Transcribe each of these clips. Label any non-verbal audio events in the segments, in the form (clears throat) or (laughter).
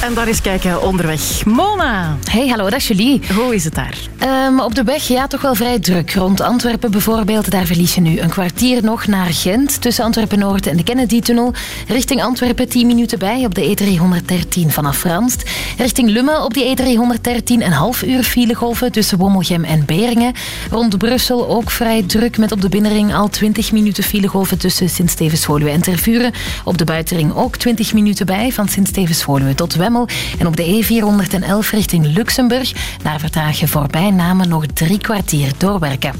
En daar is kijken onderweg. Mona. Hey, hallo, dat is Julie. Hoe is het daar? Um, op de weg, ja, toch wel vrij druk. Rond Antwerpen bijvoorbeeld, daar verlies je nu een kwartier nog naar Gent. Tussen Antwerpen-Noord en de Kennedy-tunnel. Richting Antwerpen 10 minuten bij op de E313 vanaf Franst. Richting Lummen op die E313 een half uur filegolven tussen Wommelgem en Beringen. Rond Brussel ook vrij druk met op de binnenring al 20 minuten filegolven tussen Sint-Stevens-Woluwe en Tervuren. Op de buitenring ook 20 minuten bij van Sint-Stevens-Woluwe tot En op de E411 richting Luxemburg. Daar vertraag je voorbij namen nog drie kwartier doorwerken.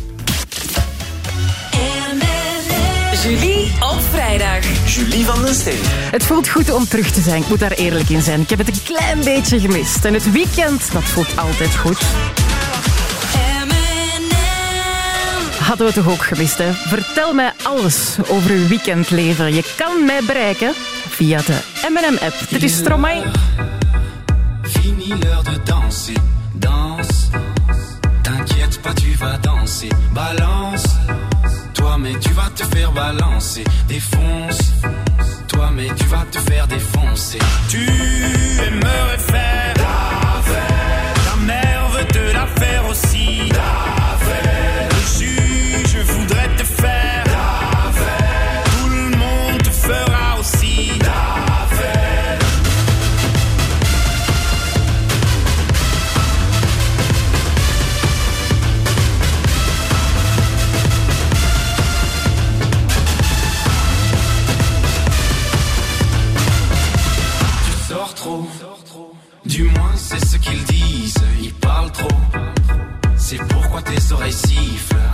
Julie op vrijdag. Julie van den Steen. Het voelt goed om terug te zijn, ik moet daar eerlijk in zijn. Ik heb het een klein beetje gemist. En het weekend, dat voelt altijd goed. Hadden we toch ook gemist, hè? Vertel mij alles over uw weekendleven. Je kan mij bereiken via de M&M-app. Dit. Fini l'heure de danser, danse. T'inquiète pas, tu vas danser. Balance. Toi, mais tu vas te faire balancer. Défonce. Toi, mais tu vas te faire défoncer. Tu aimerais faire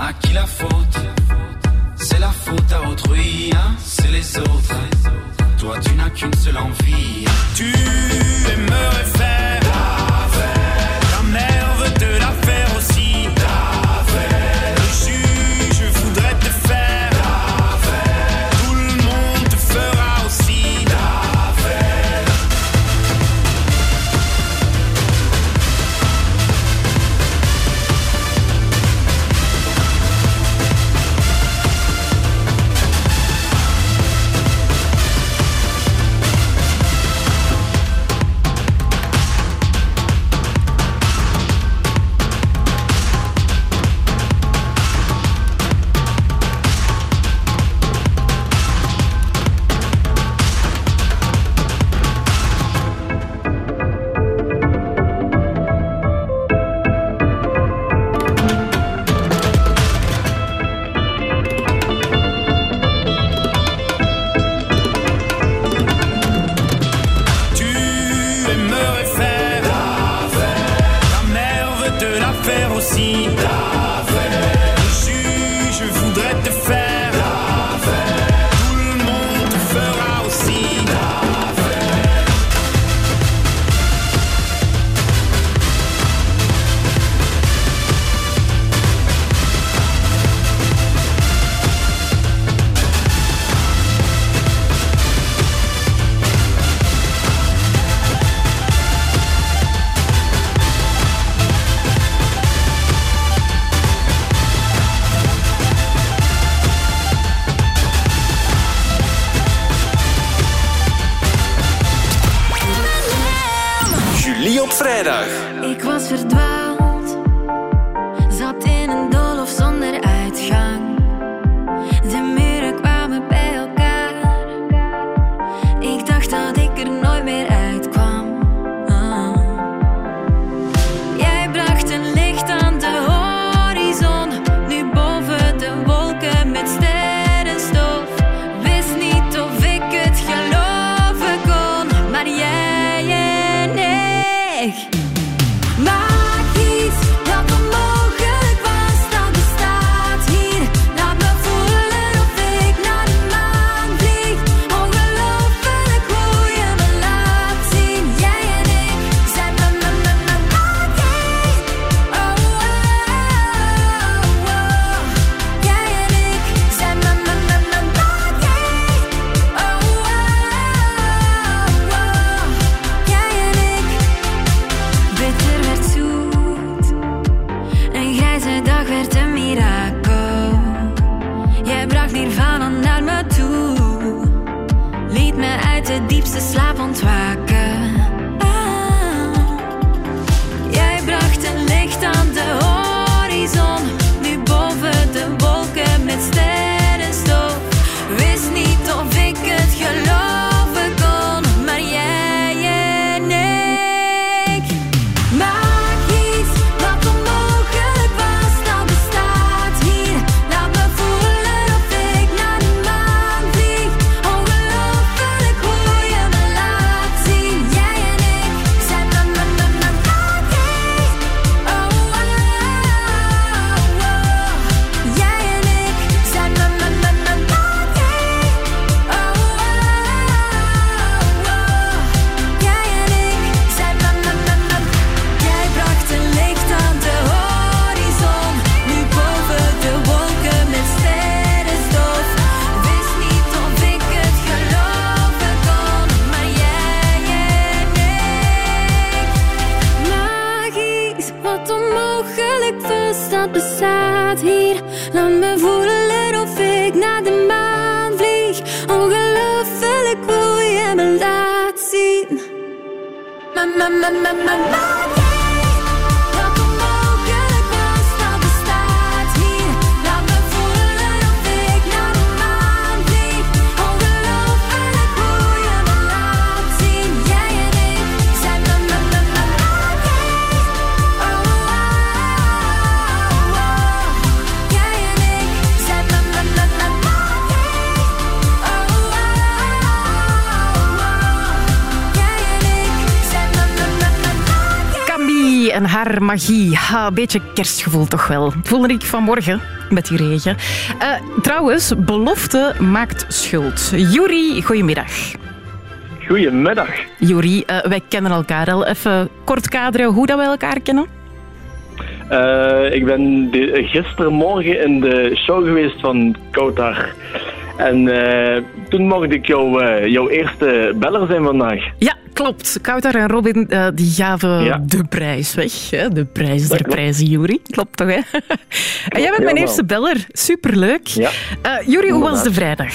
À qui la faute C'est la faute à autrui, hein C'est les autres. Toi, tu n'as qu'une seule envie. Tu aimerais faire Magie. Ha, een beetje kerstgevoel toch wel. Voelde ik vanmorgen met die regen. Eh, trouwens, belofte maakt schuld. Juri, goedemiddag. Goedemiddag. Juri, eh, wij kennen elkaar al. Even kort kaderen hoe dat wij elkaar kennen. Eh, ik ben de, gistermorgen in de show geweest van Koutar. En toen mocht ik jou, jouw eerste beller zijn vandaag. Ja, klopt. Kouter en Robin eh, die gaven Ja. de prijs weg. Hè? De prijs der prijzen, Juri. Klopt toch, hè? (laughs) en jij bent mijn eerste beller. Superleuk. Ja. Eh, Juri, hoe was de vrijdag?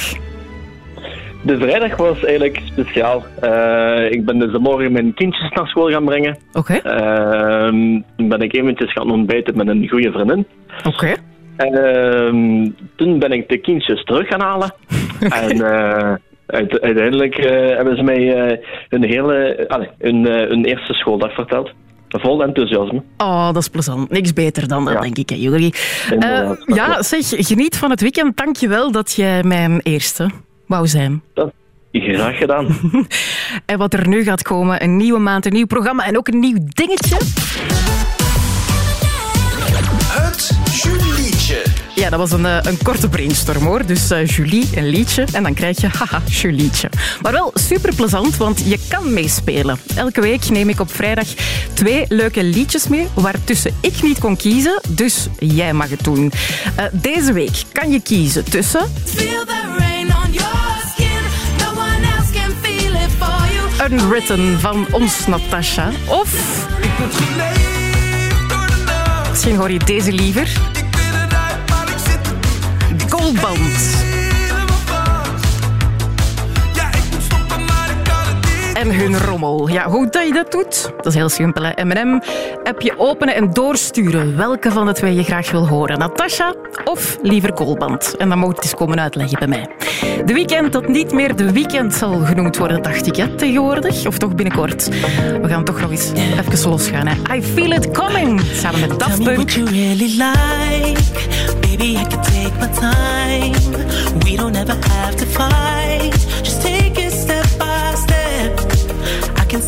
De vrijdag was eigenlijk speciaal. Eh, ik ben dus de morgen mijn kindjes naar school gaan brengen. Oké, Ehm, toen ben ik eventjes gaan ontbijten met een goede vriendin. oké. Ehm, toen ben ik de kindjes terug gaan halen. (laughs) En uite- uiteindelijk eh, hebben ze mij eh, hun, hele, hun, eh, hun eerste schooldag verteld. Vol enthousiasme. Oh, dat is plezant. Niks beter dan dat, Ja. denk ik, hè, Eh, ja, zeg, geniet van het weekend. Dank je wel dat jij mijn eerste wou zijn. Dat graag gedaan. (laughs) En wat er nu gaat komen, een nieuwe maand, een nieuw programma en ook een nieuw dingetje. Het Julietje. Ja, dat was een, eh, een korte brainstorm hoor. Dus eh, Julie, een liedje. En dan krijg je (laughs) haha, Julietje. Maar wel super plezant, want je kan meespelen. Elke week neem ik op vrijdag twee leuke liedjes mee, waartussen ik niet kon kiezen. Dus jij mag het doen. Eh, deze week kan je kiezen tussen Feel the rain on your skin. No one else can feel it for you. Unwritten van ons Natasha. Of Ik word geleefd door de nacht. misschien hoor je deze liever. Zit Goldband. En hun rommel. Ja, hoe dat je dat doet? Dat is heel simpel. hè. M&M, appje openen en doorsturen. Welke van de twee je graag wil horen? Natasha of liever Koolband? En dan moet het eens komen uitleggen bij mij. De weekend dat niet meer de weekend zal genoemd worden, dacht ik, hè, tegenwoordig. Of toch binnenkort. We gaan toch nog eens even losgaan. Hè. I Feel It Coming, samen met Daft Punk. Baby, I can take my time. We don't ever have to fight.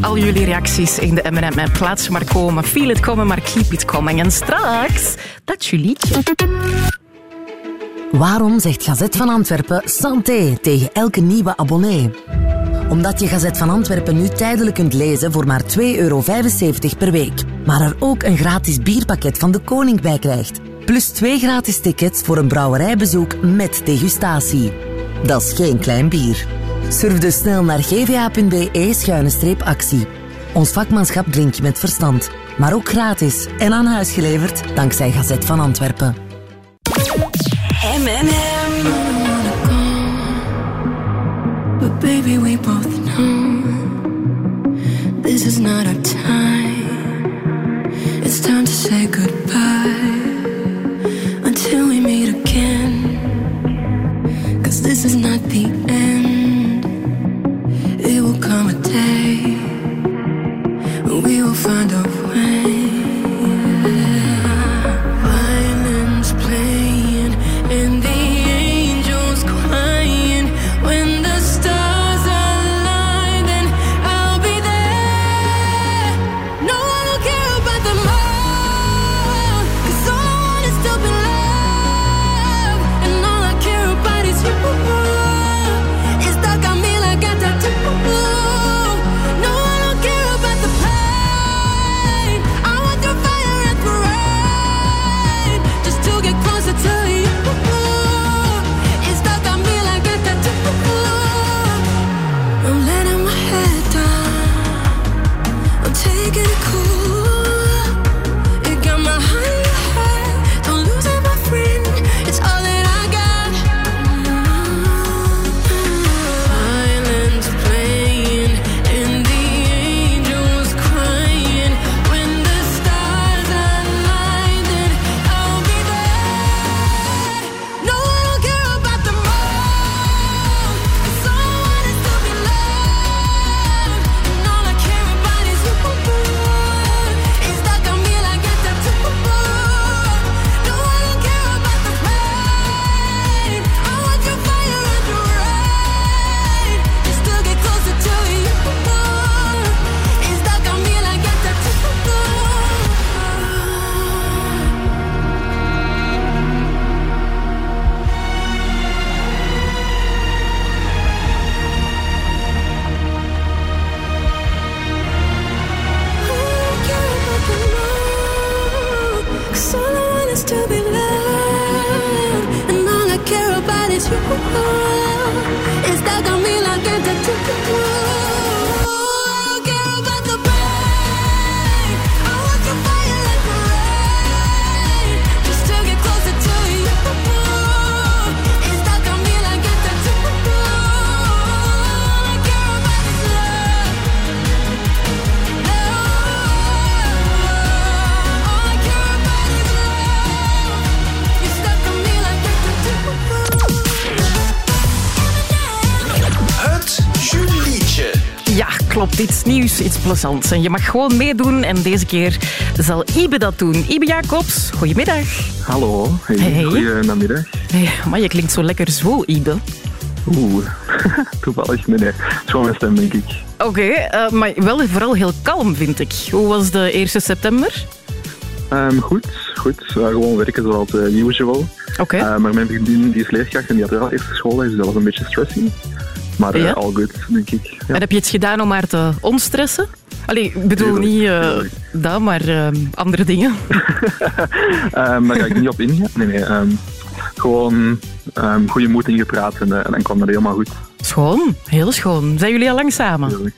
al jullie reacties in de M&M. plaatsen maar komen, feel het komen, maar keep it coming. En straks, dat jullie. Waarom zegt Gazet van Antwerpen santé tegen elke nieuwe abonnee? Omdat je Gazet van Antwerpen nu tijdelijk kunt lezen voor maar 2,75 euro per week. Maar er ook een gratis bierpakket van de Koning bij krijgt. Plus twee gratis tickets voor een brouwerijbezoek met degustatie. Dat is geen klein bier. Surf dus snel naar gva.be-actie. Ons vakmanschap drink je met verstand, maar ook gratis en aan huis geleverd dankzij Gazet van Antwerpen. plezant. En je mag gewoon meedoen en deze keer zal Ibe dat doen. Ibe Jacobs, goedemiddag. Hallo, hey. hey. goedemiddag. Maar je klinkt zo lekker zo, Ibe. Oeh, (laughs) toevallig, nee, nee. Zo mijn stem, denk ik. Oké, eh, maar wel vooral heel kalm, vind ik. Hoe was de 1 september? Ehm, goed, goed. Eh, gewoon werken zoals uh, usual. Oké. Maar mijn vriendin die is leerkracht en die had wel eerste school, dus dat was een beetje stressing. Maar ja? Eh, all good, denk ik. Ja. En heb je iets gedaan om haar te onstressen? Allee, ik bedoel niet eh, dat, maar ehm, andere dingen. (laughs) Eh, um, daar ga ik niet op ingaan. Nee, nee. Ehm, gewoon ehm, goede moed ingepraat en, en dan kwam het helemaal goed. Schoon, heel schoon. Zijn jullie al lang samen?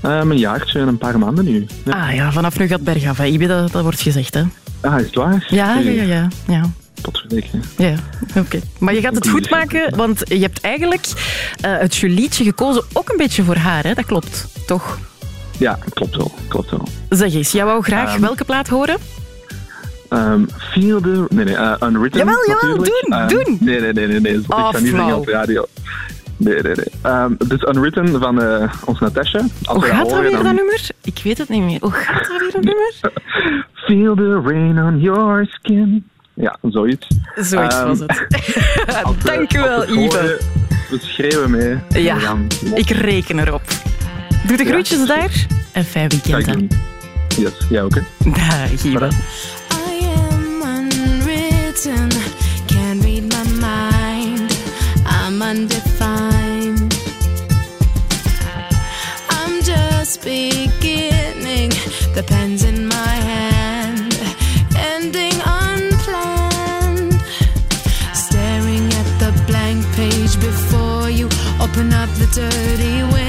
een jaartje en een paar maanden nu. Ah ja, vanaf nu gaat bergaf. Ibe, dat, dat wordt gezegd, hè? Ah, is het waar? Ja, ja, ja. ja. ja. Tot. Ja, oké. Maar je gaat het goed maken, want je hebt eigenlijk eh, het Julietje gekozen ook een beetje voor haar, hè? Dat klopt, toch? Ja, klopt wel. Klopt wel. Zeg eens, jij wou graag Ehm, welke plaat horen? Ehm Feel the... Nee, nee, eh, Unwritten Jawel, jawel, doen, Ehm, doen. Nee, nee, nee, nee. nee. Ik Oh, ga niet zingen op de radio. Nee, nee, nee. Ehm, dus Unwritten van eh ons Natasha. Als Hoe gaat dat weer, dan- dat nummer? Ik weet het niet meer. Hoe gaat dat weer, dat (laughs) nummer? Feel the rain on your skin. Ja, zoiets. Zoiets Ehm, was het. (laughs) (laughs) als we- Dank u wel, als we schreeuwen mee. Ja, gaan- ik reken erop. Doe de Ja, groetjes daar en fijn weekend. doen. Yes, jij ook, hè? Dag, Ibe. I am unwritten, can't read my mind. I'm undefined. I'm just beginning, the pen's in dirty window,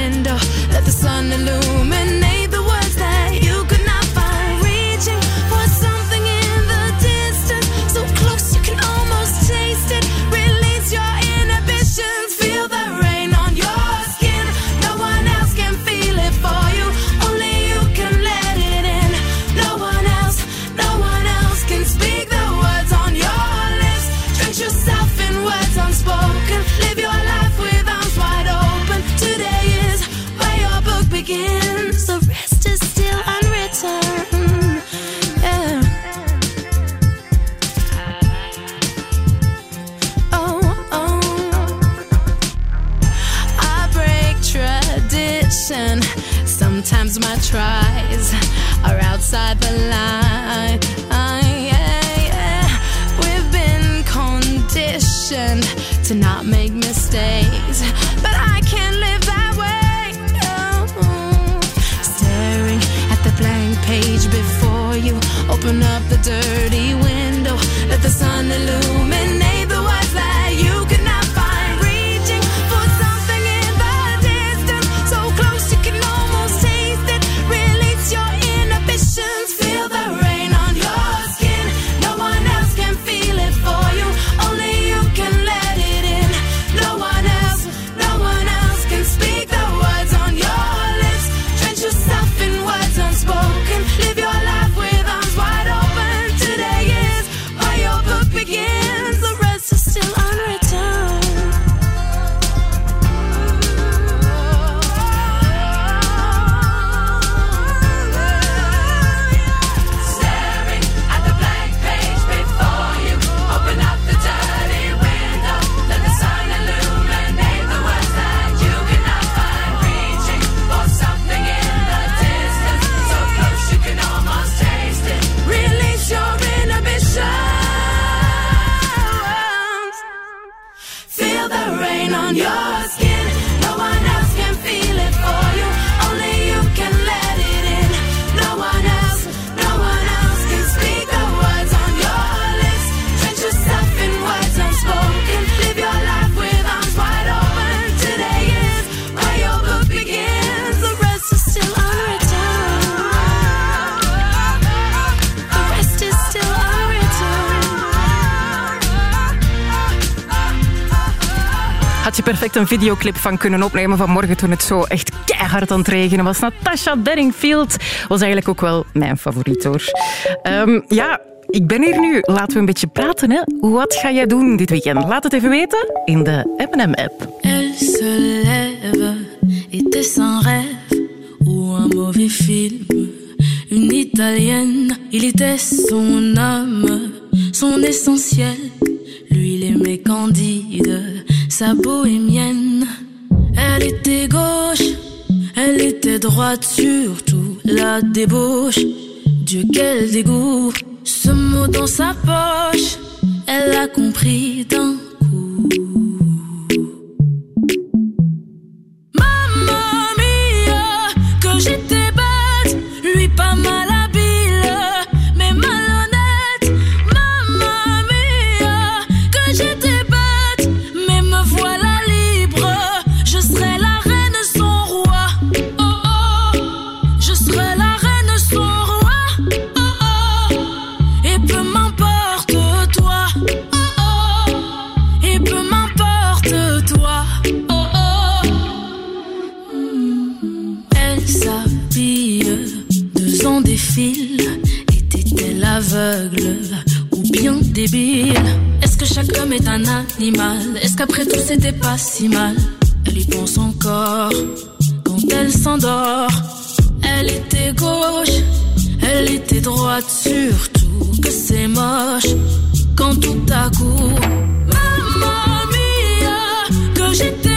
tries are outside the line. Ah, yeah, yeah. We've been conditioned to not make mistakes, but I can't live that way. No. Staring at the blank page before you, open up the dirty window, let the sun illuminate perfect een videoclip van kunnen opnemen vanmorgen toen het zo echt keihard aan het regenen was. Natasha Bedingfield was eigenlijk ook wel mijn favoriet hoor. Ehm, ja, ik ben hier nu. Laten we een beetje praten. Hè. Wat ga jij doen dit weekend? Laat het even weten in de M&M-app. Se un rêve ou un mauvais film. Une italienne, il son âme, son essentiel. Lui, il Candide, sa bohémienne. Elle était gauche, elle était droite, surtout la débauche. Dieu, quel dégoût, ce mot dans sa poche, elle a compris d'un Mamma est-elle aveugle ou bien débile Est-ce que chaque homme est un animal? Est-ce qu'après tout c'était pas si mal? Elle y pense encore quand elle s'endort. Elle était gauche, elle était droite, surtout que c'est moche quand tout à coup, Mamma Mia, que j'étais.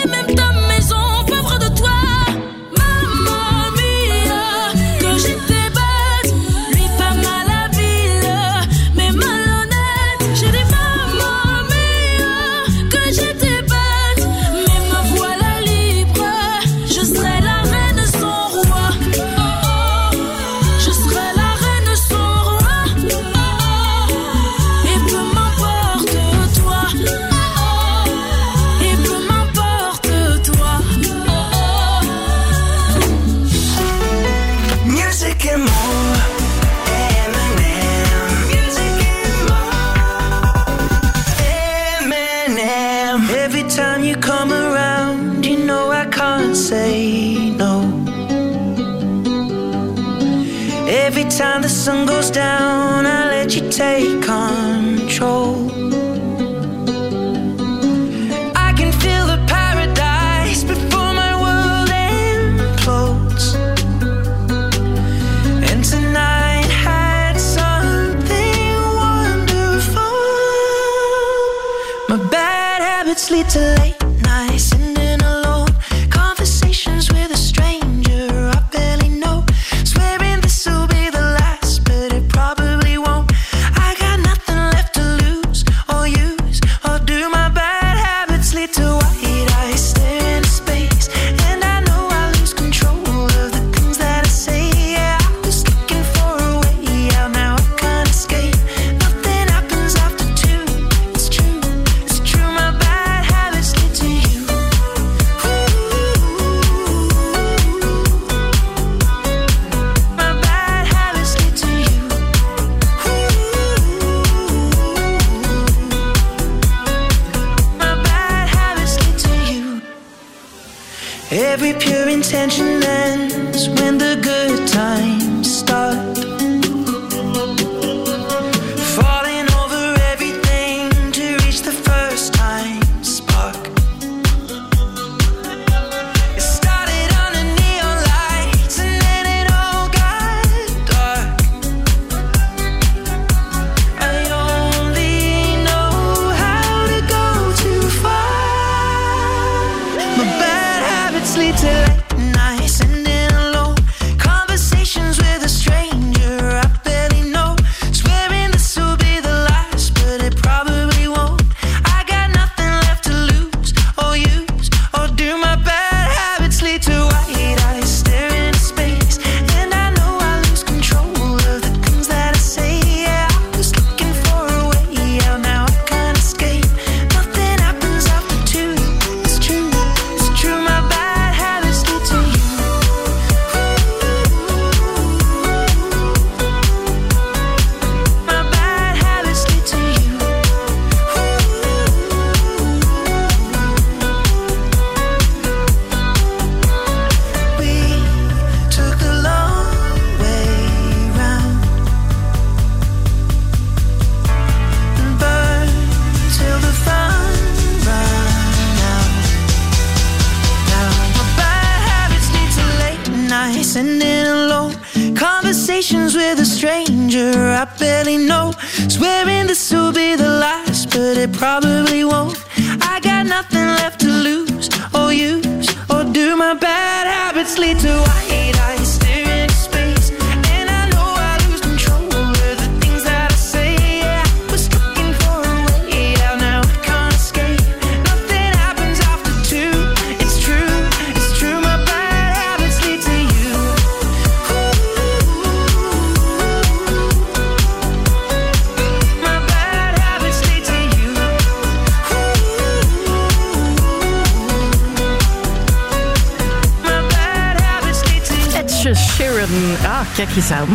down, I let you take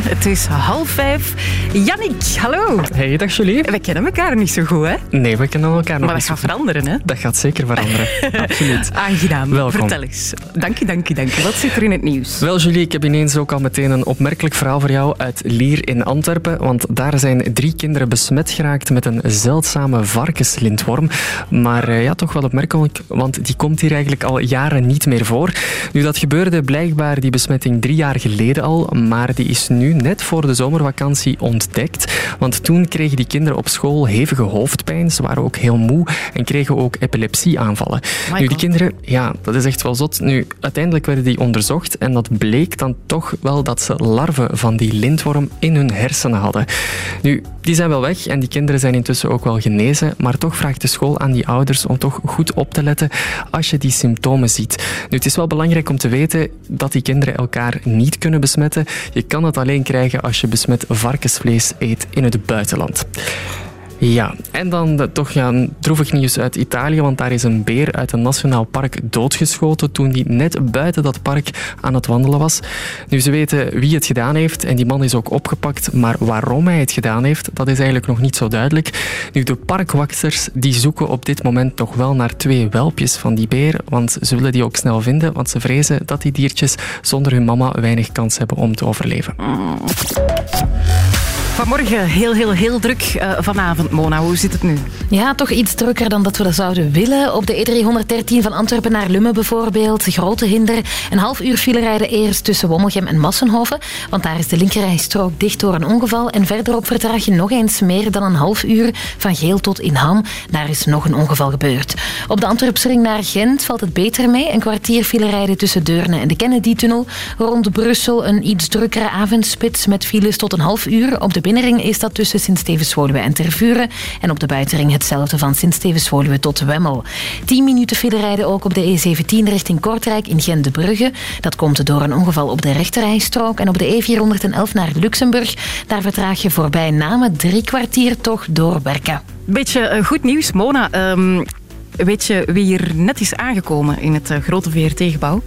Het is half vijf. Yannick, hallo. Hey, dag Julie. We kennen elkaar niet zo goed, hè? Nee, we kennen elkaar nog Maar dat niet gaat veranderen, hè? Dat gaat zeker veranderen. (laughs) Absoluut. Aangenaam. Welkom. Vertel eens. Dank je, dank je, dank je. Wat zit er in het nieuws? Wel, Julie, ik heb ineens ook al meteen een opmerkelijk verhaal voor jou uit Lier in Antwerpen. Want daar zijn drie kinderen besmet geraakt met een zeldzame varkenslintworm. Maar eh, ja, toch wel opmerkelijk, want die komt hier eigenlijk al jaren niet meer voor. Nu, dat gebeurde blijkbaar die besmetting drie jaar geleden al, maar die is nu net voor de zomervakantie ontdekt. Want toen kregen die kinderen op school hevige hoofdpijn, ze waren ook heel moe en kregen ook epilepsieaanvallen. My nu, die God. kinderen, ja, dat is echt wel zot. Nu, uiteindelijk werden die onderzocht en dat bleek dan toch wel dat ze larven van die lintworm in hun hersenen hadden. Nu, die zijn wel weg en die kinderen zijn intussen ook wel genezen, maar toch vraagt de school aan die ouders om toch goed op te letten als je die symptomen ziet. Nu, het is wel belangrijk om te weten dat die kinderen elkaar niet kunnen besmetten. Je kan het alleen krijgen als je besmet varkensvlees eet in het buitenland. Ja, en dan de- toch ja, droevig nieuws uit Italië, want daar is een beer uit een nationaal park doodgeschoten toen hij net buiten dat park aan het wandelen was. Nu, ze weten wie het gedaan heeft en die man is ook opgepakt, maar waarom hij het gedaan heeft, dat is eigenlijk nog niet zo duidelijk. Nu, de parkwachters die zoeken op dit moment toch wel naar twee welpjes van die beer, want ze willen die ook snel vinden, want ze vrezen dat die diertjes zonder hun mama weinig kans hebben om te overleven. Vanmorgen heel, heel, heel druk. Eh, vanavond, Mona, hoe zit het nu? Ja, toch iets drukker dan dat we dat zouden willen. Op de E313 van Antwerpen naar Lummen bijvoorbeeld. Grote hinder. Een half uur file rijden eerst tussen Wommelgem en Massenhoven. Want daar is de linkerrijstrook dicht door een ongeval. En verderop vertraag je nog eens meer dan een half uur van Geel tot Inham. Daar is nog een ongeval gebeurd. Op de Antwerpsring naar Gent valt het beter mee. Een kwartier file rijden tussen Deurne en de Kennedy-tunnel. Rond Brussel een iets drukkere avondspits met files tot een half uur. Op de binnenring is dat tussen Sint-Stevens-Woluwe en Tervuren. En op de buitenring hetzelfde van Sint-Stevens-Woluwe tot Wemmel. 10 minuten file rijden ook op de E17 richting Kortrijk in Gent-de-Brugge. Dat komt door een ongeval op de rechterrijstrook. En op de E411 naar Luxemburg. Daar vertraag je voorbij Namen drie kwartier toch doorwerken. Beetje eh, goed nieuws, Mona. Ehm, weet je wie hier net is aangekomen in het eh, grote VRT-gebouw?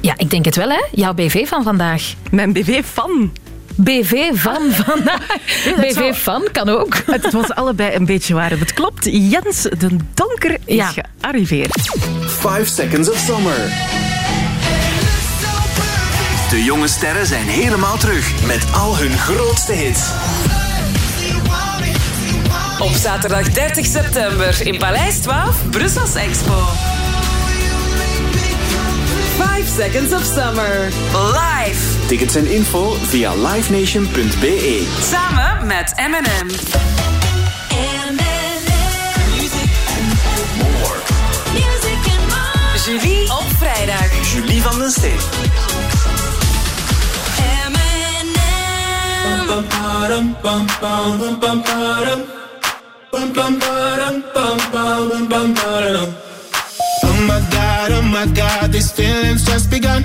Ja, ik denk het wel, hè? Jouw BV van vandaag. Mijn BV van. BV van vandaag. (laughs) BV van kan ook. Het was allebei een beetje waar. Het klopt. Jens de Donker is Ja. gearriveerd. 5 Seconds of Summer. De jonge sterren zijn helemaal terug met al hun grootste hits. Op zaterdag 30 september in Paleis 12, Brussels Expo. 5 Seconds of Summer. Live. Tickets en info via livenation.be. Samen met M&M. Julie op vrijdag. Julie van den Steen. Oh my god, oh my god, these feelings just begun.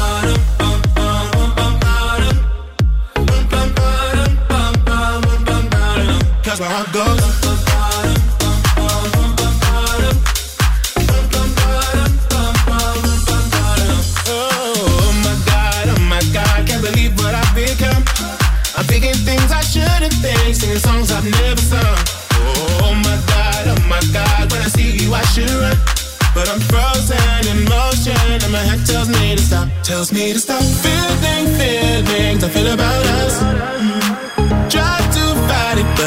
Things I shouldn't think, singing songs I've never sung. Oh my god, oh my god, when I see you I should run. But I'm frozen in motion and my head tells me to stop, tells me to stop. Feeling feelings I feel about us.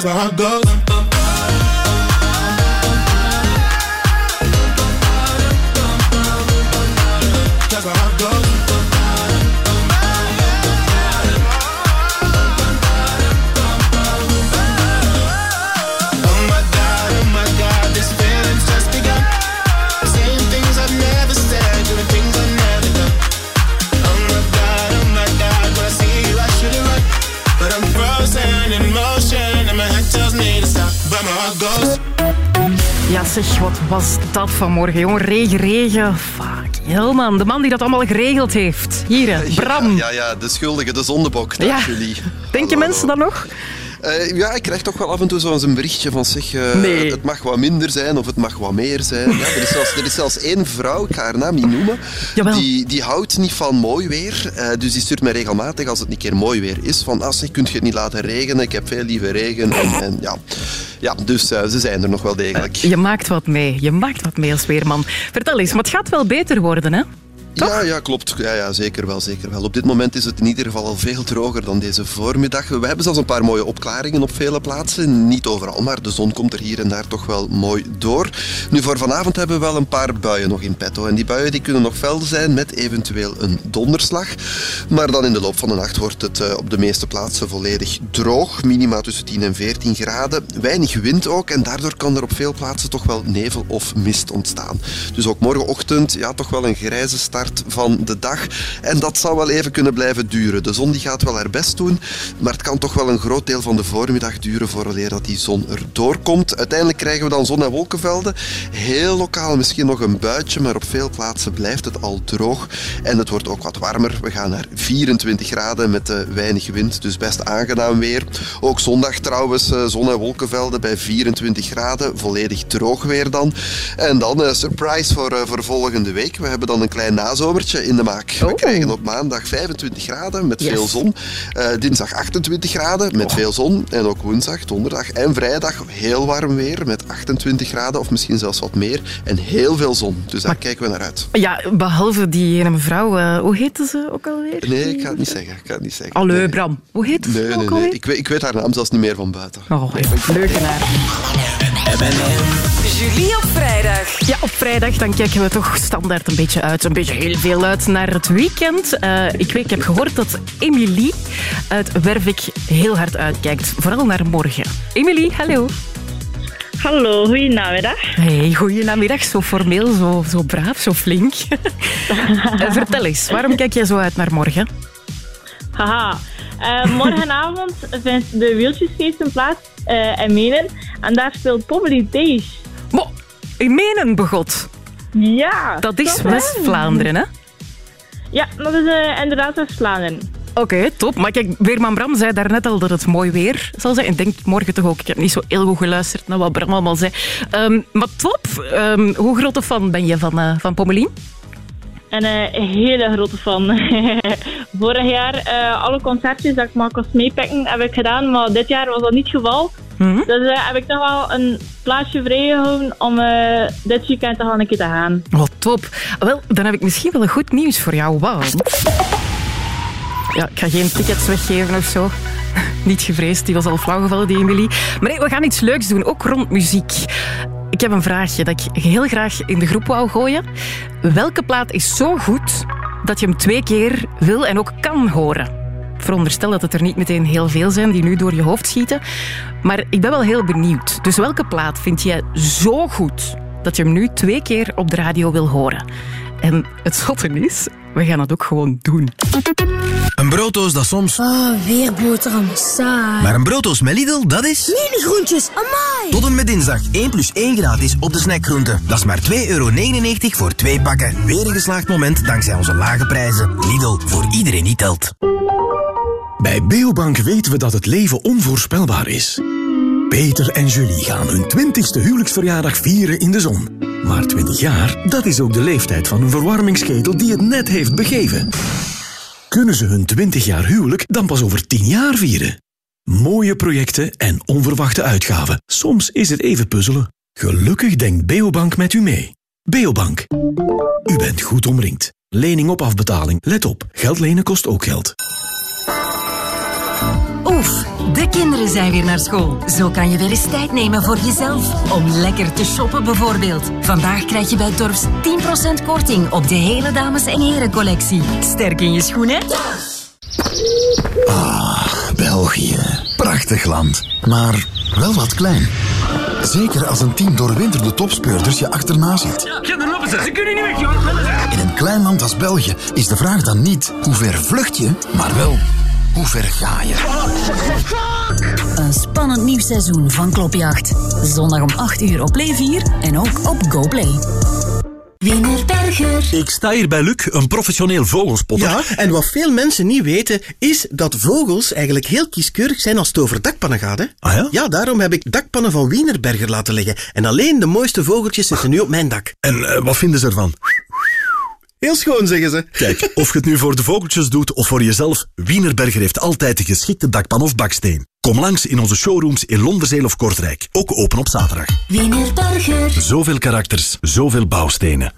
pesada. Zeg, wat was dat vanmorgen, jongen? Regen, regen. Fuck, hell man. De man die dat allemaal geregeld heeft. Hier, Bram. Ja, ja, de schuldige, de zondebok. Ja. jullie. (laughs) Denk je mensen dat nog? Eh, ja, ik krijg toch wel af en toe zo'n berichtje van zeg, eh, Nee. het mag wat minder zijn of het mag wat meer zijn. Ja, er, is zelfs, er is zelfs één vrouw, ik ga haar naam niet noemen, die, die houdt niet van mooi weer. eh, dus die stuurt mij regelmatig als het een keer mooi weer is van ah, zeg, kunt je het niet laten regenen? Ik heb veel liever regen. En, en ja. Ja, dus eh, ze zijn er nog wel degelijk. Je maakt wat mee. Je maakt wat mee als weerman. Vertel eens, maar het gaat wel beter worden, hè? Ja, ja, klopt. Ja, ja, zeker wel, zeker wel. Op dit moment is het in ieder geval al veel droger dan deze voormiddag. We hebben zelfs een paar mooie opklaringen op vele plaatsen. Niet overal, maar de zon komt er hier en daar toch wel mooi door. Nu, voor vanavond hebben we wel een paar buien nog in petto. En die buien die kunnen nog fel zijn met eventueel een donderslag. Maar dan in de loop van de nacht wordt het eh, op de meeste plaatsen volledig droog. Minima tussen 10 en 14 graden. Weinig wind ook. En daardoor kan er op veel plaatsen toch wel nevel of mist ontstaan. Dus ook morgenochtend ja, toch wel een grijze start van de dag. En dat zou wel even kunnen blijven duren. De zon die gaat wel haar best doen, maar het kan toch wel een groot deel van de voormiddag duren vooraleer dat die zon erdoor komt. Uiteindelijk krijgen we dan zon- en wolkenvelden. Heel lokaal misschien nog een buitje, maar op veel plaatsen blijft het al droog. En het wordt ook wat warmer. We gaan naar 24 graden met eh, weinig wind, dus best aangenaam weer. Ook zondag trouwens eh, zon- en wolkenvelden bij 24 graden. Volledig droog weer dan. En dan een surprise voor, eh, voor volgende week. We hebben dan een klein nazomertje in de maak. We krijgen op maandag 25 graden met Yes. veel zon. Eh, dinsdag 28 graden met veel zon. En ook woensdag, donderdag en vrijdag heel warm weer met 28 graden of misschien zelfs wat meer. En heel veel zon. Dus daar kijken we naar uit. Ja, behalve die ene mevrouw. eh, hoe heette ze ook alweer? Nee, ik ga het niet zeggen. Ik ga het niet zeggen. Allee, Bram. Hoe heet ze Nee, nee, ook nee. alweer? Ik weet, ik weet haar naam zelfs niet meer van buiten. Oh, leugenaar. Julie op vrijdag. Ja, op vrijdag dan kijken we toch standaard een beetje uit. Een beetje heel veel uit naar het weekend. Eh, ik, weet, ik heb gehoord dat Emily uit Wervik heel hard uitkijkt. Vooral naar morgen. Emily, hallo. Hallo, goedenamiddag. Hey, goedenamiddag. Zo formeel, zo, zo braaf, zo flink. (laughs) Eh, Vertel eens, waarom kijk jij zo uit naar morgen? Haha. Eh, morgenavond (laughs) vindt de wieltjesfeesten plaats eh, in Menen. En daar speelt Pommelie Dees. Mo, in Menen begot. Ja. Dat is? West-Vlaanderen, hè? Ja, dat is eh, inderdaad West-Vlaanderen. Oké, top. Maar kijk, Weerman Bram zei daarnet al dat het mooi weer zal zijn. Ik denk morgen toch ook. Ik heb niet zo heel goed geluisterd naar wat Bram allemaal zei. Ehm, maar top. Ehm, hoe grote fan ben je van, eh van Pommelien? En eh, een hele grote fan. (laughs) Vorig jaar eh, alle concertjes dat ik maar kon meepikken heb ik gedaan, maar dit jaar was dat niet het geval. Mhm. Dus eh, heb ik nog wel een plaatsje vrijgehouden om dit weekend toch wel een keer te gaan. Wat Oh, top. Wel, dan heb ik misschien wel een goed nieuws voor jou. Want... Ja, ik ga geen tickets weggeven of zo. (laughs) Niet gevreesd, die was al flauw gevallen, die Emily. Maar nee, we gaan iets leuks doen, ook rond muziek. Ik heb een vraagje dat ik heel graag in de groep wou gooien. Welke plaat is zo goed dat je hem twee keer wil en ook kan horen? Veronderstel dat het er niet meteen heel veel zijn die nu door je hoofd schieten. Maar ik ben wel heel benieuwd. Dus welke plaat vind jij zo goed dat je hem nu twee keer op de radio wil horen? En het zotte is, we gaan dat ook gewoon doen. Een brooddoos dat soms... Oh, weer boterham. Saai. Maar een brooddoos met Lidl, dat is... Mini groentjes, amai. Tot en met dinsdag 1 plus 1 gratis op de snackgroenten. Dat is maar 2,99 euro voor twee pakken. Weer een geslaagd moment dankzij onze lage prijzen. Lidl, voor iedereen die telt. Bij Beobank weten we dat het leven onvoorspelbaar is. Peter en Julie gaan hun 20ste huwelijksverjaardag vieren in de zon. Maar 20 jaar, dat is ook de leeftijd van een verwarmingsketel die het net heeft begeven. Kunnen ze hun 20 jaar huwelijk dan pas over 10 jaar vieren? Mooie projecten en onverwachte uitgaven. Soms is het even puzzelen. Gelukkig denkt Beobank met u mee. Beobank. U bent goed omringd. Lening op afbetaling. Let op, geld lenen kost ook geld. Oef, De kinderen zijn weer naar school. Zo kan je weer eens tijd nemen voor jezelf. Om lekker te shoppen bijvoorbeeld. Vandaag krijg je bij Torfs 10% korting op de hele dames- en herencollectie. Sterk in je schoenen. Ah, België. Prachtig land. Maar wel wat klein. Zeker als een team doorwinterde topspeurders je achterna zit. Ja, dan lopen ze. Ze kunnen niet weg, joh. In een klein land als België is de vraag dan niet hoe ver vlucht je, maar wel hoe ver ga je. Een spannend nieuw seizoen van Klopjacht. Zondag om 8 uur op Play 4 en ook op GoPlay. Wienerberger. Ik sta hier bij Luc, een professioneel vogelspotter. Ja, en wat veel mensen niet weten, is dat vogels eigenlijk heel kieskeurig zijn als het over dakpannen gaat. Hè? Ah ja? Ja, daarom heb ik dakpannen van Wienerberger laten leggen. En alleen de mooiste vogeltjes zitten nu op mijn dak. En eh, wat vinden ze ervan? Heel schoon, zeggen ze. Kijk, of je het nu voor de vogeltjes doet of voor jezelf, Wienerberger heeft altijd de geschikte dakpan of baksteen. Kom langs in onze showrooms in Londerzeel of Kortrijk. Ook open op zaterdag. Wienerberger. Zoveel karakters, zoveel bouwstenen.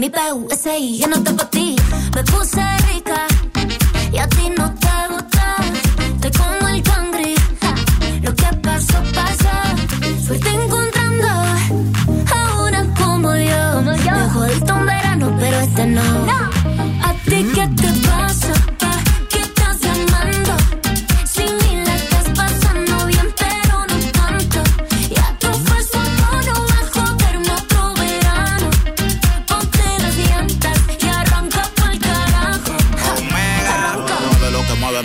Mi PUSI, yo no pa' ti. Me puse rica y a ti no te gusta.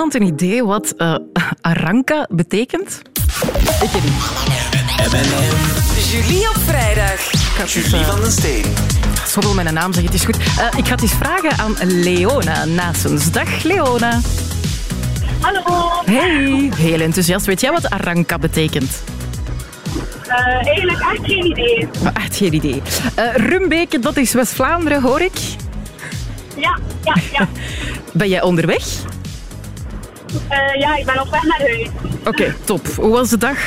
Iemand een idee wat eh, Aranka betekent? Ik niet. Julie op vrijdag. Julie van den Steen. Zoveel mijn naam zeggen, het is goed. Eh, ik ga het eens vragen aan Leona Nasens. Dag Leona. Hallo. Hey, heel enthousiast. Weet jij wat Aranka betekent? Eh, eigenlijk echt geen idee. Maar echt geen idee. Eh Rumbeke, dat is West-Vlaanderen, hoor ik. Ja, ja, ja. (laughs) Ben jij onderweg? Eh, ja, ik ben op weg naar huis. Oké, top. Hoe was de dag?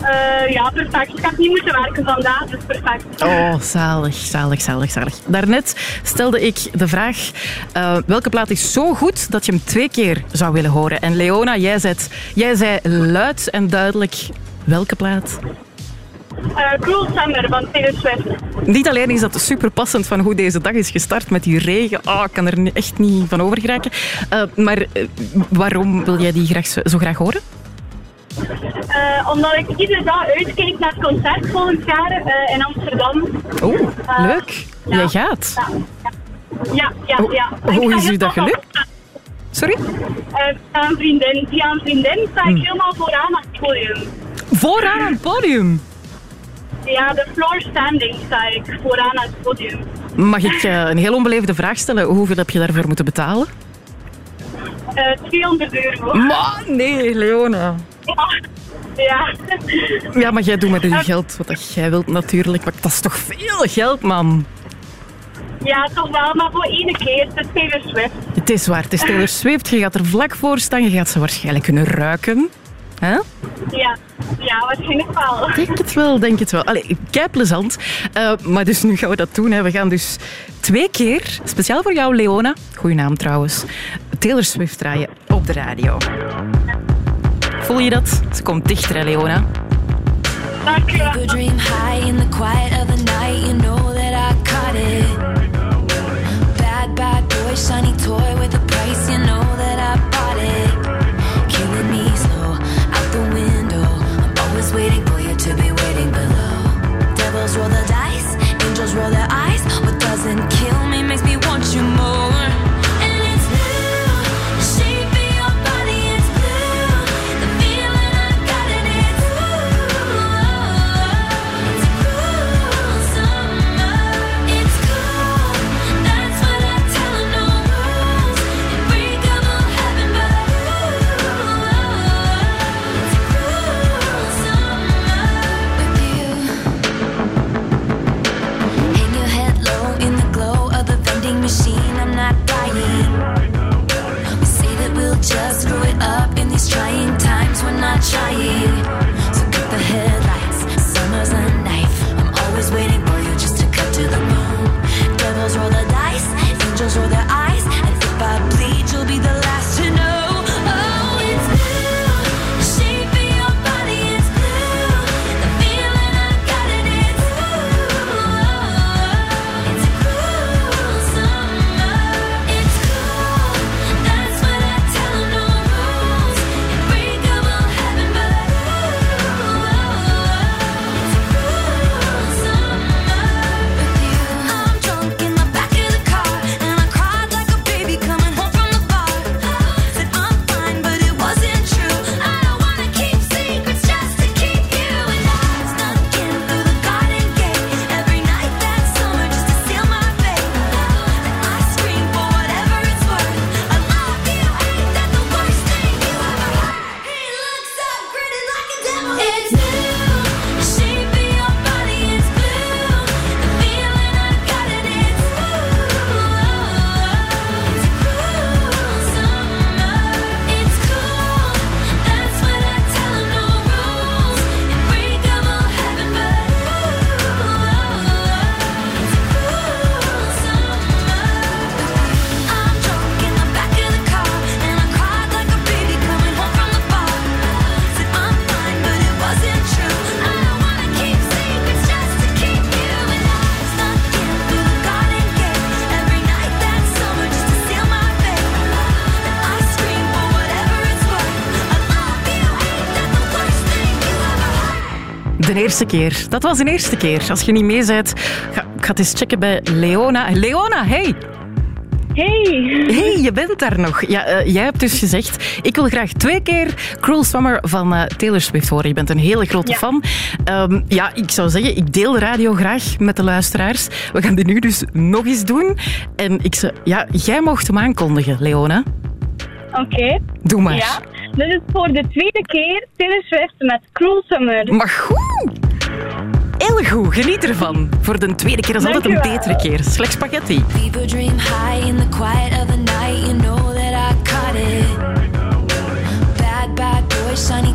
Eh, ja, perfect. Ik heb niet moeten werken vandaag, dus perfect. Oh, zalig, zalig, zalig, zalig. Daarnet stelde ik de vraag, eh, welke plaat is zo goed dat je hem twee keer zou willen horen? En Leona, jij zei, jij zei luid en duidelijk welke plaat? Eh Cruel Summer van Taylor Swift. Niet alleen is dat super passend van hoe deze dag is gestart met die regen. Oh, ik kan er echt niet van over geraken. Eh, maar eh, waarom wil jij die graag, zo zo graag horen? Omdat ik iedere dag uitkijk naar het concert volgend jaar in Amsterdam. Oeh, Eh, leuk. Jij gaat. Ja, ja, Hoe- ja. hoe Ik is u dat gelukt? Sorry? Aan vriendin. Via een vriendin sta ik Hmm. helemaal vooraan aan het podium. Vooraan aan het podium. Ja, de floor standing sta ik vooraan aan het podium. Mag ik eh, een heel onbeleefde vraag stellen? Hoeveel heb je daarvoor moeten betalen? Eh 200 euro. Maar nee, Leona. Ja. Ja. Ja, maar jij doet met je geld wat dat jij wilt natuurlijk. Maar dat is toch veel geld, man. Ja, toch wel, maar voor één keer. Het is Taylor Swift. Het is waar, het is Taylor Swift. Je gaat er vlak voor staan. Je gaat ze waarschijnlijk kunnen ruiken. Hè? Ja, ja waarschijnlijk wel. Denk het wel, denk het wel. Allee, kei plezant. Eh, maar dus nu gaan we dat doen. Hè. We gaan dus twee keer, speciaal voor jou, Leona, goeie naam trouwens, Taylor Swift draaien op de radio. Voel je dat? Ze komt dichter, hè, Leona. Go dream high in the quiet of the night. You know that I caught it. Bad, bad boy, shiny toy with a to be De eerste keer. Dat was de eerste keer. Als je niet mee bent, ga, ik ga het eens checken bij Leona. Leona, hey! Hey! Hey, je bent daar nog. Ja, eh, jij hebt dus gezegd, ik wil graag twee keer Cruel Summer van eh, Taylor Swift horen. Je bent een hele grote Ja. fan. Ehm, ja, ik zou zeggen, ik deel de radio graag met de luisteraars. We gaan dit nu dus nog eens doen. En ik ja, jij mocht hem aankondigen, Leona. Oké. Doe maar. Ja. Dit is voor de tweede keer Taylor Swift met Cruel Summer. Maar goed! Goed, geniet ervan. Voor de tweede keer is altijd een betere keer. Slechts spaghetti. People dream high in the quiet of the night. You know that I caught it. Bad, bad boy, shiny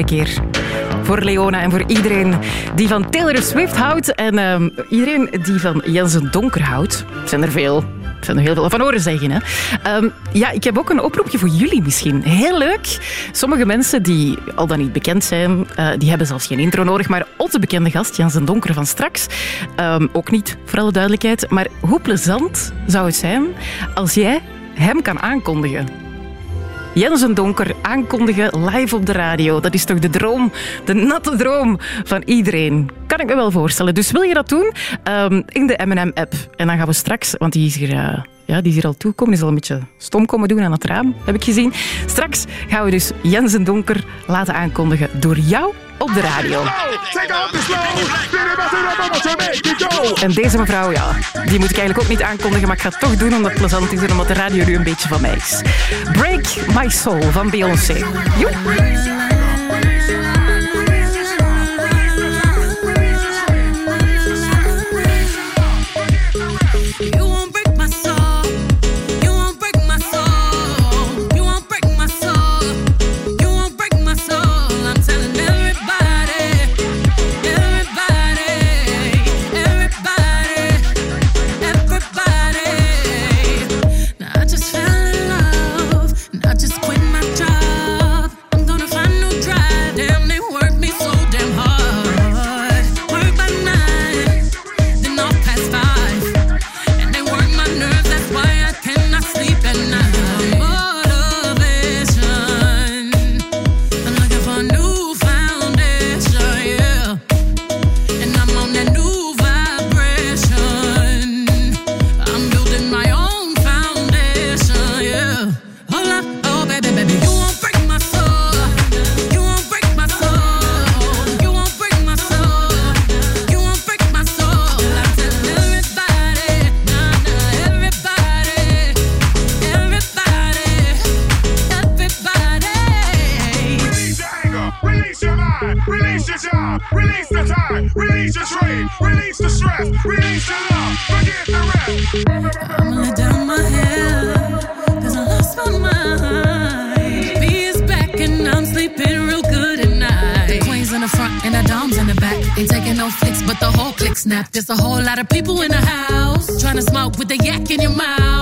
keer. Voor Leona en voor iedereen die van Taylor Swift houdt. En ehm, iedereen die van Jensen Donker houdt. Zijn er veel. Zijn er heel veel van horen zeggen. Hè. Ehm, ja, ik heb ook een oproepje voor jullie misschien. Heel leuk. Sommige mensen die al dan niet bekend zijn, eh, die hebben zelfs geen intro nodig. Maar onze bekende gast, Jensen Donker van straks, ehm, ook niet, voor alle duidelijkheid. Maar hoe plezant zou het zijn als jij hem kan aankondigen? Jensen Donker aankondigen live op de radio. Dat is toch de droom, de natte droom van iedereen. Kan ik me wel voorstellen. Dus wil je dat doen? Ehm, in de M&M-app. En dan gaan we straks, want die is hier... eh, ja, die is hier al toekomen, is al een beetje stom komen doen aan het raam, heb ik gezien. Straks gaan we dus Jensen Donker laten aankondigen door jou op de radio. En deze mevrouw, ja, die moet ik eigenlijk ook niet aankondigen, maar ik ga het toch doen omdat het plezant is en omdat de radio nu een beetje van mij is. Break My Soul van Beyoncé. Joep. Release trade, release the stress, release the love, forget the rest. I'ma let down my head, cause I lost my mind. B is back and I'm sleeping real good at night. The queen's in the front and the dom's in the back. Ain't taking no flicks, but the whole click snap. There's a whole lot of people in the house trying to smoke with the yak in your mouth.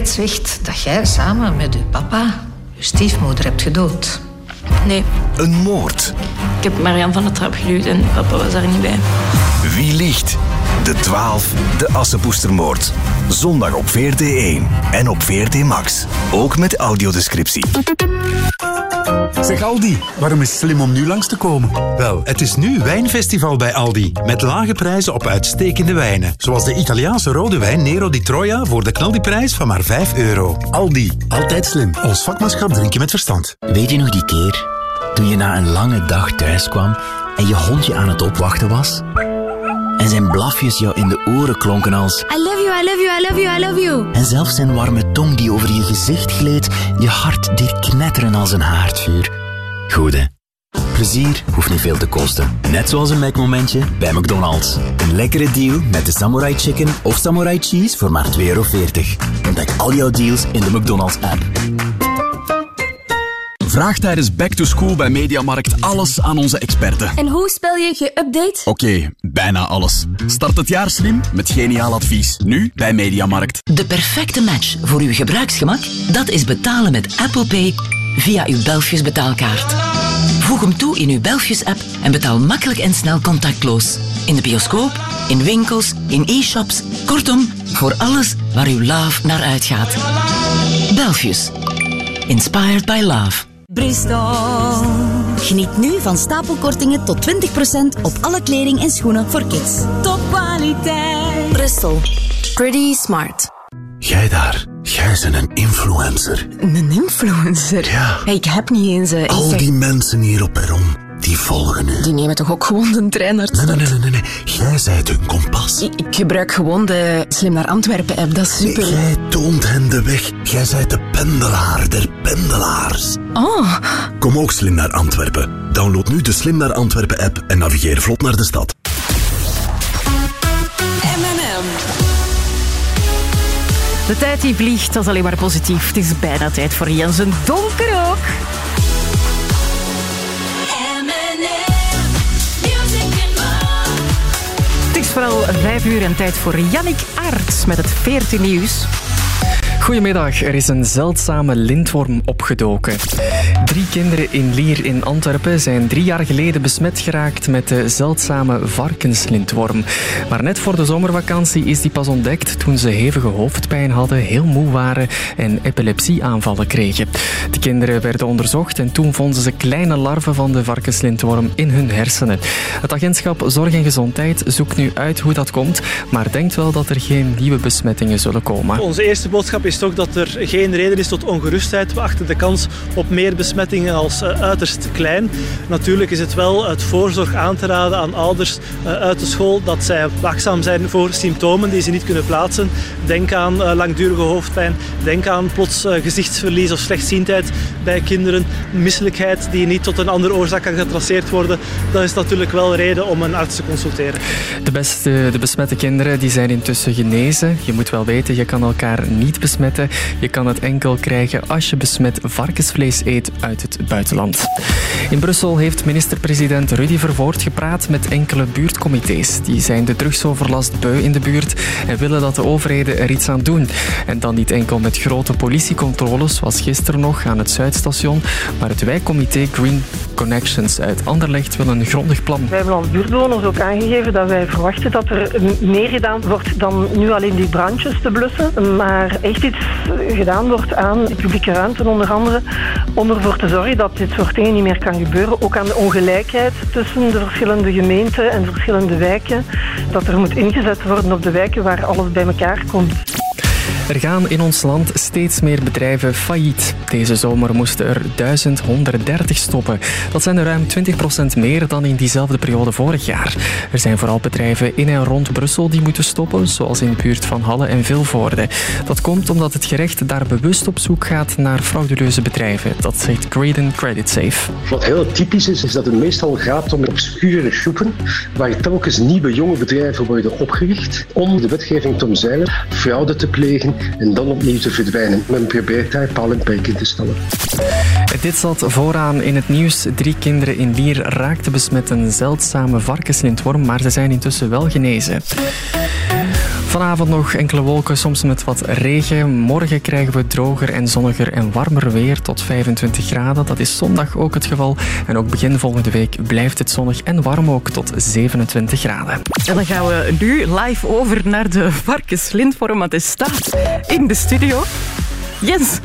Zegt dat jij samen met uw papa uw stiefmoeder hebt gedood. Nee, Een moord. ik heb Marian van de trap geduwd en papa was daar niet bij. Wie liegt? De 12, de Assepoestermoord. Zondag op VRT1 en op VRT Max. Ook met audiodescriptie. Zeg Aldi, waarom is het slim om nu langs te komen? Wel, het is nu wijnfestival bij Aldi. Met lage prijzen op uitstekende wijnen. Zoals de Italiaanse rode wijn Nero di Troia voor de knaldiprijs van maar 5 euro. Aldi, altijd slim. Ons vakmanschap drink je met verstand. Weet je nog die keer toen je na een lange dag thuis kwam en je hondje aan het opwachten was? En zijn blafjes jou in de oren klonken als... I love you, I love you, I love you, I love you. En zelfs zijn warme tong die over je gezicht gleed, je hart deed knetteren als een haardvuur. Goed hè? Plezier hoeft niet veel te kosten. Net zoals een Mac-momentje bij McDonald's. Een lekkere deal met de Samurai Chicken of Samurai Cheese voor maar 2,40 euro. Ontdek al jouw deals in de McDonald's-app. Vraag tijdens Back to School bij Mediamarkt alles aan onze experten. En hoe spel je geüpdate? Oké, bijna alles. Start het jaar slim met geniaal advies. Nu bij Mediamarkt. De perfecte match voor uw gebruiksgemak, dat is betalen met Apple Pay via uw Belfius betaalkaart. Voeg hem toe in uw Belfius-app en betaal makkelijk en snel contactloos. In de bioscoop, in winkels, in e-shops, kortom, voor alles waar uw love naar uitgaat. Belfius. Inspired by love. Bristol. Geniet nu van stapelkortingen tot 20% op alle kleding en schoenen voor kids. Topkwaliteit. Bristol. Pretty smart. Jij daar, jij bent een influencer. Een influencer? Ja. Ik heb niet eens... eh, Al die mensen hier op perron, die volgen u. Die nemen toch ook gewoon de trein naar het Nee, nee, nee, nee, nee. Jij zijt hun kompas. Ik, ik gebruik gewoon de Slim naar Antwerpen app, dat is super. Jij toont hen de weg. Jij zijt de pendelaar der pendelaars. Oh, Kom ook slim naar Antwerpen. Download nu de Slim naar Antwerpen app en navigeer vlot naar de stad. M&M. De tijd die vliegt, dat is alleen maar positief. Het is bijna tijd voor Jens een donker ook. Is vooral vijf uur en tijd voor Jannik Aerts met het 14 nieuws. Goedemiddag, er is een zeldzame lintworm opgedoken. Drie kinderen in Lier in Antwerpen zijn drie jaar geleden besmet geraakt met de zeldzame varkenslintworm. Maar net voor de zomervakantie is die pas ontdekt toen ze hevige hoofdpijn hadden, heel moe waren en epilepsieaanvallen kregen. De kinderen werden onderzocht en toen vonden ze kleine larven van de varkenslintworm in hun hersenen. Het agentschap Zorg en Gezondheid zoekt nu uit hoe dat komt, maar denkt wel dat er geen nieuwe besmettingen zullen komen. Onze eerste boodschap is toch dat er geen reden is tot ongerustheid. We achten de kans op meer besmettingen als eh, uiterst klein. Natuurlijk is het wel uit voorzorg aan te raden aan ouders eh, uit de school dat zij waakzaam zijn voor symptomen die ze niet kunnen plaatsen. Denk aan eh, langdurige hoofdpijn, denk aan plots gezichtsverlies of slechtziendheid bij kinderen, misselijkheid die niet tot een andere oorzaak kan getraceerd worden. Dat is natuurlijk wel reden om een arts te consulteren. De, beste, de besmette kinderen die zijn intussen genezen. Je moet wel weten, je kan elkaar niet besmetten. Je kan het enkel krijgen als je besmet varkensvlees eet uit het buitenland. In Brussel heeft minister-president Rudy Vervoort gepraat met enkele buurtcomité's. Die zijn de drugsoverlast beu in de buurt en willen dat de overheden er iets aan doen. En dan niet enkel met grote politiecontroles, zoals gisteren nog aan het Zuidstation, maar het wijkcomité Green Connections uit Anderlecht wil een grondig plan. Wij hebben als buurtbewoners ook aangegeven dat wij verwachten dat er meer gedaan wordt dan nu alleen die brandjes te blussen. Maar echt iets gedaan wordt aan de publieke ruimte onder andere. Om ervoor te zorgen dat dit soort dingen niet meer kan gebeuren. Ook aan de ongelijkheid tussen de verschillende gemeenten en verschillende wijken. Dat er moet ingezet worden op de wijken waar alles bij elkaar komt. Er gaan in ons land steeds meer bedrijven failliet. Deze zomer moesten er 1130 stoppen. Dat zijn er ruim 20% meer dan in diezelfde periode vorig jaar. Er zijn vooral bedrijven in en rond Brussel die moeten stoppen, zoals in de buurt van Halle en Vilvoorde. Dat komt omdat het gerecht daar bewust op zoek gaat naar frauduleuze bedrijven. Dat zegt Graden Credit Safe. Wat heel typisch is, is dat het meestal gaat om obscure groepen waar telkens nieuwe jonge bedrijven worden opgericht om de wetgeving te omzeilen, fraude te plegen en dan opnieuw te verdwijnen. Men probeert daar paal en perk in te stellen. Dit zat vooraan in het nieuws. Drie kinderen in Lier raakten besmet een zeldzame varkenslintworm, maar ze zijn intussen wel genezen. Vanavond nog enkele wolken, soms met wat regen. Morgen krijgen we droger en zonniger en warmer weer tot 25 graden. Dat is zondag ook het geval. En ook begin volgende week blijft het zonnig en warm ook tot 27 graden. En dan gaan we nu live over naar de varkenslintworm, want hij staat in de studio. Yes.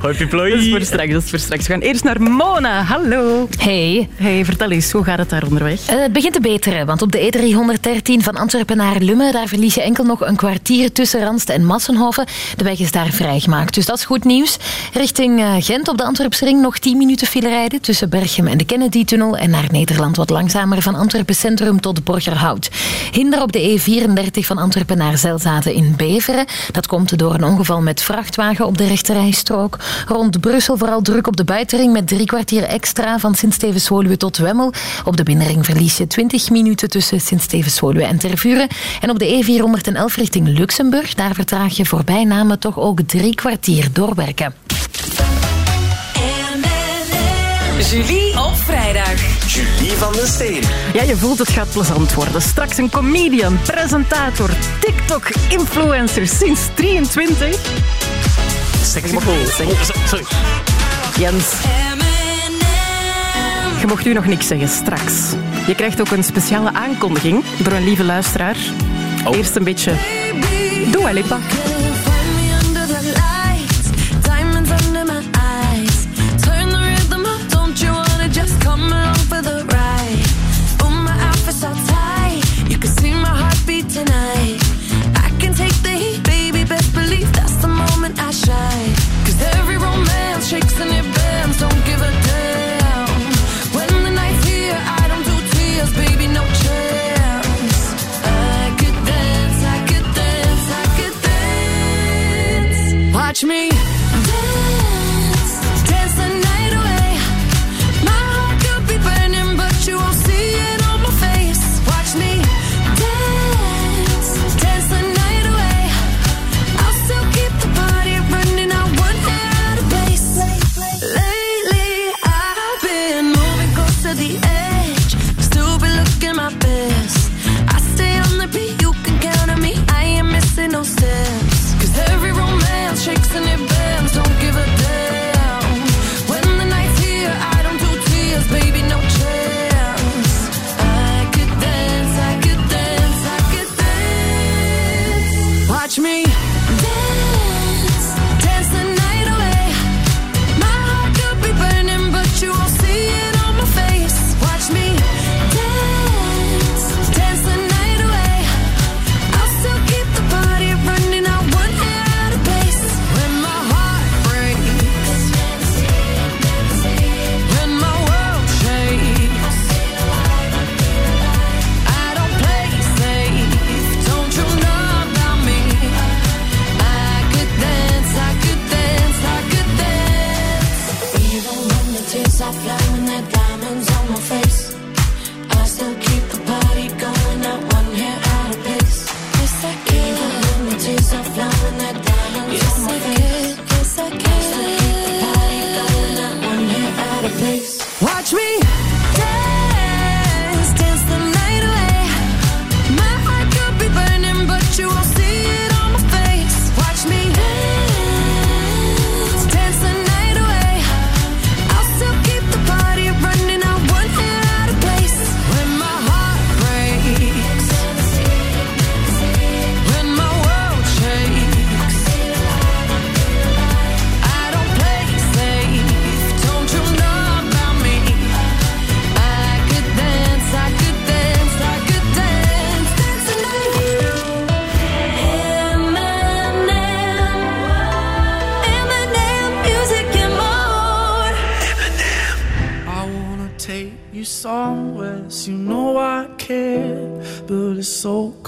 Hoi Piploi. Dat is voor straks, dat is voor straks. We gaan eerst naar Mona. Hallo. Hey. Hey, vertel eens, hoe gaat het daar onderweg? Eh, het begint te beteren, want op de E313 van Antwerpen naar Lummen, daar verlies je enkel nog een kwartier tussen Randst en Massenhoven. De weg is daar vrijgemaakt, dus dat is goed nieuws. Richting eh, Gent op de Antwerpsring nog 10 minuten file rijden tussen Berchem en de Kennedy-tunnel en naar Nederland wat langzamer van Antwerpen Centrum tot Borgerhout. Hinder op de E34 van Antwerpen naar Zelzaten in Beveren. Dat komt door een ongeval met vrachtwagen op de rechterrijstrook. Rond Brussel vooral druk op de buitenring met drie kwartier extra van Sint-Stevens-Woluwe tot Wemmel. Op de binnenring verlies je 20 minuten tussen Sint-Stevens-Woluwe en Tervuren. En op de E411 richting Luxemburg, daar vertraag je voorbij Namen toch ook drie kwartier doorwerken. Julie op vrijdag. Julie van den Steen. Ja, je voelt het gaat plezant worden. Straks een comedian, presentator, TikTok-influencer sinds 23. Sexy zeg- Oh, so- sorry. Jens. Je mocht u nog niks zeggen, straks. Je krijgt ook een speciale aankondiging door een lieve luisteraar. Eerst een beetje Dua Lipa.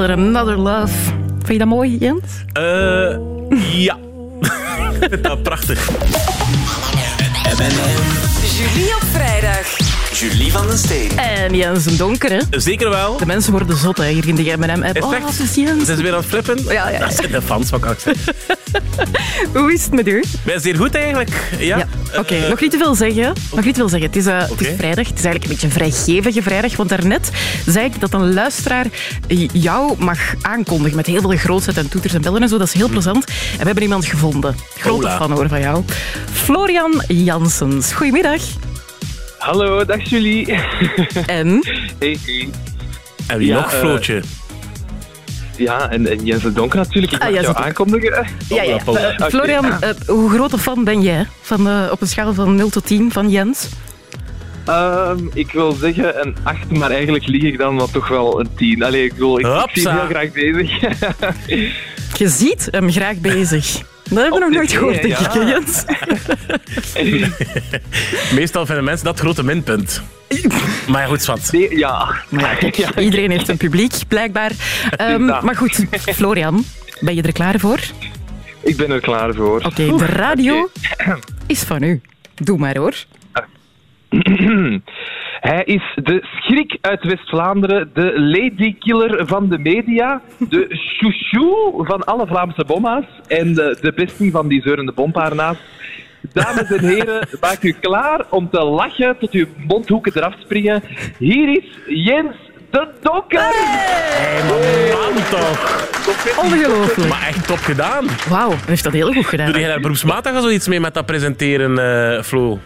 Another Love. Vind je dat mooi, Jens? Eh, ja. (laughs) Ik vind dat prachtig. Julie op vrijdag. Julie van den Steen. En Jens een donker, hè? Zeker wel. De mensen worden zot hè, hier in de M&M-app. Is Oh, dat is Jens. Zijn ze weer aan het flippen? Ja, ja, Dat zijn de fans, wat kan ik zeggen. (laughs) Hoe is het met u? Wij zeer goed eigenlijk. Ja. Ja, Oké, Eh, nog niet te veel zeggen. Nog niet te veel zeggen. Het is, eh, het is vrijdag. Het is eigenlijk een beetje een vrijgevige vrijdag. Want daarnet zei ik dat een luisteraar jou mag aankondigen met heel veel grootheid en toeters en bellen en zo. Dat is heel plezant. En we hebben iemand gevonden. Grote Hola. fan hoor van jou. Florian Janssens. Goedemiddag. Hallo, dag Julie. En? Hey, hey. En wie Ja, nog, eh, Floortje? Ja, en, en Jens de Donker natuurlijk. Ik Ah, mag Jens jou aankondigen. Ja, ja. Oh, Eh, oké. Florian, eh, hoe grote fan ben jij van, eh, op een schaal van 0 tot 10 van Jens? Ehm, ik wil zeggen een 8, maar eigenlijk lieg ik dan wel toch wel een 10. Allee, ik, wil, ik, ik zie hem heel graag bezig. (laughs) Je ziet hem graag bezig. Dat hebben we nog nooit gehoord, denk ik, Jens. (laughs) Meestal vinden mensen dat grote minpunt. Maar ja, goed, zwart. ja. Maar ja, kijk, (laughs) iedereen heeft een publiek, blijkbaar. Ehm, Ja. maar goed, Florian, ben je er klaar voor? ik ben er klaar voor. Oké, de radio is van u. Doe maar hoor. (clears throat) Hij is de schrik uit West-Vlaanderen, de ladykiller van de media, de chouchou van alle Vlaamse bomma's en de, de bestie van die zeurende bompaarnaas. Dames en heren, maak u klaar om te lachen tot uw mondhoeken eraf springen. Hier is Jens de Donker! Hey, man, man toch. Ongelooflijk. Maar echt top gedaan. Wauw, hij heeft dat heel goed gedaan. Doe jij daar beroepsmatig al zoiets mee met dat presenteren, eh, Flo?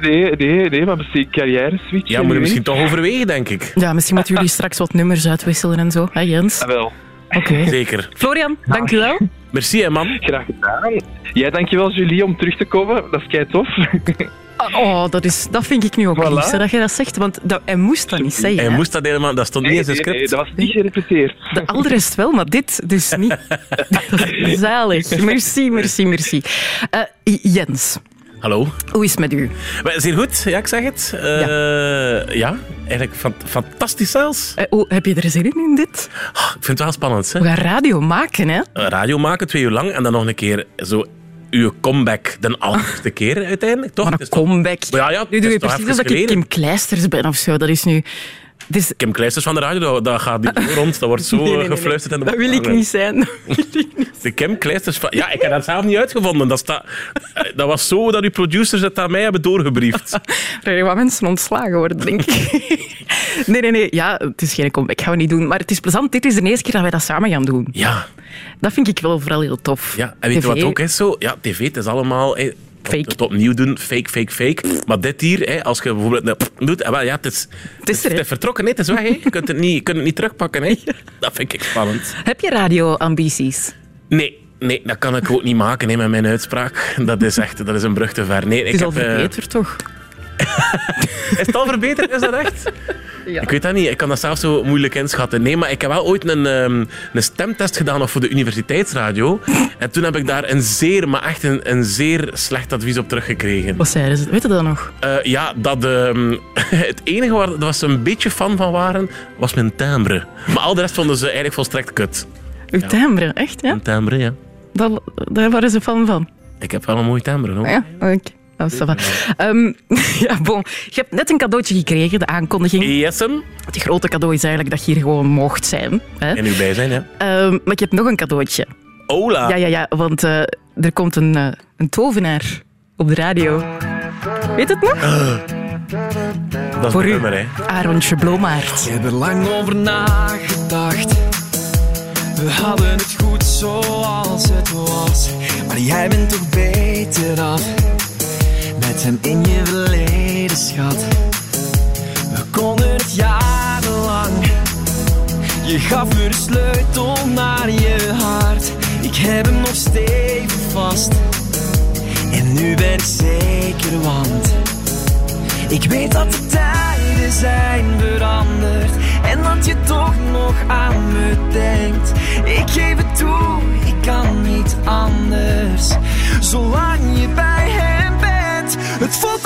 Nee, nee, nee, maar misschien carrière switch. Ja, moet je misschien toch overwegen, denk ik. Ja, misschien moeten jullie straks wat nummers uitwisselen en zo. Hè, Jens? wel. Oké. Zeker. Florian, dank u wel. Merci, hè, man. Graag gedaan. Jij dankjewel, Julie, om terug te komen. Dat is kei tof. Oh, dat, is, dat vind ik nu ook Voilà. lief, hè, dat je dat zegt. Want dat, hij moest dat niet zeggen. Hij hè. moest dat helemaal... Dat stond niet in zijn script. nee, dat was niet gerepeteerd. De al de rest wel, maar dit dus niet. (laughs) (laughs) Zalig. Merci, merci, merci. Eh, Jens, Hallo. Hoe is het met u? Zeer goed, ja, ik zeg het. Eh, ja. eigenlijk fan- fantastisch zelfs. Hoe, heb je er zin in, in dit? Ik vind het wel spannend. Hè? We gaan radio maken, hè? Eh, Radio maken, twee uur lang, en dan nog een keer zo uw comeback de allereerste keer uiteindelijk, toch? Maar een comeback. Ja, ja, Nu doe je precies alsof ik. Kim Kleisters ben of zo. Dat is nu... Dus... Kim Kleisters van de radio, dat, gaat niet zo rond. Dat wordt zo (laughs) Nee, nee, gefluisterd. En (laughs) Dat wil ik niet zijn. De Kim Kleisters van... Ja, ik heb dat zelf niet uitgevonden. Dat, sta... dat was zo dat uw producers het aan mij hebben doorgebriefd. (laughs) Er wat mensen ontslagen worden, denk ik. Nee, nee, nee. Ja, het is geen comeback. Gaan we niet doen. Maar het is plezant. Dit is de eerste keer dat wij dat samen gaan doen. Ja. Dat vind ik wel vooral heel tof. Ja, en weet je wat ook is zo? Ja, tv, het is allemaal... Hè, Fake. Het opnieuw doen, fake, fake, fake. Maar dit hier, hè, als je bijvoorbeeld een doet, wel, ja, het is, het is, het is vertrokken, hè, het is weg. Hè. Je kunt het niet, je kunt het niet terugpakken. Hè. (laughs) Dat vind ik spannend. Heb je radioambities? Nee, nee, dat kan ik ook niet maken hè, met mijn uitspraak. Dat is echt dat is een brug te ver. Nee, Het ik is al heb, eh, verbeterd, toch? (laughs) Is het al verbeterd? Is dat echt? (laughs) Ik weet dat niet. Ik kan dat zelf zo moeilijk inschatten. Nee, maar ik heb wel ooit een, ehm, een stemtest gedaan voor de universiteitsradio. En toen heb ik daar een zeer, maar echt een, een zeer slecht advies op teruggekregen. Wat zeiden ze? Weet je dat nog? Eh, ja, dat ehm, (laughs) het enige waar dat was ze een beetje fan van waren, was mijn timbre. Maar al de rest vonden ze eigenlijk volstrekt kut. Uw timbre, echt, ja? Een timbre, ja. Dat, daar waren ze fan van. Ik heb wel een mooi timbre, hoor. Ja, oké. Oh, ça va. Ehm, (laughs) ja, bon. Je hebt net een cadeautje gekregen, de aankondiging. Yesem. Het grote cadeau is eigenlijk dat je hier gewoon mocht zijn. Hè? En u bij zijn, ja. Ehm, maar ik heb nog een cadeautje. Ola. Ja, ja, ja, want eh, er komt een, eh, een tovenaar op de radio. Weet het nog? Dat is Voor een u, nummer, hè. Arontje Blomaert. Ik heb er lang over nagedacht. We hadden het goed zoals het was. Maar jij bent toch beter af. Met hem in je verleden, schat. We konden het jarenlang. Je gaf me de sleutel naar je hart. Ik heb hem nog stevig vast. En nu ben ik zeker, want ik weet dat de tijden zijn veranderd en dat je toch nog aan me denkt. Ik geef het toe, ik kan niet anders. Zolang je bij het voelt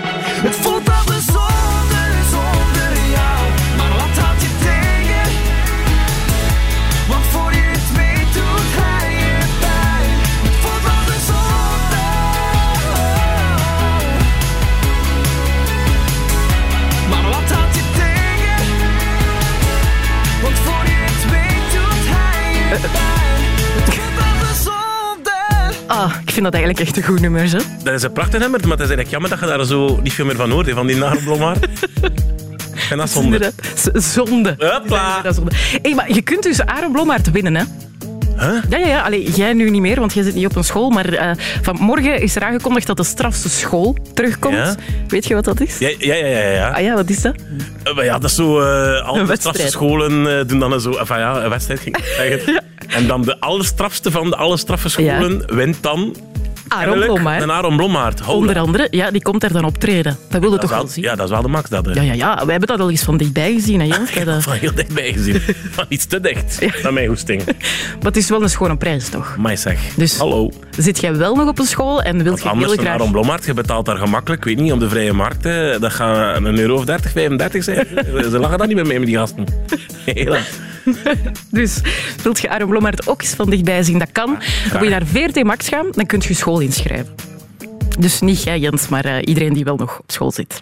Ik vind dat eigenlijk echt een goed nummer, hè? Dat is een prachtig nummer, maar het is eigenlijk jammer dat je daar zo niet veel meer van hoort, van die nare blommaar. (laughs) En dat is zonde. Zonde. Hopla. Hey, maar je kunt dus Aaron Blommaert winnen, hè? Ja, ja, ja. Allee, jij nu niet meer, want jij zit niet op een school. Maar eh, vanmorgen is er aangekondigd dat de strafste school terugkomt. Ja. Weet je wat dat is? Ja, ja, ja. ja, ja. Ah ja, wat is dat? Eh, maar ja, dat is zo... eh al Een de wedstrijd. scholen eh, doen dan zo... Enfin ja, een wedstrijd ging (laughs) ik zeggen. En dan de allerstrafste van de allerstraffe scholen wint dan... Aaron Blommaert. Een Aaron Blommaert. Onder andere, ja, die komt er dan optreden. Dat wilde Dat toch wel- wel zien? Ja, dat is wel de max. Dat, hè. Ja, ja, ja. We hebben dat al eens van dichtbij gezien, hè, Jens? Bij de- Van heel dichtbij gezien. (laughs) Van iets te dicht. Naar mijn hoesting. (laughs) Maar het is wel een schone prijs, toch? Maar zeg. Dus Hallo. zit jij wel nog op een school en wilt je heel graag... Aaron Blommaert, je betaalt daar gemakkelijk, weet niet, op de vrije markt. hè, Dat gaat een euro of 30, 35 zijn. (laughs) Ze lachen dan niet met mij, met die gasten. Heel erg. (laughs) Dus wilt je Aaron Blommaert ook eens van dichtbij zien? Dat kan. Dan moet je naar VRT Max gaan, dan kun je school inschrijven. Dus niet jij, Jens, maar eh, iedereen die wel nog op school zit.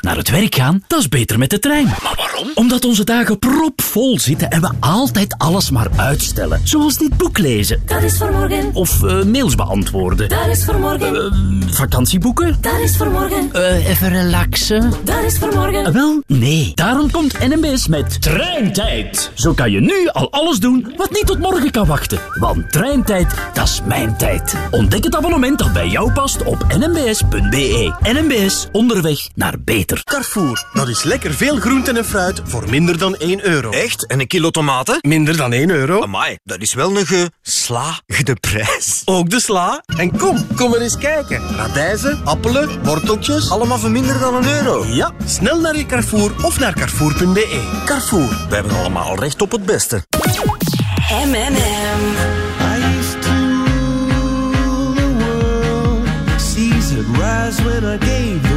Naar het werk gaan, dat is beter met de trein. Maar waarom? Omdat onze dagen propvol zitten en we altijd alles maar uitstellen. Zoals dit boek lezen. Dat is voor morgen. Of eh, mails beantwoorden. Dat is voor morgen. Eh, vakantieboeken. Dat is voor morgen. Eh, even relaxen. Dat is voor morgen. Wel, nee. Daarom komt NMBS met Treintijd. Zo kan je nu al alles doen wat niet tot morgen kan wachten. Want Treintijd, dat is mijn tijd. Ontdek het abonnement dat bij jou op nmbs.be. NMBS, onderweg naar beter. Carrefour, dat is lekker veel groenten en fruit voor minder dan 1 euro. Echt? En een kilo tomaten? Minder dan 1 euro. Amai, dat is wel een geslaagde prijs. Ook de sla. En kom, kom maar eens kijken. Radijzen, appelen, worteltjes. Allemaal voor minder dan een euro. Ja, snel naar je Carrefour of naar carrefour.be. Carrefour, we hebben allemaal recht op het beste. M&M. Rise when I gave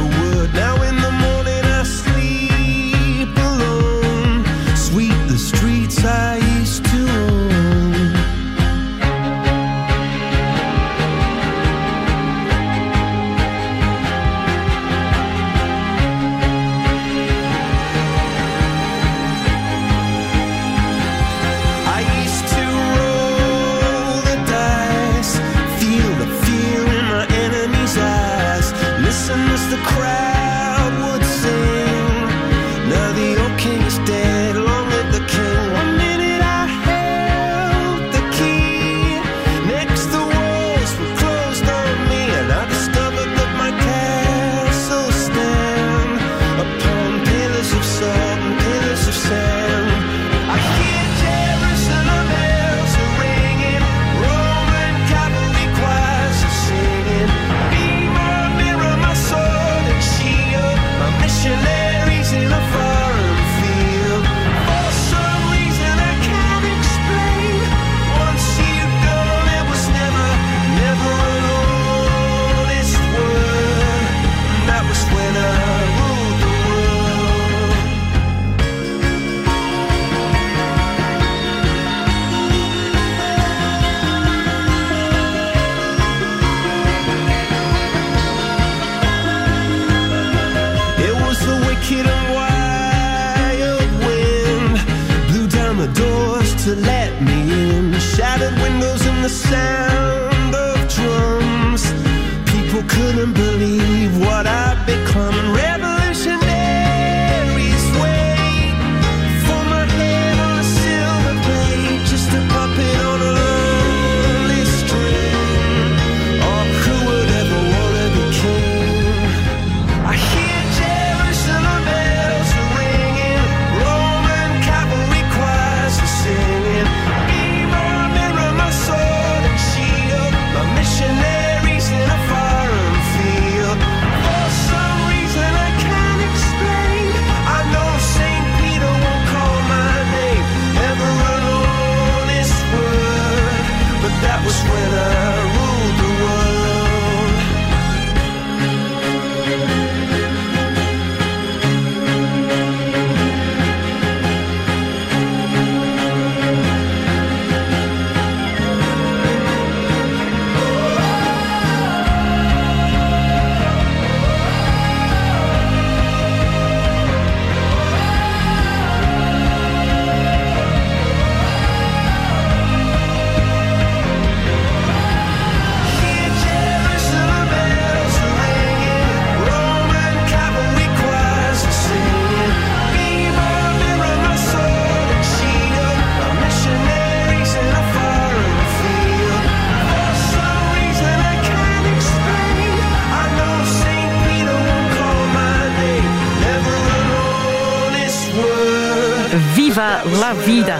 la vida.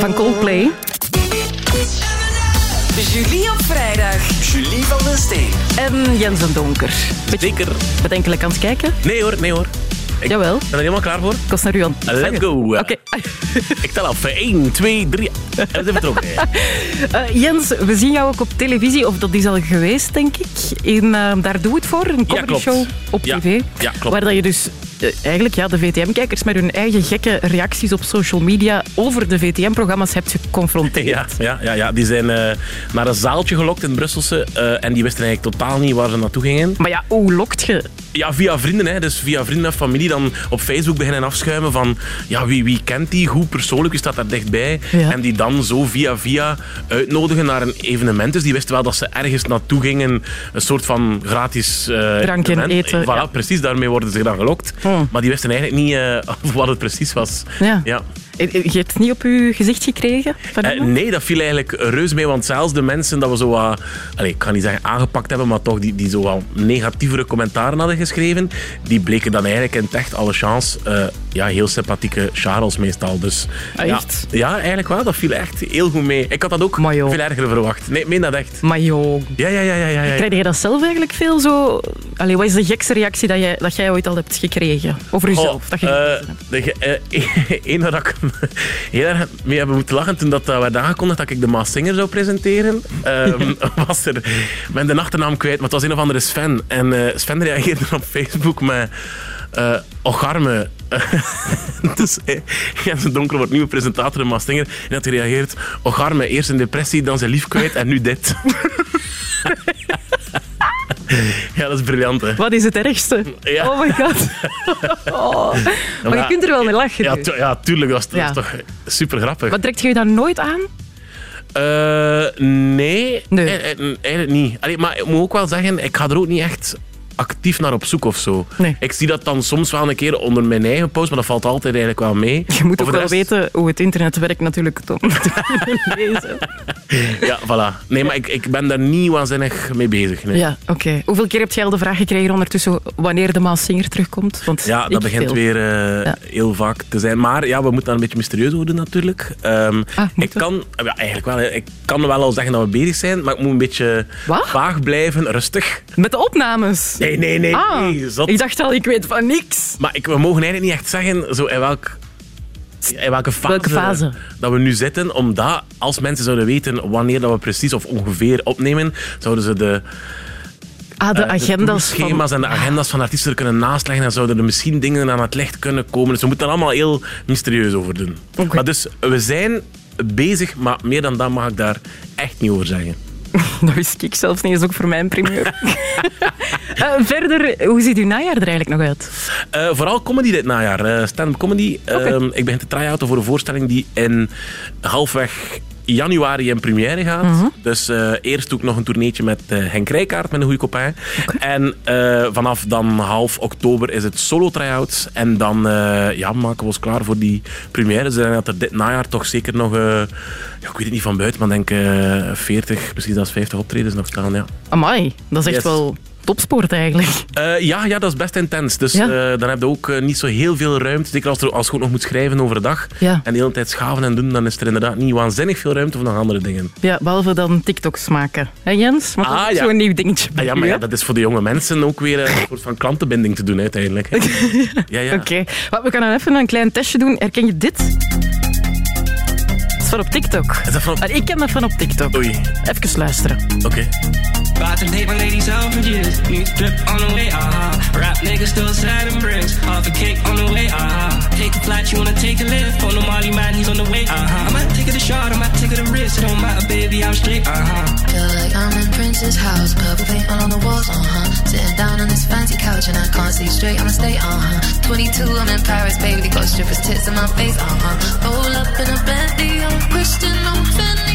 Van Coldplay. Julie op vrijdag. Julie van den Steen. En Jens en Donker. Zeker. Met enkele kans kijken? Nee hoor, nee hoor. Ik Jawel. ben er helemaal klaar voor. Kost naar u aan. Let's go. Oké. (laughs) Ik tel af. 1, 2, 3. En we zijn vertrokken. (laughs) Eh, Jens, we zien jou ook op televisie, of dat is al geweest, denk ik. In uh, Daar Doe Het Voor, een comedy show op Ja. tv. Ja, klopt. Waar dat je dus eh, eigenlijk ja, de VTM-kijkers met hun eigen gekke reacties op social media over de VTM-programma's hebt geconfronteerd. Ja, ja, ja, ja. die zijn eh, naar een zaaltje gelokt in Brusselse eh, en die wisten eigenlijk totaal niet waar ze naartoe gingen. Maar ja, hoe lokt je? Ja, via vrienden. Hè. Dus via vrienden en familie dan op Facebook beginnen afschuimen van ja, wie, wie kent die, hoe persoonlijk, wie staat daar dichtbij. Ja. En die dan zo via via uitnodigen naar een evenement. Dus die wisten wel dat ze ergens naartoe gingen, een soort van gratis eh Drank en eten, Voilà, ja. precies, daarmee worden ze dan gelokt. Hmm. Maar die wisten eigenlijk niet eh, (laughs) wat het precies was. Ja. Ja. Eh, eh, Je hebt het niet op je gezicht gekregen? Iemand? nee, dat viel eigenlijk reus mee, want zelfs de mensen dat we zo wat, allez, ik kan niet zeggen aangepakt hebben, maar toch die, die zo wat negatievere commentaren hadden geschreven, die bleken dan eigenlijk in het echt alle chance ja, heel sympathieke Charles meestal. Dus, Ah, ja, echt? ja, eigenlijk wel. Dat viel echt heel goed mee. Ik had dat ook veel erger verwacht. Nee, meen dat echt. Maar joh. Ja, ja, ja, ja, ja, ja. Krijg je dat zelf eigenlijk veel zo... Allee, wat is de gekste reactie dat jij, dat jij ooit al hebt gekregen? Over jezelf? Dat je eh, de (laughs) ik (laughs) heel erg mee heb moeten lachen toen dat dat werd aangekondigd dat ik de Maas Singer zou presenteren, ehm, (laughs) was er... Ben de achternaam kwijt, maar het was een of andere Sven. En eh, Sven reageerde op Facebook met... eh Ocharme. (laughs) dus eh, Jens Donker wordt nieuwe presentator de Maas Singer. En dat hij reageert... Ocharme, eerst een depressie, dan zijn lief kwijt en nu dit. Ja, dat is briljant, hè. Wat is het ergste? Ja. Oh my god. (laughs) Oh. Maar je kunt er wel mee lachen. Ja, tu- ja tuurlijk. Dat is, dat is toch super grappig. Maar trekt je je dat nooit aan? Eh, nee, Eh, eh, eigenlijk niet. Allee, maar ik moet ook wel zeggen, ik ga er ook niet echt actief naar op zoek of zo. Nee. Ik zie dat dan soms wel een keer onder mijn eigen post, maar dat valt altijd eigenlijk wel mee. Je moet ook wel rest- weten hoe het internet werkt natuurlijk om te kunnen lezen. Ja, voilà. Nee, maar ik, ik ben daar niet waanzinnig mee bezig. Nee. Ja, oké. Hoeveel keer heb jij al de vraag gekregen ondertussen wanneer de Maas Singer terugkomt? Want Ja, dat begint veel. weer eh, heel vaak te zijn. Maar ja, we moeten daar een beetje mysterieus over doen natuurlijk. Ehm, Ah, ik kan, ja, eigenlijk wel, ik kan wel al zeggen dat we bezig zijn, maar ik moet een beetje vaag blijven, rustig. Met de opnames? Nee, nee, nee. Ah, nee zot. ik dacht al, ik weet van niks. Maar ik, we mogen eigenlijk niet echt zeggen zo in, welk, in welke, fase Welke fase? dat we nu zitten. Omdat als mensen zouden weten wanneer dat we precies of ongeveer opnemen, zouden ze de, Ah, de eh, agendas van... schema's en de agenda's van artiesten kunnen naastleggen en zouden er misschien dingen aan het licht kunnen komen. Dus we moeten er allemaal heel mysterieus over doen. Maar dus, we zijn bezig, maar meer dan dat mag ik daar echt niet over zeggen. (laughs) Dat wist ik zelfs niet, is ook voor mijn primeur. (laughs) (laughs) Eh, verder, hoe ziet uw najaar er eigenlijk nog uit? Eh, vooral comedy dit najaar. eh, Stand-up comedy. Ehm, ik begin te try-outen voor een voorstelling die in halfweg januari in première gaat. Mhm. Dus eh, eerst doe ik nog een tourneetje met eh, Henk Rijkaard, met een goede copain. En eh, vanaf dan half oktober is het solo try-out. En dan ja, maken we ons klaar voor die première. Dus ik denk dat er dit najaar toch zeker nog... ja, ik weet het niet van buiten, maar denk eh 40, misschien zelfs 50 optredens nog staan. Ja. Amai, dat is echt Yes. wel topsport eigenlijk. Eh, ja, ja, dat is best intens. Dus Ja. eh, dan heb je ook eh, niet zo heel veel ruimte. Zeker als, er, als je ook nog moet schrijven overdag. Ja. En de hele tijd schaven en doen, dan is er inderdaad niet waanzinnig veel ruimte voor nog andere dingen. Ja, behalve dan TikToks maken. Hè Jens? Dat Ah, is ja. zo'n nieuw dingetje Ah, ja, maar ja, dat is voor de jonge mensen ook weer een soort van klantenbinding te doen uiteindelijk. (laughs) ja, ja. Oké, Maar we gaan even een klein testje doen. Herken je dit? Dat is van op TikTok. Is dat van op... Ah, Ik ken dat van op TikTok. Oei. Even luisteren. Oké. About to date my lady Selfridges. New drip on the way, uh-huh. Rap niggas still sliding bricks. Half a cake on the way, uh-huh. Take a flight, you wanna take a lift. On the Molly man, he's on the way, uh-huh. I might take it a shot, I might take it a risk. It don't matter, baby, I'm straight, uh-huh. Feel like I'm in Prince's house, purple paint on the walls, uh huh. Sitting down on this fancy couch and I can't see straight, I'ma stay, uh huh. 22, I'm in Paris, baby, got strippers' tits in my face, uh huh. Roll up in a Bentley, I'm Christian, I'm Fendi,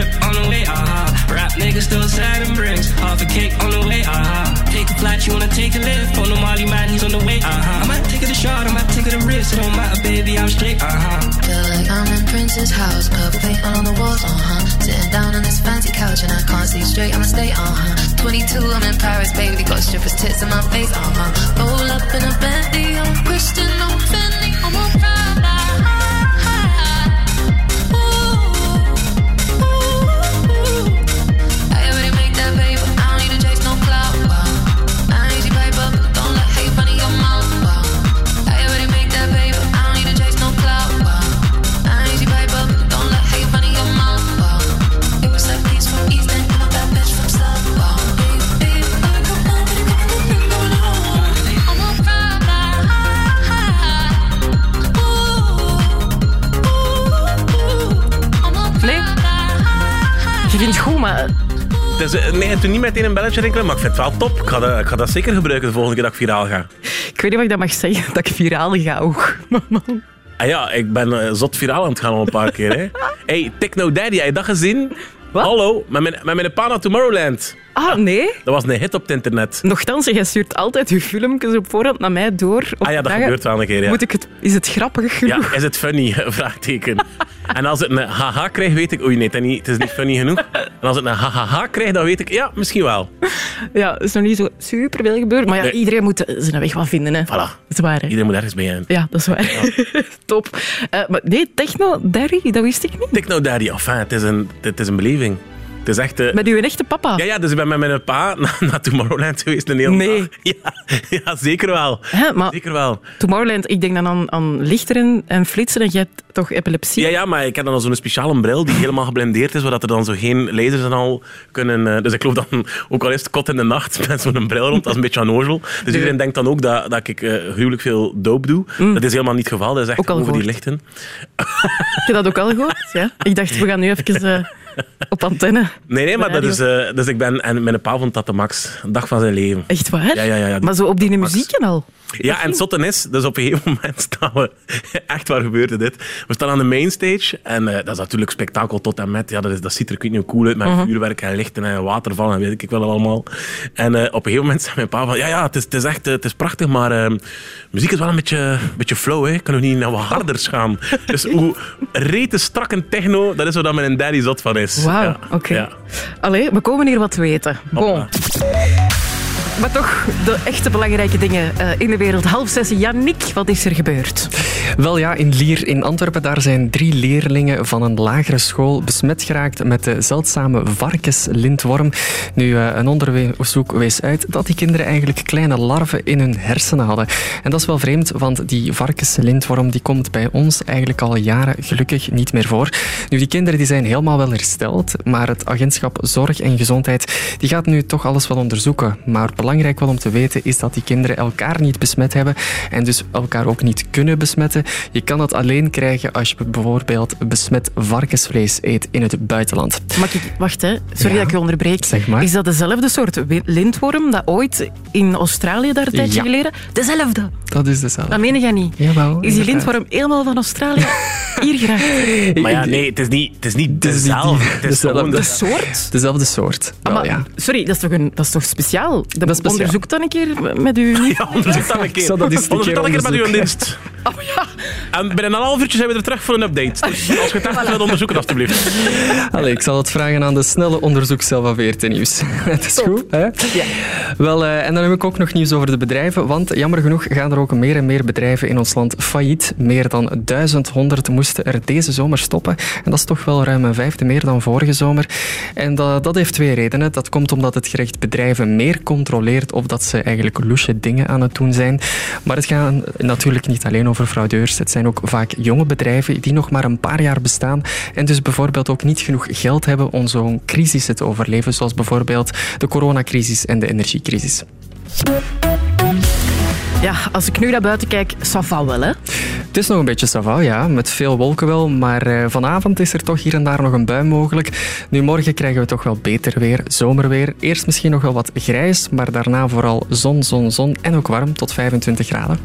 on the way, uh-huh. Rap niggas still sad and bricks. Half a cake on the way, uh-huh. Take a flight, you wanna take a lift. On the Molly man, he's on the way, uh-huh. I might take it a shot, I might take it a risk. It don't matter, baby, I'm straight, uh-huh. Feel like I'm in Prince's house, purple paint all on the walls, uh-huh. Sitting down on this fancy couch and I can't see straight, I'ma stay, uh-huh. 22, I'm in Paris, baby, got strippers' tits in my face, uh-huh. Roll up in a Bentley, I'm Christian, I'm goed, maar... Het is, eh, nee, toen niet meteen een belletje rinkelen, maar ik vind het wel top. Ik ga, dat, ik ga dat zeker gebruiken de volgende keer dat ik viraal ga. Ik weet niet of ik dat mag zeggen, dat ik viraal ga ook. (laughs) Ah ja, ik ben eh, zot viraal aan het gaan al een paar keer. Hè. (laughs) Hey, Techno Daddy, heb je dat gezien? Hallo, met mijn, met mijn pa naar Tomorrowland. Ah, nee? Dat was een hit op het internet. Nochtans, jij stuurt altijd je filmpjes op voorhand naar mij door. Ah ja, dat gebeurt wel een keer, ja. Moet ik het, is het grappig genoeg? Ja, is het funny? (laughs) Vraagteken. En als het een haha krijgt, weet ik... Oei, nee, het is niet, het is niet funny genoeg. En als het een haha krijgt, dan weet ik... Ja, misschien wel. Ja, dat is nog niet zo super veel gebeurd. Maar ja, Nee. iedereen moet zijn weg wel vinden. Hè. Voilà. Dat is waar. Hè. Iedereen moet ergens zijn. Ja, dat is waar. (laughs) Top. Eh, maar nee, Techno Derry, dat wist ik niet. Techno Daddy, enfin, het is een, het is een beleving. Het is echt... eh, Met uw echte papa. Ja, ja, dus ik ben met mijn pa (laughs) naar, naar Tomorrowland geweest een hele Nee. dag. (laughs) Ja, ja, zeker wel. Hè, maar Zeker wel. Tomorrowland, ik denk dan aan, aan lichteren en flitsen en jij hebt toch epilepsie? Ja, ja, maar ik heb dan zo'n speciale bril die helemaal geblendeerd is, zodat er dan zo geen lasers en al kunnen... eh, dus ik loop dan, (laughs) ook al is het kot in de nacht, met zo'n bril rond. Dat is een beetje onnozel. Dus iedereen denkt dan ook dat, dat ik eh, gruwelijk veel dope doe. Dat is helemaal niet het geval. Dat is echt over die lichten. Heb je dat ook al gehoord? Ja? Ik dacht, we gaan nu even op antenne. Nee, nee, maar dat is... eh, dus ik ben... En mijn pa vond dat de max. Een dag van zijn leven. Echt waar? Ja, ja, ja. ja. Maar zo op die muziek en al. Ja, en het zotte is, dus op een gegeven moment (laughs) staan we... Echt, waar gebeurde dit? We staan aan de mainstage en eh, dat is natuurlijk spektakel tot en met. Ja, dat, is, dat ziet er ik weet niet hoe cool uit, met Mhm. vuurwerk en lichten en watervallen en weet ik wel allemaal. En eh, op een gegeven moment (laughs) zei mijn pa van, ja, ja, het is, het is echt eh, het is prachtig, maar eh, muziek is wel een beetje, een beetje flow, hè. Kan nog niet naar wat harder gaan. (laughs) Dus hoe rete strak een techno, dat is waar mijn daddy zot van is. Wauw, Ja, oké. ja. Allee, we komen hier wat weten. Bon. Maar toch, de echte belangrijke dingen eh, in de wereld. Half zes, Yannick, wat is er gebeurd? Wel ja, in Lier in Antwerpen daar zijn drie leerlingen van een lagere school besmet geraakt met de zeldzame varkenslintworm. Nu, eh, een onderzoek wees uit dat die kinderen eigenlijk kleine larven in hun hersenen hadden. En dat is wel vreemd, want die varkenslintworm die komt bij ons eigenlijk al jaren gelukkig niet meer voor. Nu, die kinderen die zijn helemaal wel hersteld, maar het agentschap Zorg en Gezondheid die gaat nu toch alles wel onderzoeken. Maar belangrijk wel om te weten is dat die kinderen elkaar niet besmet hebben en dus elkaar ook niet kunnen besmetten. Je kan het alleen krijgen als je bijvoorbeeld besmet varkensvlees eet in het buitenland. Mag ik, wacht, hè. sorry Ja. dat ik je onderbreek. Zeg maar. Is dat dezelfde soort lintworm dat ooit in Australië daar een tijdje Ja. geleden? Dezelfde. Dat is dezelfde. Dat meen jij niet. Jawel, Is die lintworm helemaal van Australië (laughs) hier geraakt? Maar ja, nee, het is niet, het is niet Het is niet dezelfde. Het is gewoon De soort? Dezelfde soort. Wel, maar, ja. Sorry, dat is toch, een, dat is toch speciaal? Dat is speciaal. Onderzoek dan een keer met u. Ja, onderzoek dat een keer. zal dat eens een Onderzoek dat een keer met u in (laughs) onderzoeken. dienst. En binnen een half uurtje zijn we er terug voor een update. Dus als je het echt wilt onderzoeken, alstublieft. Allee, ik zal het vragen aan de snelle onderzoekscel van VRT Nieuws. (laughs) Het is goed, hè? Ja. Wel, eh, en dan heb ik ook nog nieuws over de bedrijven, want jammer genoeg gaan er ook meer en meer bedrijven in ons land failliet. Meer dan 1100 moesten er deze zomer stoppen. En dat is toch wel ruim een vijfde meer dan vorige zomer. En dat, dat heeft twee redenen. Dat komt omdat het gerecht bedrijven meer controleert of dat ze eigenlijk loesje dingen aan het doen zijn. Maar het gaat natuurlijk niet alleen over fraudeurs. Het zijn ook vaak jonge bedrijven die nog maar een paar jaar bestaan en dus bijvoorbeeld ook niet genoeg geld hebben om zo'n crisis te overleven, zoals bijvoorbeeld de coronacrisis en de energiecrisis. Ja, als ik nu naar buiten kijk, Sava wel, hè? Het is nog een beetje sava, ja, met veel wolken wel, maar eh, vanavond is er toch hier en daar nog een bui mogelijk. Nu, morgen krijgen we toch wel beter weer, zomerweer. Eerst misschien nog wel wat grijs, maar daarna vooral zon, zon, zon en ook warm, tot 25 graden.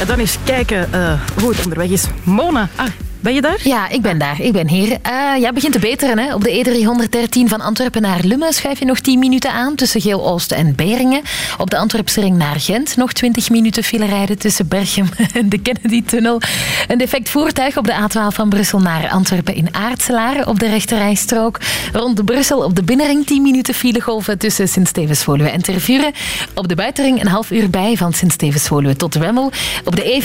En dan eens kijken eh, hoe het onderweg is. Mona, ah, Ben je daar? Ja, ik ben daar. Ik ben hier. Eh ja, begint te beteren. Hè. Op de E313 van Antwerpen naar Lummen schuif je nog 10 minuten aan tussen Geel-Oost en Beringen. Op de Antwerpsring naar Gent nog 20 minuten file rijden tussen Berchem (laughs) en de Kennedy-tunnel. Een defect voertuig op de A12 van Brussel naar Antwerpen in Aartselaar op de rechterrijstrook. Rond Brussel op de binnenring 10 minuten filegolven tussen Sint-Stevens-Woluwe en Tervuren. Op de buitenring een half uur bij van Sint-Stevens-Woluwe tot Wemmel. Op de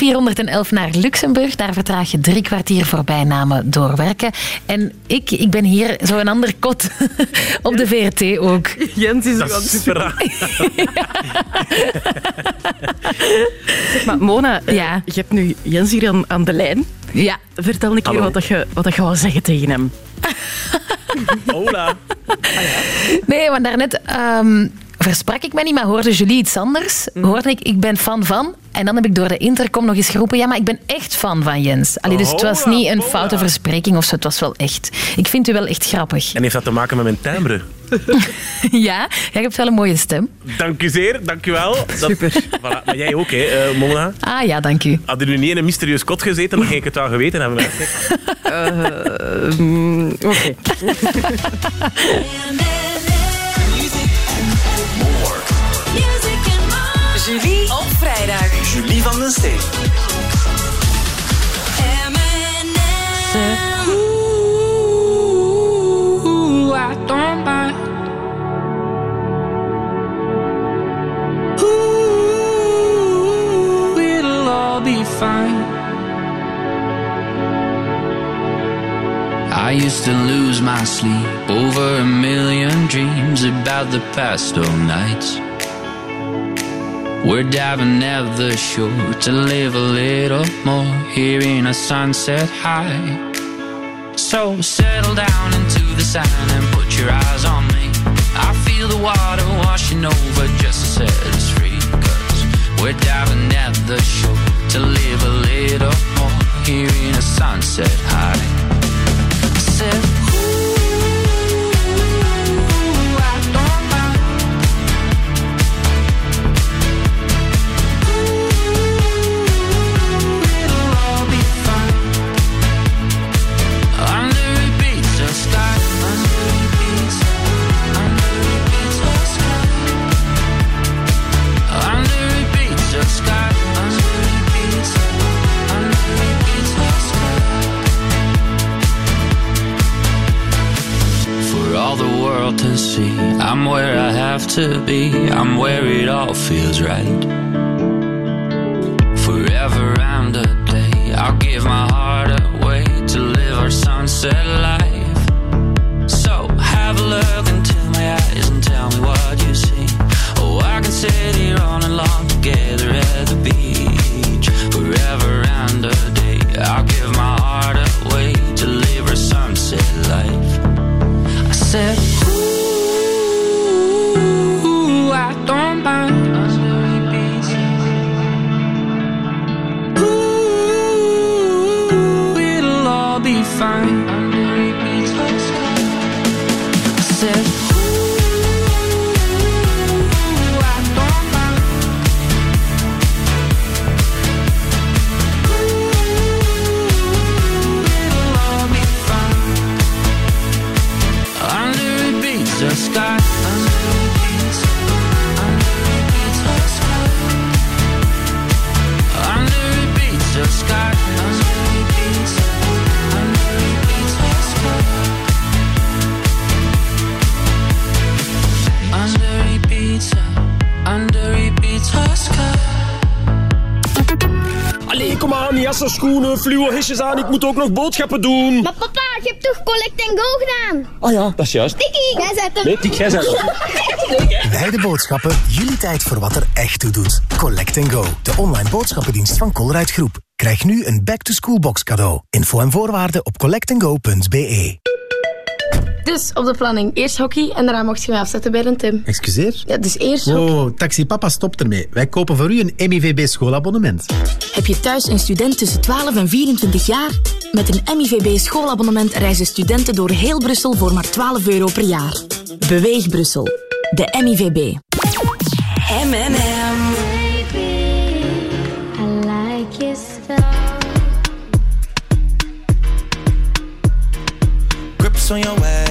E411 naar Luxemburg, daar vertraag je drie kwartier voor bijnamen doorwerken. En ik, ik ben hier zo een ander kot (laughs) op de VRT ook. Jens is is super raar. (laughs) Zeg maar, Mona, eh, je hebt nu Jens hier aan, aan de lijn. Ja. Vertel een keer wat, dat je, wat dat je wou zeggen tegen hem. Hola. Nee, want daarnet ehm, versprak ik mij niet, maar hoorde Julie iets anders. Hoorde ik, ik ben fan van. En dan heb ik door de intercom nog eens geroepen, ja, maar ik ben echt fan van Jens. Allee, dus het was niet een foute verspreking of zo, het was wel echt. Ik vind u wel echt grappig. En heeft dat te maken met mijn timbre? (laughs) ja, jij hebt wel een mooie stem. Dank u zeer, dank u wel. Super. (laughs) Voilà. Maar jij ook, hè, eh, Mona? Ah ja, dank u. Had u nu niet in een mysterieus kot gezeten, dan ging ik het wel geweten hebben. (laughs) Oké. Julie op vrijdag. Julie van den Steen. Ooh, I don't mind. Ooh, it'll all be fine. I used to lose my sleep over a million dreams about the past old nights. We're diving at the shore to live a little more, here in a sunset high. So settle down into the sand and put your eyes on me. I feel the water washing over just to set us free. Cause we're diving at the shore to live a little more, hearing a sunset high. I world to see, I'm where I have to be, I'm where it all feels right. Forever and a day, I'll give my heart away to live our sunset life. So have a look into my eyes and tell me what you see. Oh, I can sit here all night long together at the beach. Forever and a day, I'll give my heart away to live our sunset life. I said, jassen, schoenen, fluo, hesjes aan. Ik moet ook nog boodschappen doen. Maar papa, je hebt toch Collect and Go gedaan? Ah ja, dat is juist. Tikkie, jij zet hem. Nee, Tik, jij zei dat. (laughs) Bij de boodschappen, jullie tijd voor wat er echt toe doet. Collect Go, de online boodschappendienst van Colruyt Groep. Krijg nu een back-to-school box cadeau. Info en voorwaarden op collectandgo.be. Dus op de planning. Eerst hockey en daarna mocht je mij afzetten bij een Tim. Excuseer? Ja, dus eerst hockey. Oh, taxi papa stopt ermee. Wij kopen voor u een MIVB schoolabonnement. Heb je thuis een student tussen 12 en 24 jaar? Met een MIVB schoolabonnement reizen studenten door heel Brussel voor maar 12 euro per jaar. Beweeg Brussel. De MIVB. M&M. I like your style.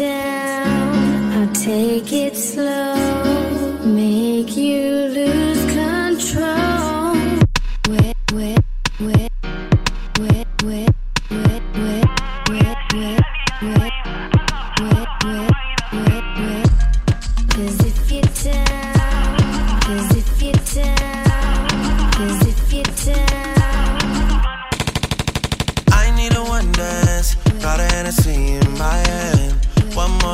Down,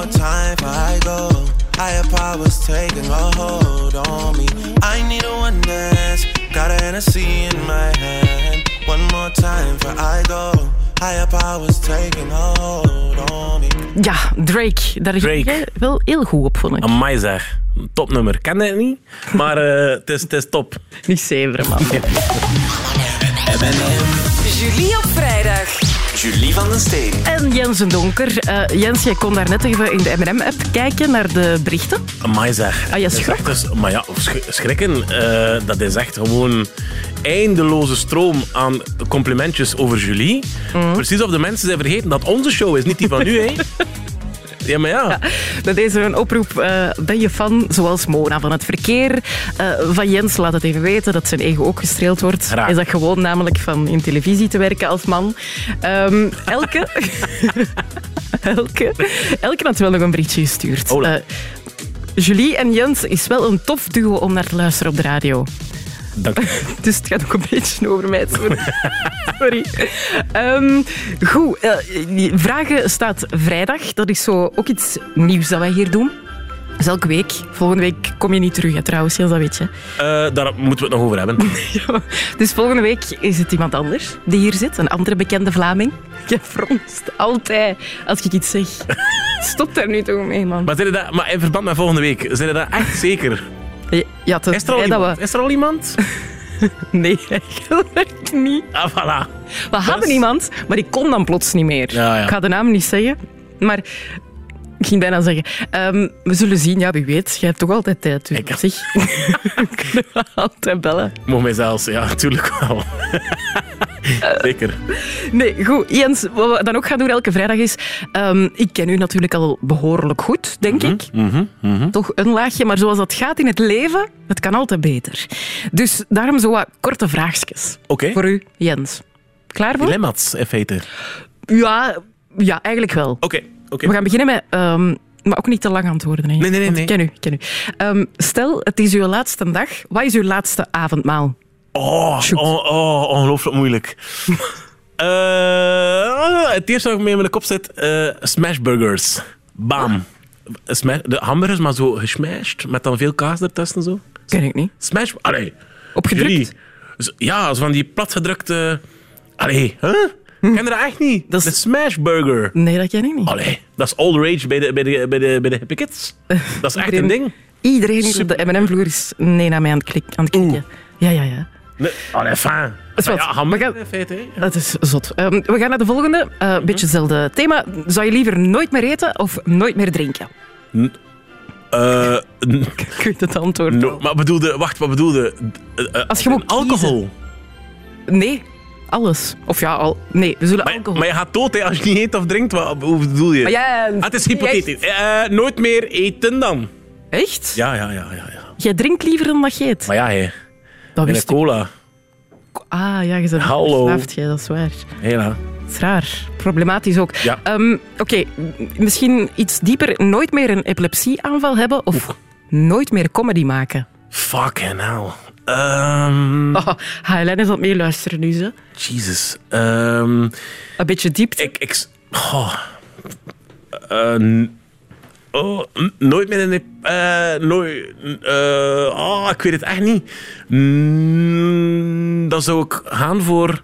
more time before I go. Higher powers taking a hold on me. I need a one dance. Got a Hennessy in my hand. One more time before I go. Higher powers taking a hold on me. Ja, Drake. Daar ging jij wel heel goed op, vond ik. Amai zeg. Topnummer. Ken het niet, maar eh, het is, het is top. Niet zeven, man. (laughs) Julie op. Julie van den Steen. En Jens en Donker. Eh, Jens, jij kon daar net even in de M&M-app kijken naar de berichten. Amai zeg. Ah, je schrok? dus- maar ja, sch- schrikken. eh, dat is echt gewoon eindeloze stroom aan complimentjes over Julie. Mhm. Precies of de mensen zijn vergeten dat onze show is, niet die van nu, hè. (laughs) Ja, maar ja. Bij deze een oproep. eh, ben je fan, zoals Mona van het verkeer? Eh, van Jens laat het even weten dat zijn ego ook gestreeld wordt. Is dat gewoon namelijk van in televisie te werken als man? Ehm, elke... (laughs) elke... Elke had wel nog een berichtje gestuurd. Eh, Julie en Jens is wel een tof duo om naar te luisteren op de radio. Dank (laughs) Dus het gaat ook een beetje over mij. Sorry. (laughs) Sorry. Ehm, goed, eh, vragen staat vrijdag. Dat is zo ook iets nieuws dat wij hier doen. Dus elke week. Volgende week kom je niet terug, hè, trouwens, Jens, dat weet je. Eh, daar moeten we het nog over hebben. (laughs) Ja, dus volgende week is het iemand anders die hier zit. Een andere bekende Vlaming. Je fronst altijd als ik iets zeg. Stop daar nu toch mee, man. Maar, zijn dat, maar in verband met volgende week, zijn dat echt zeker? Ja, is, er al iemand? is er al iemand? Nee, eigenlijk niet. Ah, voilà. We hadden iemand, maar die kon dan plots niet meer. Ja, ja. Ik ga de naam niet zeggen, maar ik ging bijna zeggen. ehm, we zullen zien, ja, wie weet. Jij hebt toch altijd tijd. Dus op zich kunnen we altijd bellen. Mocht mij zelfs, ja, natuurlijk wel. (laughs) Zeker. Nee, goed. Jens, wat we dan ook gaan doen elke vrijdag is... ehm, ik ken u natuurlijk al behoorlijk goed, denk ik. Mhm, mhm. Toch een laagje, maar zoals dat gaat in het leven, het kan altijd beter. Dus daarom zo wat korte vraagjes. Oké. Voor u, Jens. Klaar voor? Dilemma's, in feite. Ja, ja eigenlijk wel. Oké, oké. We gaan beginnen met... ehm, maar ook niet te lang antwoorden. Hè. Nee, nee, nee, Ik ken u. Ken u. Ehm, stel, het is uw laatste dag. Wat is uw laatste avondmaal? Oh, oh, oh, ongelooflijk moeilijk. (laughs) Eh, het eerste wat ik mee in mijn kop zit, eh smashburgers. Bam. Smash, de hamburgers, maar zo gesmashed, met dan veel kaas ertussen zo. Ken ik niet. Smash... Allee. Opgedrukt? Jullie, Ja, zo van die platgedrukte... Allee, huh? Ken je dat echt niet? Dat is de Smash Burger. Nee, dat ken ik niet. Allee, dat is all rage bij de, bij de, bij de, bij de hippe kids. (laughs) Dat is echt een ding. Iedereen hier op de M&M-vloer is nee naar mij aan het, klik, aan het klikken. Ja, ja, ja. Nee, allee. Dat is Maar wat. ja, hè. Dat is zot. Ehm, we gaan naar de volgende. Eh, Een beetje hetzelfde thema. Zou je liever nooit meer eten of nooit meer drinken? Eh, (laughs) Ik weet het antwoord. no, maar bedoelde, wacht, wat bedoelde? Eh, Als je moet alcohol. Nee, alles. Of ja, al. Nee, we zullen alcohol. Maar je gaat dood hè, als je niet eet of drinkt. Wat, hoe bedoel je? Maar ja, Ah, het is hypothetisch. Eh, nooit meer eten dan. Echt? Ja, ja, ja. ja, ja. Jij drinkt liever dan dat je eet. Maar ja, hé. Dat En een wist ik. cola. Ah, ja, je bent Hallo. verslaafd, jij, dat is waar. Hela. Dat is raar. Problematisch ook. Ja. Ehm, Oké, misschien iets dieper. Nooit meer een epilepsieaanval hebben of nooit meer comedy maken? Fucking hell. Ehm (laughs) Oh, HLN is aan het meeluisteren nu, ze. Jesus. Ehm Een beetje diep. ik... ik oh. Eh, oh, nooit meer een... eh nooit... eh, oh, ik weet het echt niet. Mm, dan zou ik gaan voor...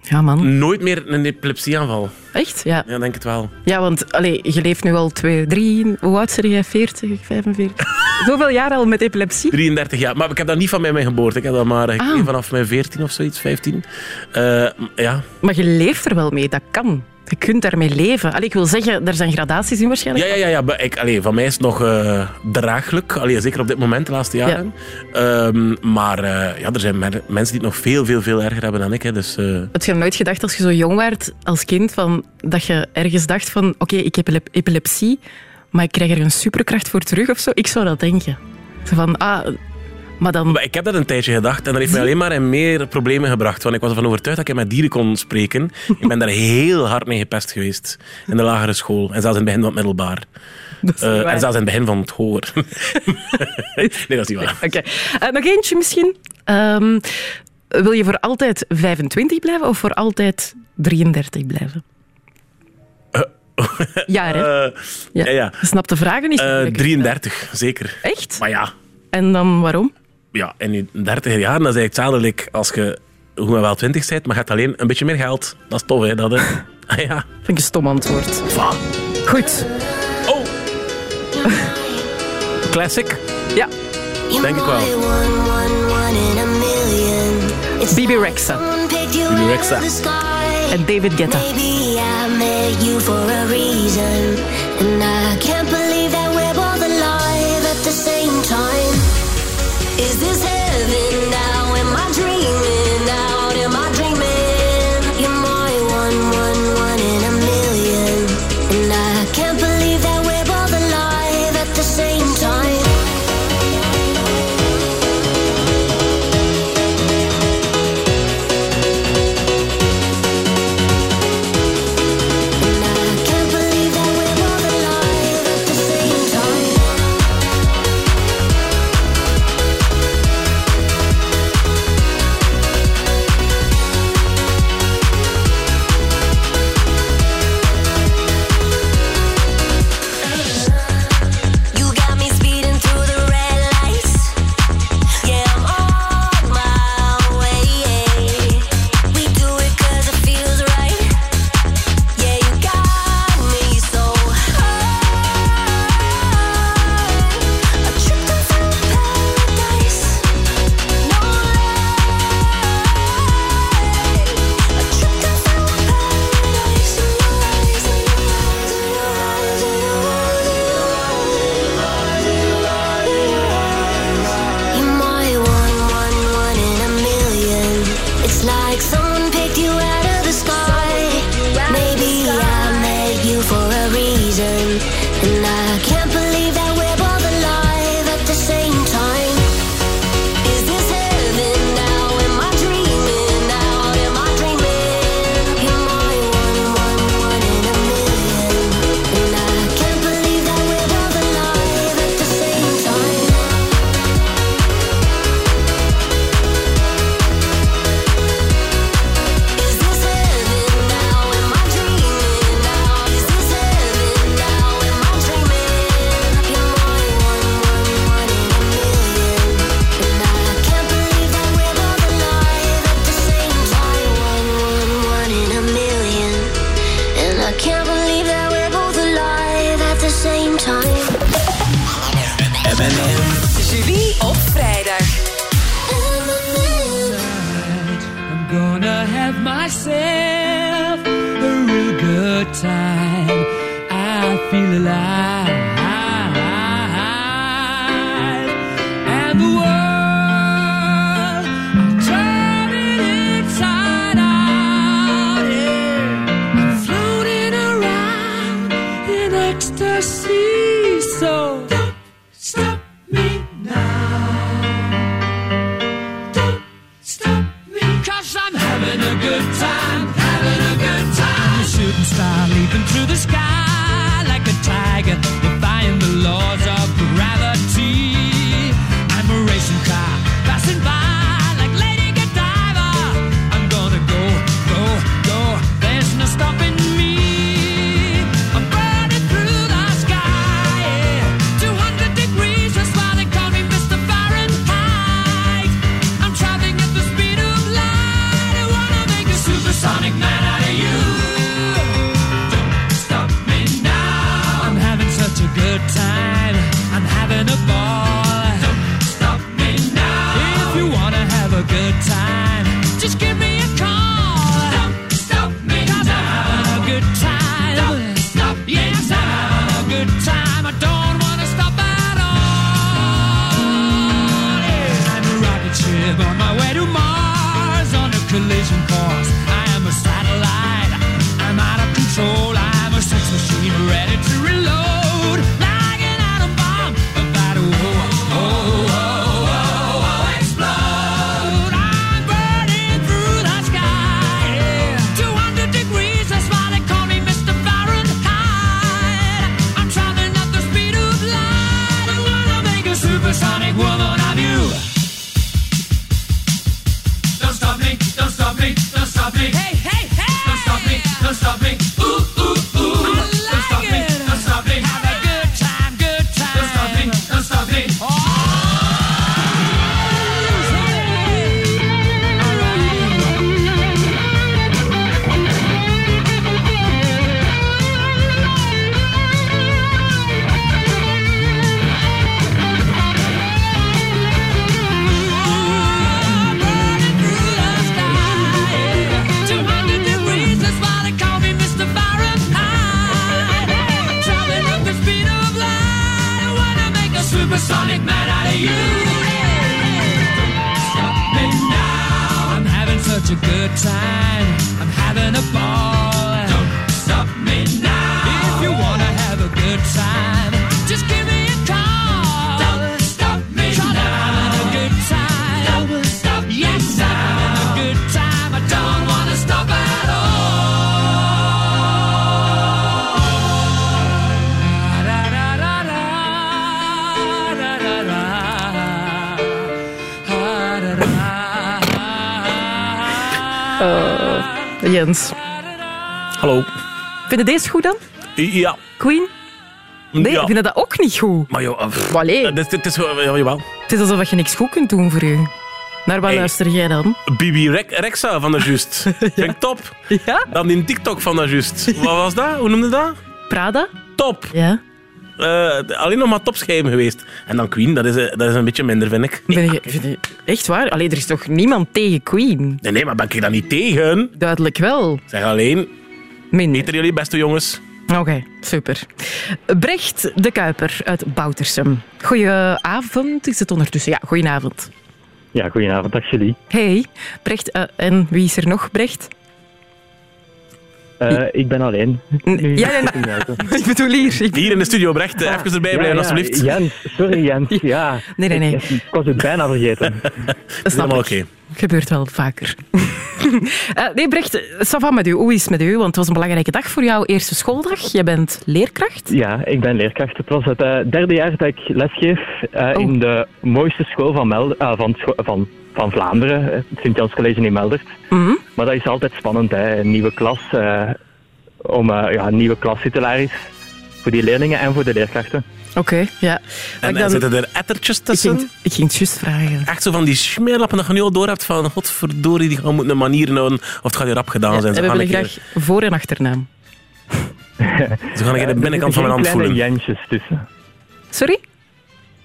Ja, man. Nooit meer een epilepsieaanval. Echt? Ja. Ja, denk het wel. Ja, want allee, je leeft nu al twee, drie... Hoe oud ben jij? 40, 45? (laughs) Zoveel jaar al met epilepsie? 33 jaar. Maar ik heb dat niet van bij mijn geboorte. Ik heb dat maar Ah. vanaf mijn 14 of zoiets, 15. Eh, ja. Maar je leeft er wel mee, dat kan. Je kunt daarmee leven. Allee, ik wil zeggen, er zijn gradaties in waarschijnlijk. Ja, ja, ja, ja. maar Ik, allee, van mij is het nog eh, draaglijk. Allee, zeker op dit moment, de laatste jaren. Ehm, maar eh, ja, er zijn mensen die het nog veel, veel, veel erger hebben dan ik. Hè, dus, eh, Had je nooit gedacht als je zo jong werd als kind van, dat je ergens dacht van oké, ik heb epile- epilepsie, maar ik krijg er een superkracht voor terug of zo? Ik zou dat denken. Zo van, ah, maar dan... Maar ik heb dat een tijdje gedacht en dat heeft mij alleen maar in meer problemen gebracht. Want ik was ervan overtuigd dat ik met dieren kon spreken. Ik ben daar heel hard mee gepest geweest. In de lagere school. En zelfs in het begin van het middelbaar. waar. en zelfs in het begin van het hoger. (laughs) nee, dat is niet waar. Oké. Eh, nog eentje misschien. Ehm, wil je voor altijd 25 blijven of voor altijd 33 blijven? (laughs) Ja, hè? Ja, ja. Je snapt de vragen niet. Eh, moeilijk. 33, zeker. Echt? Maar ja, En dan waarom? Ja, in je 30 jaar, dat is eigenlijk hetzelfde like als je hoe maar wel 20 bent, maar je hebt alleen een beetje meer geld. Dat is tof, hè? Dat, hè? (laughs) Ah, ja. Vind ik een stom antwoord. Goed. Oh! Classic? Ja. Denk ik wel. Bibi Rexa. Bibi Rexa. En David Guetta. Maybe I met you for a reason. see. Vind je deze goed dan? Ja. Queen? Nee, Ja. ik vind dat ook niet goed. Maar joh, pff, Allee. het is, het is wel, ja, jawel. Het is alsof je niks goed kunt doen voor u. Naar wat Hey. luister jij dan? Bibi Rek- Rexa van de Just. (laughs) Vind ik top. Ja? Dan die TikTok van de Just. Wat was dat? Hoe noemde dat? Prada? Top. Ja. Eh, alleen nog maar topschijm geweest. En dan Queen, dat is, eh, dat is een beetje minder, vind ik. Ben je, vind je- echt waar? Allee, er is toch niemand tegen Queen? Nee, nee, maar ben ik daar niet tegen? Duidelijk wel. Zeg alleen, Minder. jullie beste jongens. Oké, super. Brecht de Kuiper uit Boutersum. Goedenavond is het ondertussen. Ja, goedenavond. Ja, goedenavond, dag Julie. Hey, Brecht. eh, en wie is er nog, Brecht? Eh, ik ben alleen. Nu Ja, ja, (laughs) ik bedoel hier. Ik... Hier in de studio, Brecht. eh, Even erbij blijven, ja, alstublieft. Jens, sorry Jens. (laughs) Ja. Nee, nee, nee. Ik, ik was het bijna vergeten. (laughs) Dat Helemaal ik. oké. Gebeurt wel vaker. Eh, nee, Brecht, ça va met u? Hoe is het met u? Want het was een belangrijke dag voor jou. Eerste schooldag. Je bent leerkracht. Ja, ik ben leerkracht. Het was het eh, derde jaar dat ik lesgeef eh, Oh. in de mooiste school van, Mel van, scho- van, van Vlaanderen, eh, het Sint-Jans College in Meldert. Mhm. Maar dat is altijd spannend, hè. een nieuwe klas, eh, om eh, ja, een nieuwe klassituaris is voor die leerlingen en voor de leerkrachten. Oké, ja. En, dan- zitten er ettertjes ik, tussen? ging, ik ging het juist vragen. Echt zo van die smeerlappen dat je nu al door hebt van godverdorie, die gaan moeten een manier houden of het gaat hier rap gedaan Ja, zijn. Ze we gaan, willen keer, graag voor- en achternaam. ze gaan een keer de (laughs) Eh, binnenkant van er mijn zitten hand geen voelen. kleine jentjes tussen. Sorry?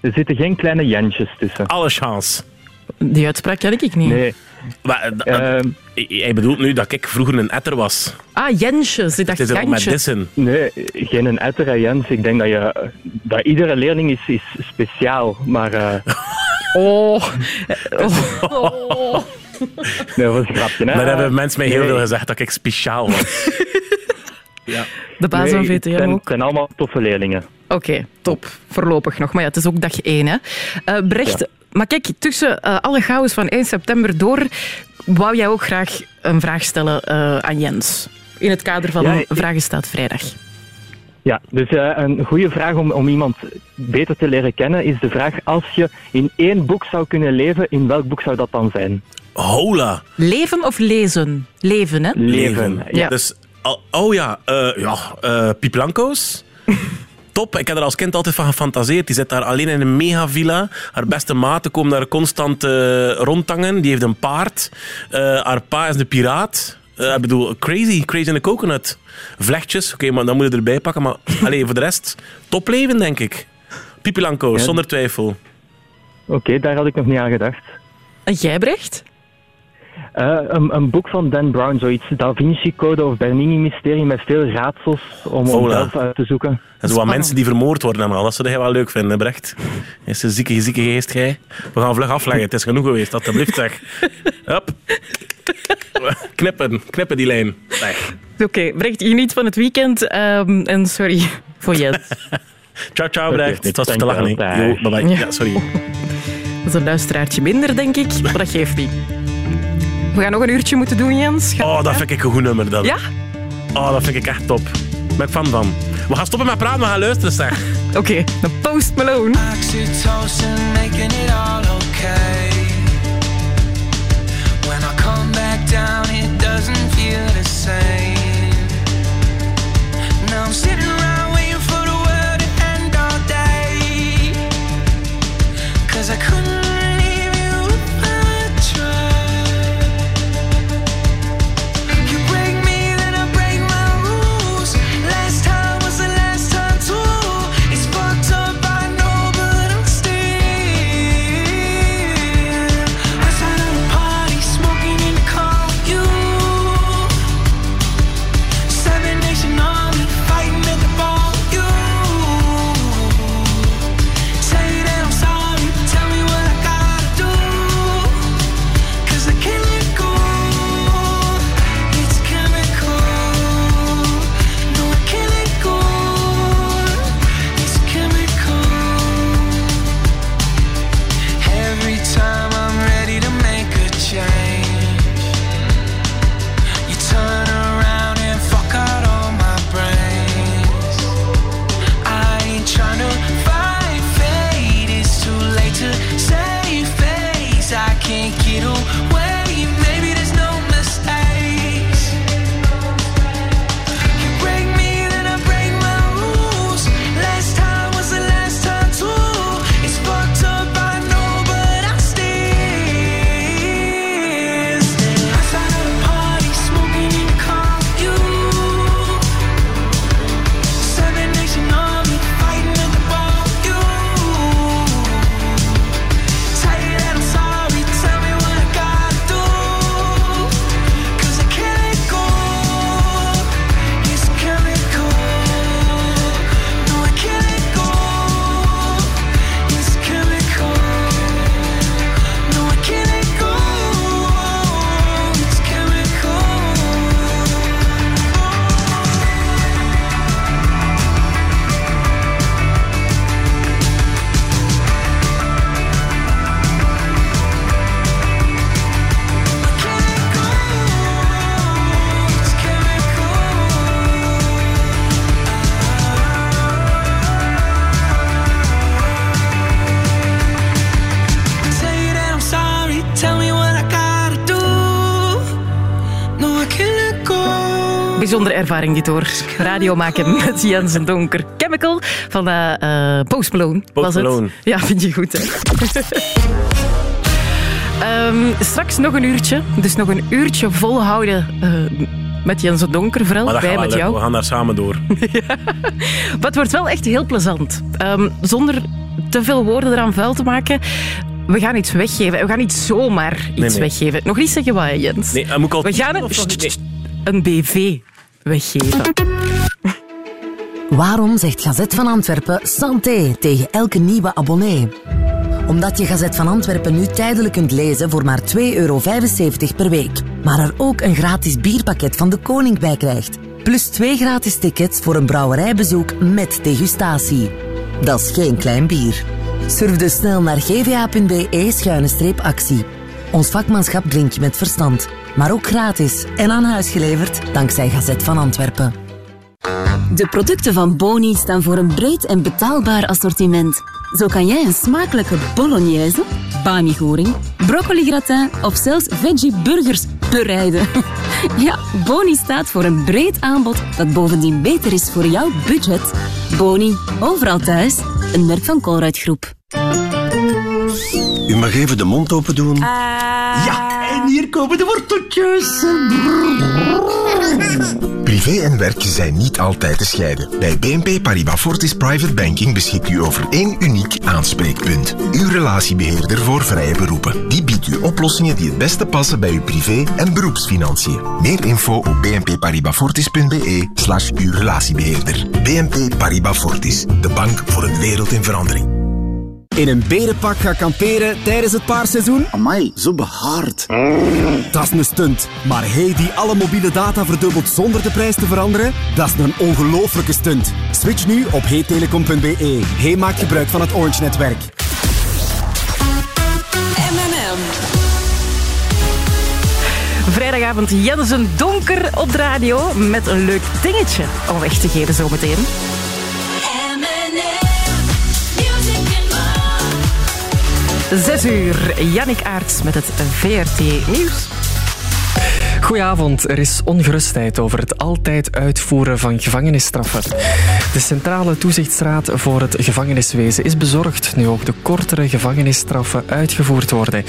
Er zitten geen kleine jentjes tussen. Alle chance. Die uitspraak ken ik niet. Nee. Maar, eh, dat- Hij bedoelt nu dat ik vroeger een etter was. Ah, Jensjes. Ik dacht Het is ook met dissen. Nee, geen een etter, hè, Jens. Ik denk dat, je, dat iedere leerling is, is speciaal. Maar eh, (laughs) Oh. oh. (laughs) nee, dat was een grapje. Hè? Daar hebben mensen mij heel Nee. veel gezegd dat ik speciaal was. (laughs) ja. De baas Nee, van VTM ook. Het zijn allemaal toffe leerlingen. Oké, top. Voorlopig nog. Maar ja, het is ook dag één. Hè. Eh, Brecht, Ja. Maar kijk, tussen eh, alle chaos van 1 september door wou jij ook graag een vraag stellen eh, aan Jens. In het kader van Ja, Vragen staat vrijdag. Ja, dus eh, een goede vraag om, om iemand beter te leren kennen is de vraag: als je in één boek zou kunnen leven, in welk boek zou dat dan zijn? Hola. Leven of lezen? Leven, hè? Leven. Ja. Dus, oh, oh ja, eh ja eh, Piep Lanko's. (laughs) Top, ik heb er als kind altijd van gefantaseerd. Die zit daar alleen in een megavilla. Haar beste maten komen daar constant eh, rondtangen. Die heeft een paard. Eh, haar pa is een piraat. Eh, ik bedoel, crazy, crazy in the coconut. Vlechtjes, oké, maar dan moet je erbij pakken. Maar (laughs) alleen voor de rest, topleven, denk ik. Ja. zonder twijfel. Oké, daar had ik nog niet aan gedacht. En jij, Brecht? Eh, een, een boek van Dan Brown, zoiets Da Vinci Code of Bernini-mysterie met veel raadsels om, zelf uit te zoeken. En zo wat mensen die vermoord worden en al. Dat zou jij wel leuk vinden, Brecht. Is een zieke, zieke geest, jij. We gaan vlug afleggen. Het is genoeg geweest, alsjeblieft zeg. Hup. Knippen, knippen die lijn. Oké, Brecht, geniet van het weekend. ehm, en sorry (laughs) voor Jens. Ciao, ciao, Brecht. Het was te lachen, bye bye. Ja. Ja, sorry. Dat is een luisteraartje minder, denk ik. Maar dat geeft niet. We gaan nog een uurtje moeten doen, Jens. Gaat Oh, dat vind ik een goed nummer. Dat. Ja? Oh, dat vind ik echt top. Daar ben ik fan van. We gaan stoppen met praten, we gaan luisteren, zeg. (laughs) Oké, de Post Malone. Oxytocin making it all okay. When I come back down, it doesn't feel the same. Bijzondere ervaring dit hoor. Radio maken (laughs) met Jens en Donker. Chemical van de eh, Post Malone was het. Ja, vind je goed hè? (laughs) Ehm, straks nog een uurtje. Dus nog een uurtje volhouden eh, met Jens en Donker vooral. Wij met jou. We gaan daar samen door. (laughs) Maar het wordt wel echt heel plezant. Ehm, zonder te veel woorden eraan vuil te maken. We gaan iets weggeven. We gaan niet zomaar iets nee. weggeven. Nog niet zeggen wat, Jens. Nee, eh, moet ik al We gaan een, een BV weggeven. Waarom zegt Gazet van Antwerpen santé tegen elke nieuwe abonnee? Omdat je Gazet van Antwerpen nu tijdelijk kunt lezen voor maar 2,75 euro per week. Maar er ook een gratis bierpakket van de koning bij krijgt. Plus twee gratis tickets voor een brouwerijbezoek met degustatie. Dat is geen klein bier. Surf dus snel naar gva.be-actie. Ons vakmanschap drink je met verstand. Maar ook gratis en aan huis geleverd dankzij Gazet van Antwerpen. De producten van Boni staan voor een breed en betaalbaar assortiment. Zo kan jij een smakelijke bolognese, bami-goring, broccoli-gratin of zelfs veggie-burgers bereiden. (laughs) Ja, Boni staat voor een breed aanbod dat bovendien beter is voor jouw budget. Boni, overal thuis. Een merk van Colruyt Groep. U mag even de mond open doen. Ja, en hier komen de worteltjes. (laughs) Privé en werk zijn niet altijd te scheiden. Bij BNP Paribas Fortis Private Banking beschikt u over één uniek aanspreekpunt. Uw relatiebeheerder voor vrije beroepen. Die biedt u oplossingen die het beste passen bij uw privé- en beroepsfinanciën. Meer info op bnpparibasfortis.be slash uw relatiebeheerder. BNP Paribas Fortis, de bank voor een wereld in verandering. In een berenpak gaan kamperen tijdens het paarseizoen? Amai, zo behaard. Dat is een stunt. Maar hey die alle mobiele data verdubbelt zonder de prijs te veranderen? Dat is een ongelofelijke stunt. Switch nu op heytelecom.be. Hey maakt gebruik van het Orange-netwerk. Vrijdagavond Jensen Donker op de radio met een leuk dingetje om weg te geven zometeen. Zes uur, Jannik Aerts met het VRT Nieuws. Goedenavond. Er is ongerustheid over het altijd uitvoeren van gevangenisstraffen. De Centrale Toezichtsraad voor het Gevangeniswezen is bezorgd nu ook de kortere gevangenisstraffen uitgevoerd worden.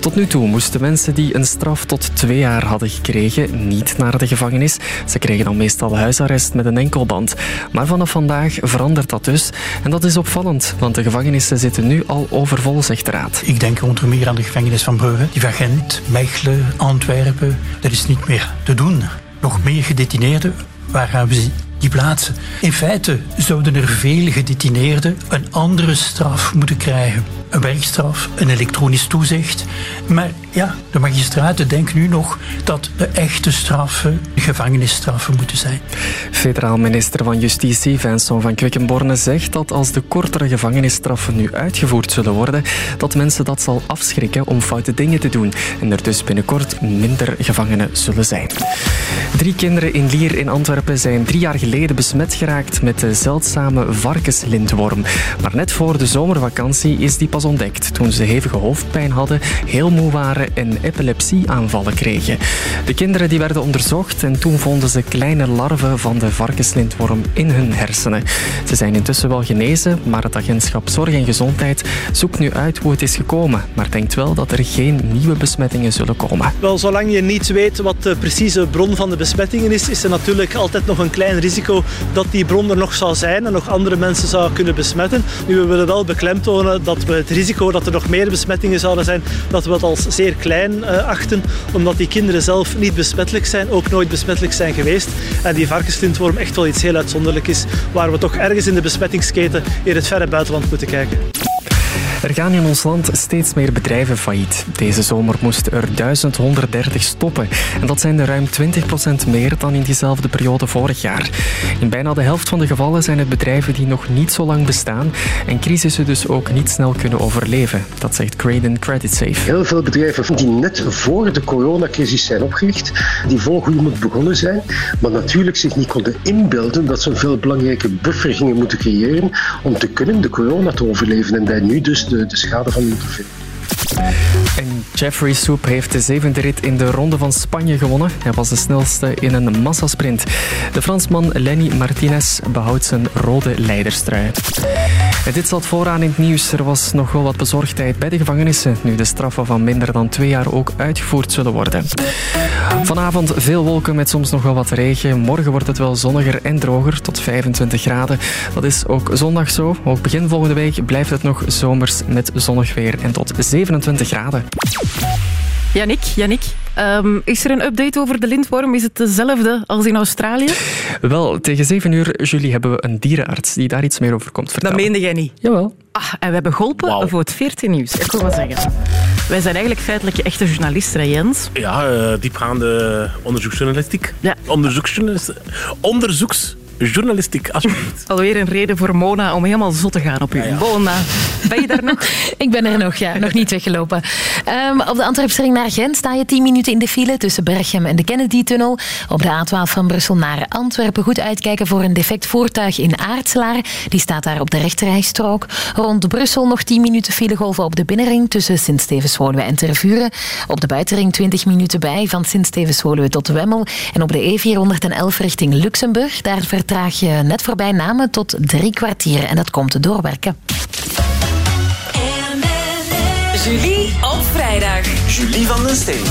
Tot nu toe moesten mensen die een straf tot twee jaar hadden gekregen niet naar de gevangenis. Ze kregen dan meestal huisarrest met een enkelband. Maar vanaf vandaag verandert dat dus. En dat is opvallend, want de gevangenissen zitten nu al overvol, zegt de Raad. Ik denk onder meer aan de gevangenis van Brugge, die van Gent, Mechelen, Antwerpen. Dat is niet meer te doen. Nog meer gedetineerden, waar gaan we ze die plaatsen? In feite zouden er veel gedetineerden een andere straf moeten krijgen. Een werkstraf, een elektronisch toezicht. Maar ja, de magistraten denken nu nog dat de echte straffen gevangenisstraffen moeten zijn. Federaal minister van Justitie Vincent van Quickenborne zegt dat als de kortere gevangenisstraffen nu uitgevoerd zullen worden, dat mensen dat zal afschrikken om foute dingen te doen en er dus binnenkort minder gevangenen zullen zijn. Drie kinderen in Lier in Antwerpen zijn drie jaar geleden besmet geraakt met de zeldzame varkenslintworm. Maar net voor de zomervakantie is die pas ontdekt toen ze hevige hoofdpijn hadden, heel moe waren en epilepsieaanvallen kregen. De kinderen die werden onderzocht en toen vonden ze kleine larven van de varkenslintworm in hun hersenen. Ze zijn intussen wel genezen, maar het agentschap Zorg en Gezondheid zoekt nu uit hoe het is gekomen, maar denkt wel dat er geen nieuwe besmettingen zullen komen. Wel, zolang je niet weet wat de precieze bron van de besmettingen is, is er natuurlijk altijd nog een klein risico dat die bron er nog zou zijn en nog andere mensen zou kunnen besmetten. Nu, we willen wel beklemtonen dat we het risico dat er nog meer besmettingen zouden zijn, dat we het als zeer klein eh, achten, omdat die kinderen zelf niet besmettelijk zijn, ook nooit besmettelijk zijn geweest. En die varkenslintworm echt wel iets heel uitzonderlijk is, waar we toch ergens in de besmettingsketen in het verre buitenland moeten kijken. Er gaan in ons land steeds meer bedrijven failliet. Deze zomer moesten er 1130 stoppen. En dat zijn er ruim 20% meer dan in diezelfde periode vorig jaar. In bijna de helft van de gevallen zijn het bedrijven die nog niet zo lang bestaan en crisissen dus ook niet snel kunnen overleven. Dat zegt Craden Credit Safe. Heel veel bedrijven die net voor de coronacrisis zijn opgericht, die volgroeiend begonnen zijn, maar natuurlijk zich niet konden inbeelden dat ze een veel belangrijke buffer gingen moeten creëren om te kunnen de corona te overleven en daar nu dus de, de schade van moeten En Jeffrey Soep heeft de zevende rit in de Ronde van Spanje gewonnen. Hij was de snelste in een massasprint. De Fransman Lenny Martinez behoudt zijn rode leiderstrui. En dit zat vooraan in het nieuws. Er was nog wel wat bezorgdheid bij de gevangenissen, nu de straffen van minder dan twee jaar ook uitgevoerd zullen worden. Vanavond veel wolken met soms nog wel wat regen. Morgen wordt het wel zonniger en droger, tot 25 graden. Dat is ook zondag zo. Ook begin volgende week blijft het nog zomers met zonnig weer en tot 27 graden. Yannick, Yannick, ehm, is er een update over de lintworm? Is het dezelfde als in Australië? Wel, tegen 7 uur, Julie, hebben we een dierenarts die daar iets meer over komt vertellen. Dat meende jij niet? Jawel. Ah, en we hebben geholpen voor het 14 nieuws. Ik wil maar zeggen. Wij zijn eigenlijk feitelijk echte journalisten, hè, Jens. Ja, eh, diepgaande onderzoeksjournalistiek. Ja. Onderzoeksjournalistiek. Onderzoeksjournalistiek, alsjeblieft. (laughs) Alweer een reden voor Mona om helemaal zot te gaan op u. Mona, ben je daar nog? (laughs) Ik ben er nog, ja. Nog niet weggelopen. Ehm, op de Antwerpsring naar Gent sta je 10 minuten in de file tussen Berchem en de Kennedy-tunnel. Op de A12 van Brussel naar Antwerpen goed uitkijken voor een defect voertuig in Aartselaar. Die staat daar op de rechterrijstrook. Rond Brussel nog 10 minuten filegolven op de binnenring tussen Sint-Stevens-Woluwe en Tervuren. Op de buitenring 20 minuten bij van Sint-Stevens-Woluwe tot Wemmel. En op de E411 richting Luxemburg. Daar vertraag je net voorbij Namen tot drie kwartier. En dat komt door werken. Julie op vrijdag. Julie van den Steen.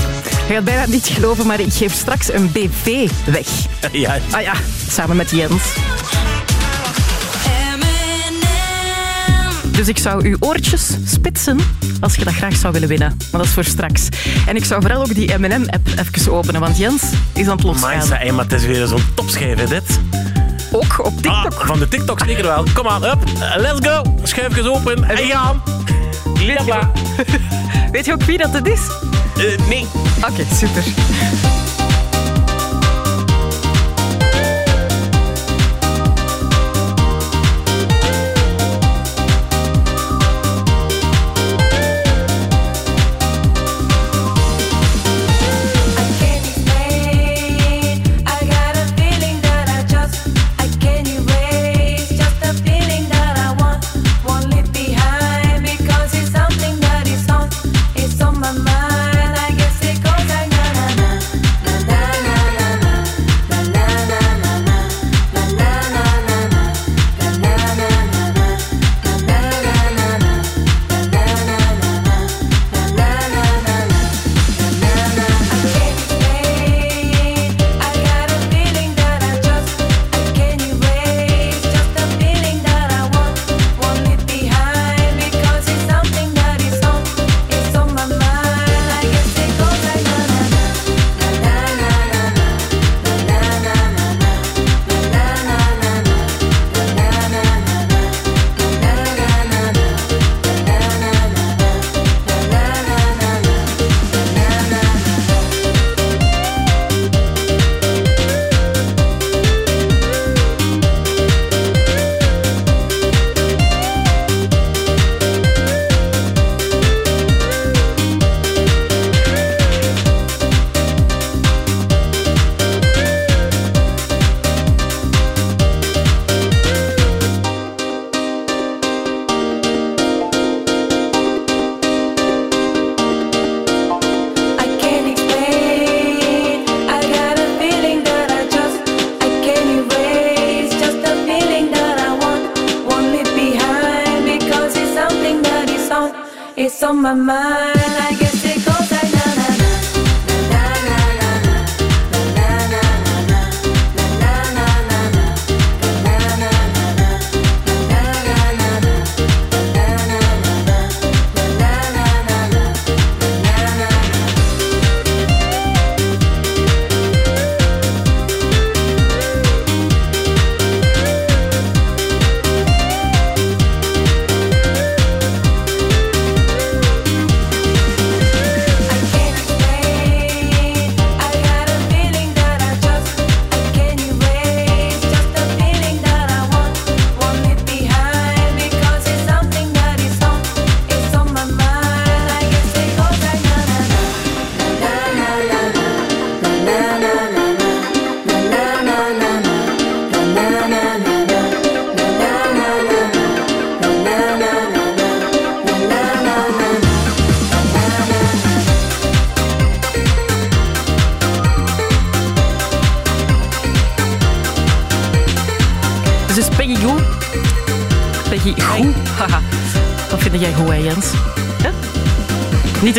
Je gaat bijna niet geloven, maar ik geef straks een BV weg. (laughs) Ja. Ah ja, samen met Jens. Dus ik zou uw oortjes spitsen als je dat graag zou willen winnen. Maar dat is voor straks. En ik zou vooral ook die M&M-app even openen, want Jens is aan het losgaan. Maar het is weer zo'n topschijf, dit. Ook op TikTok. Ah, van de TikTok zeker wel. Kom aan, up. Let's go. Schuifjes open en gaan. Lila. (laughs) Weet je ook wie dat het is? Eh, nee. Oké, super.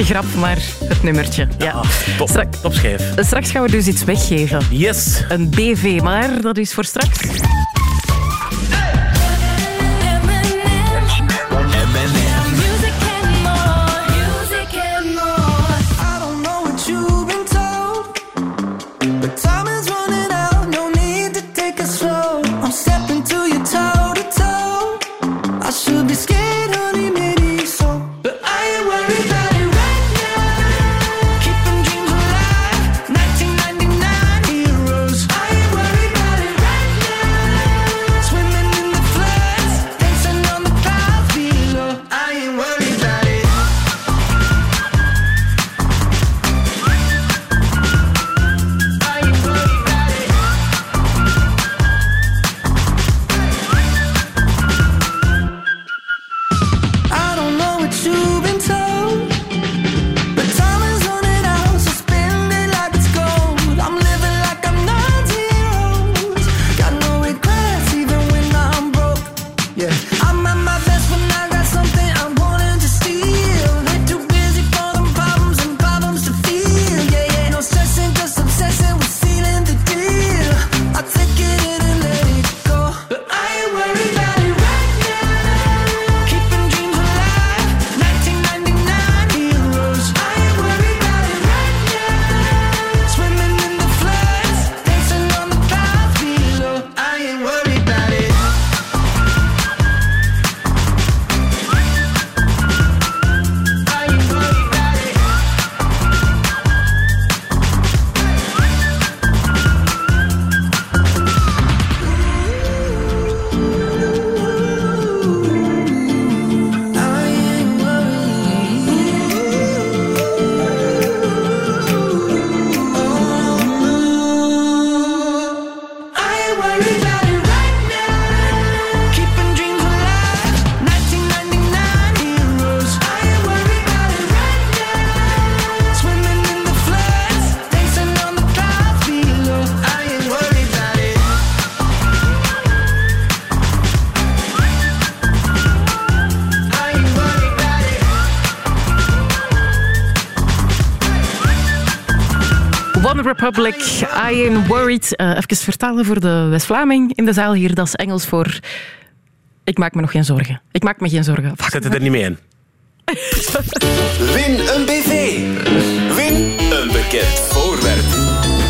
Grap, maar het nummertje. Ja. Top, Strak- topschijf. Straks gaan we dus iets weggeven. Yes. Een BV, maar dat is voor straks. Republic, I Am Worried. Eh, even vertalen voor de West-Vlaming in de zaal hier. Dat is Engels voor... Ik maak me nog geen zorgen. Ik maak me geen zorgen. Fuck. Zet het er niet mee in. (laughs) Win een BV. Win een bekend voorwerp.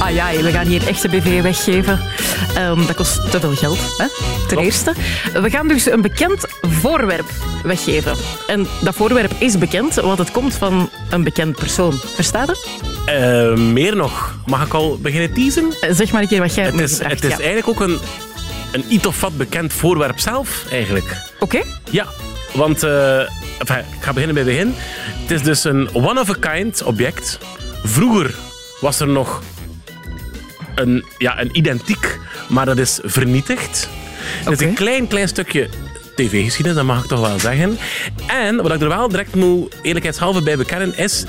Ah ja, we gaan hier echte BV weggeven. Ehm, dat kost te veel geld, hè? ten eerste. We gaan dus een bekend voorwerp weggeven. En dat voorwerp is bekend, want het komt van een bekend persoon. Verstaat het? Eh, meer nog. Mag ik al beginnen teasen? Eh, Zeg maar een keer wat jij hebt Het is, het is ja. eigenlijk ook een, een iets of wat bekend voorwerp zelf, eigenlijk. Oké. Ja, want eh, enfin, ik ga beginnen bij het begin. Het is dus een one-of-a-kind object. Vroeger was er nog een, ja, een identiek, maar dat is vernietigd. Het is een klein, klein stukje tv-geschiedenis, dat mag ik toch wel zeggen. En wat ik er wel direct moet eerlijkheidshalve bij bekennen is...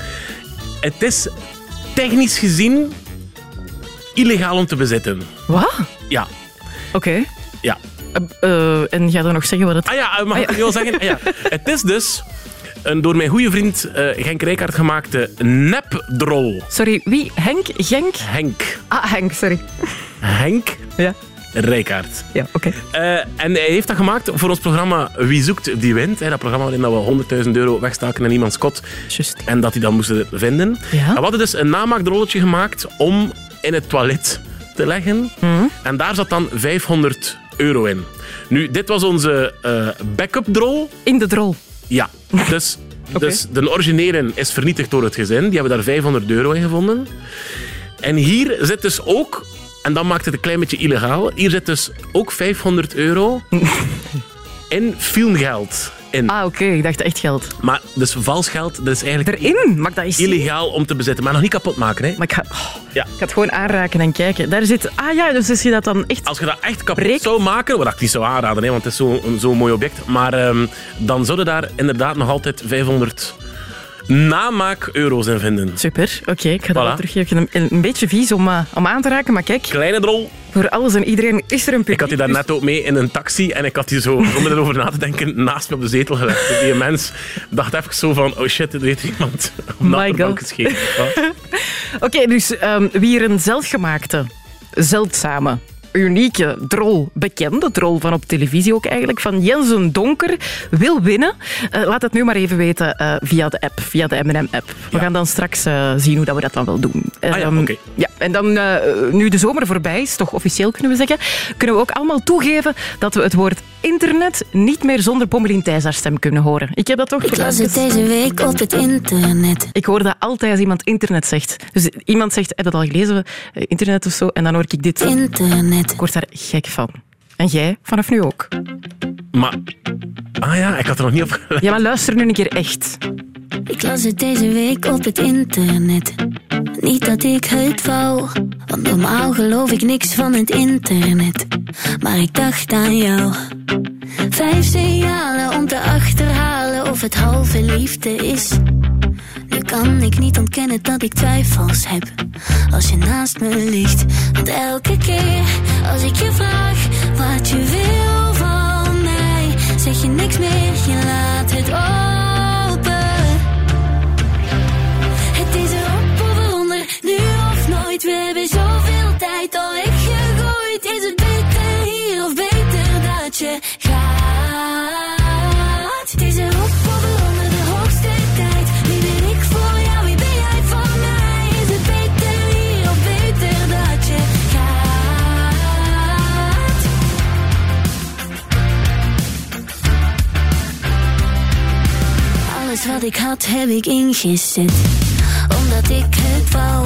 Het is technisch gezien illegaal om te bezitten. Wat? Ja. Oké. Ja. Eh, en ga dan nog zeggen wat het... Ah ja, mag Ah ik wel zeggen? Ah ja. (laughs) Het is dus een door mijn goede vriend eh Genk Rijkaard gemaakte nepdrol. Sorry, wie? Henk? Genk? Henk. Ah, Henk, sorry. Henk Ja. Rijkaard. Ja, oké. Eh, en hij heeft dat gemaakt voor ons programma Wie zoekt die wint. Hè, dat programma waarin dat we 100.000 euro wegstaken in iemands kot. En dat die dan moesten vinden. Ja. En we hadden dus een namaakdrolletje gemaakt om in het toilet te leggen. Mhm. En daar zat dan 500 euro in. Nu, dit was onze eh backup drol. In de drol? Ja. Dus, (laughs) dus de originele is vernietigd door het gezin. Die hebben daar 500 euro in gevonden. En hier zit dus ook, en dat maakt het een klein beetje illegaal, hier zit dus ook 500 euro (laughs) in filmgeld. In. Ah, oké. Ik dacht echt geld. Maar dus vals geld, dat is eigenlijk Erin? Maar dat is... illegaal om te bezitten. Maar nog niet kapot maken. Hè? Maar ik ga, oh, Ja. ik ga het gewoon aanraken en kijken. Daar zit... Ah ja, dus als je dat dan echt... Als je dat echt kapot zou maken, wat ik niet zou aanraden, hè, want het is zo'n zo'n mooi object, maar ehm, dan zouden daar inderdaad nog altijd 500 namaak-euro's in vinden. Super, oké, ik ga dat Voilà. teruggeven. Een, een, beetje vies om, eh, om aan te raken, maar kijk. Kleine drol. Voor alles en iedereen is er een publiek. Ik had die daar net ook mee in een taxi en ik had die zo, zonder erover na te denken, naast me op de zetel gelegd. Die mens dacht even zo van, oh shit, dit weet iemand My God. (laughs) Oké, dus ehm, wie er een zelfgemaakte, zeldzame, unieke drol, bekende drol van op televisie ook eigenlijk, van Jensen Donker, wil winnen, eh, laat het nu maar even weten eh, via de app, via de M&M-app. We gaan dan straks eh, zien hoe dat we dat dan wel doen. Ah ja, Ehm, oké. ja, en dan, eh, nu de zomer voorbij is, toch officieel kunnen we zeggen, kunnen we ook allemaal toegeven dat we het woord internet niet meer zonder Pommelien Thijs haar stem kunnen horen. Ik heb dat toch Ik las het deze week op het internet. ik hoor dat altijd als iemand internet zegt. Dus iemand zegt, heb je dat al gelezen? Internet of zo. En dan hoor ik dit. Internet. Ik word daar gek van. En jij vanaf nu ook. Maar, ah ja, ik had er nog niet op gelet. Ja, maar luister nu een keer echt. Ik las het deze week op het internet. Niet dat ik het wou, want normaal geloof ik niks van het internet. Maar ik dacht aan jou. Vijf signalen om te achterhalen of het halve liefde is. Nu kan ik niet ontkennen dat ik twijfels heb als je naast me ligt. Want elke keer als ik je vraag wat je wil van mij, zeg je niks meer, je laat het open. We hebben zoveel tijd al weggegooid. Is het beter hier of beter dat je gaat? Het is erop of eronder, de hoogste tijd. Wie ben ik voor jou, wie ben jij voor mij? Is het beter hier of beter dat je gaat? Alles wat ik had heb ik ingezet Omdat ik het wou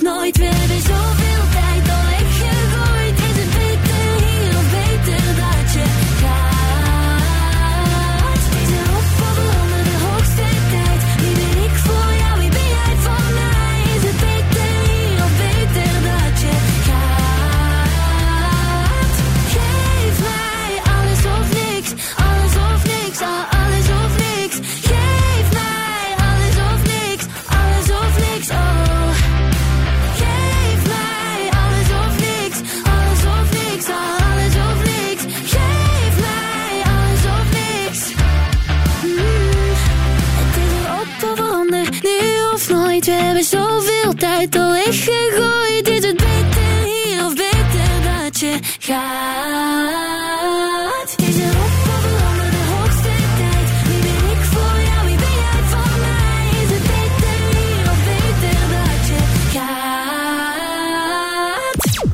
nooit. We hebben zoveel tijd al weggegooid. Is het beter hier of beter dat je gaat? Is erop of eronder, de hoogste tijd. Wie ben ik voor jou, wie ben jij voor mij? Is het beter hier of beter dat je gaat?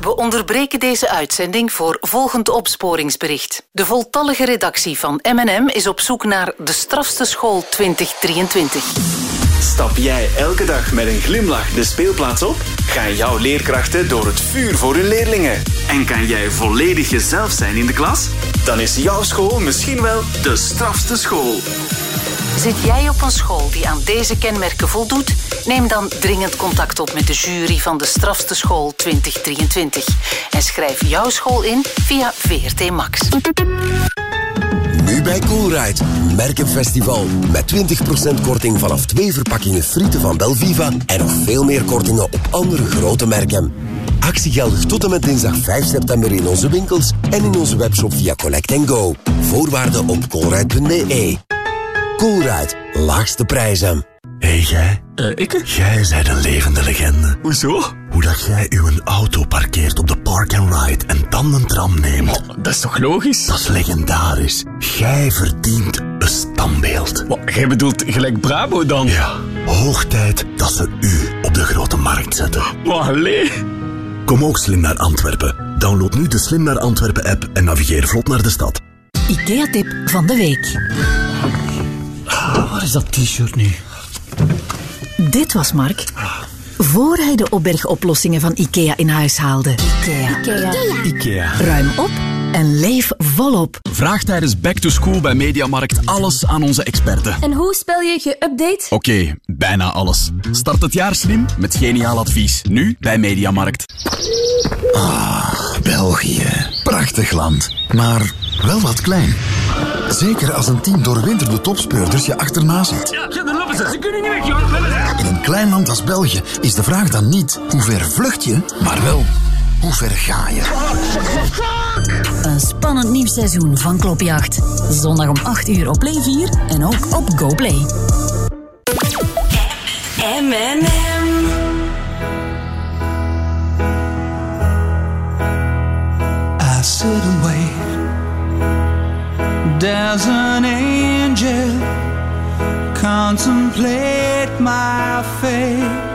We onderbreken deze uitzending voor volgend opsporingsbericht. De voltallige redactie van M&M is op zoek naar de strafste school 2023. Stap jij elke dag met een glimlach de speelplaats op? Gaan jouw leerkrachten door het vuur voor hun leerlingen? En kan jij volledig jezelf zijn in de klas? Dan is jouw school misschien wel de strafste school. Zit jij op een school die aan deze kenmerken voldoet? Neem dan dringend contact op met de jury van de strafste school 2023 en schrijf jouw school in via VRT Max. Nu bij Coolride. Merkenfestival. Met 20% korting vanaf twee verpakkingen frieten van Belviva. En nog veel meer kortingen op andere grote merken. Actie geldig tot en met dinsdag 5 september in onze winkels en in onze webshop via Collect Go. Voorwaarden op coolride.be. Coolride. Laagste prijzen. Hé, hey, jij? ik? Jij bent een levende legende. Hoezo? Hoe dat jij uw auto parkeert op de park and ride en dan een tram neemt. dat is toch logisch? Dat is legendarisch. Jij verdient een standbeeld. Wat, jij bedoelt gelijk Bravo dan? Ja. Hoog tijd dat ze u op de grote markt zetten. Maar allee. Kom ook slim naar Antwerpen. Download nu de Slim naar Antwerpen app en navigeer vlot naar de stad. IKEA-tip van de week. Waar is dat t-shirt nu? Dit was Mark. Voor hij de opbergoplossingen van IKEA in huis haalde. IKEA. IKEA. Ruim op en leef volop. Vraag tijdens Back to School bij Mediamarkt alles aan onze experten. En hoe spel je geüpdate? Oké, bijna alles. Start het jaar slim met geniaal advies. Nu bij Mediamarkt. Ah, België. Prachtig land. Maar wel wat klein. Zeker als een team doorwinterde topspeurders je achterna zit. Ja, dan lopen ze. Ze kunnen niet weg, joh. In een klein land als België is de vraag dan niet hoe ver vlucht je, maar wel hoe ver ga je. Een spannend nieuw seizoen van Klopjacht. Zondag om 8 uur op Play 4 en ook op GoPlay. M&M. I sit and wait. An angel contemplate my fate.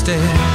instead.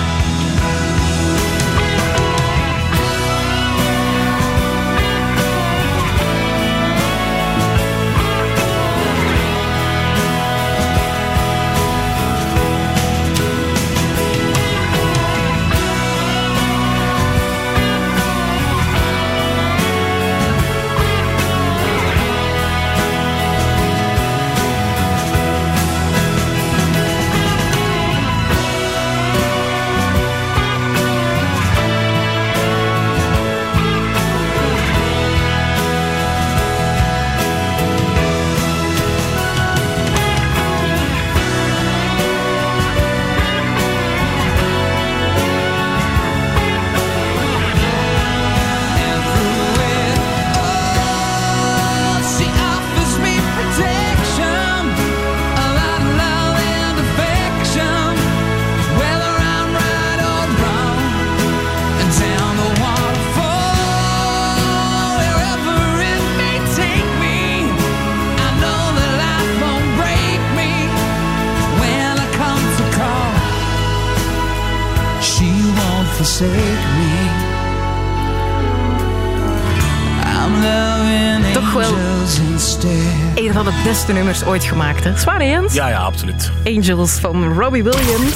De nummers ooit gemaakt. Hè? Zwaar, hè, Jens? Ja, ja, absoluut. Angels van Robbie Williams.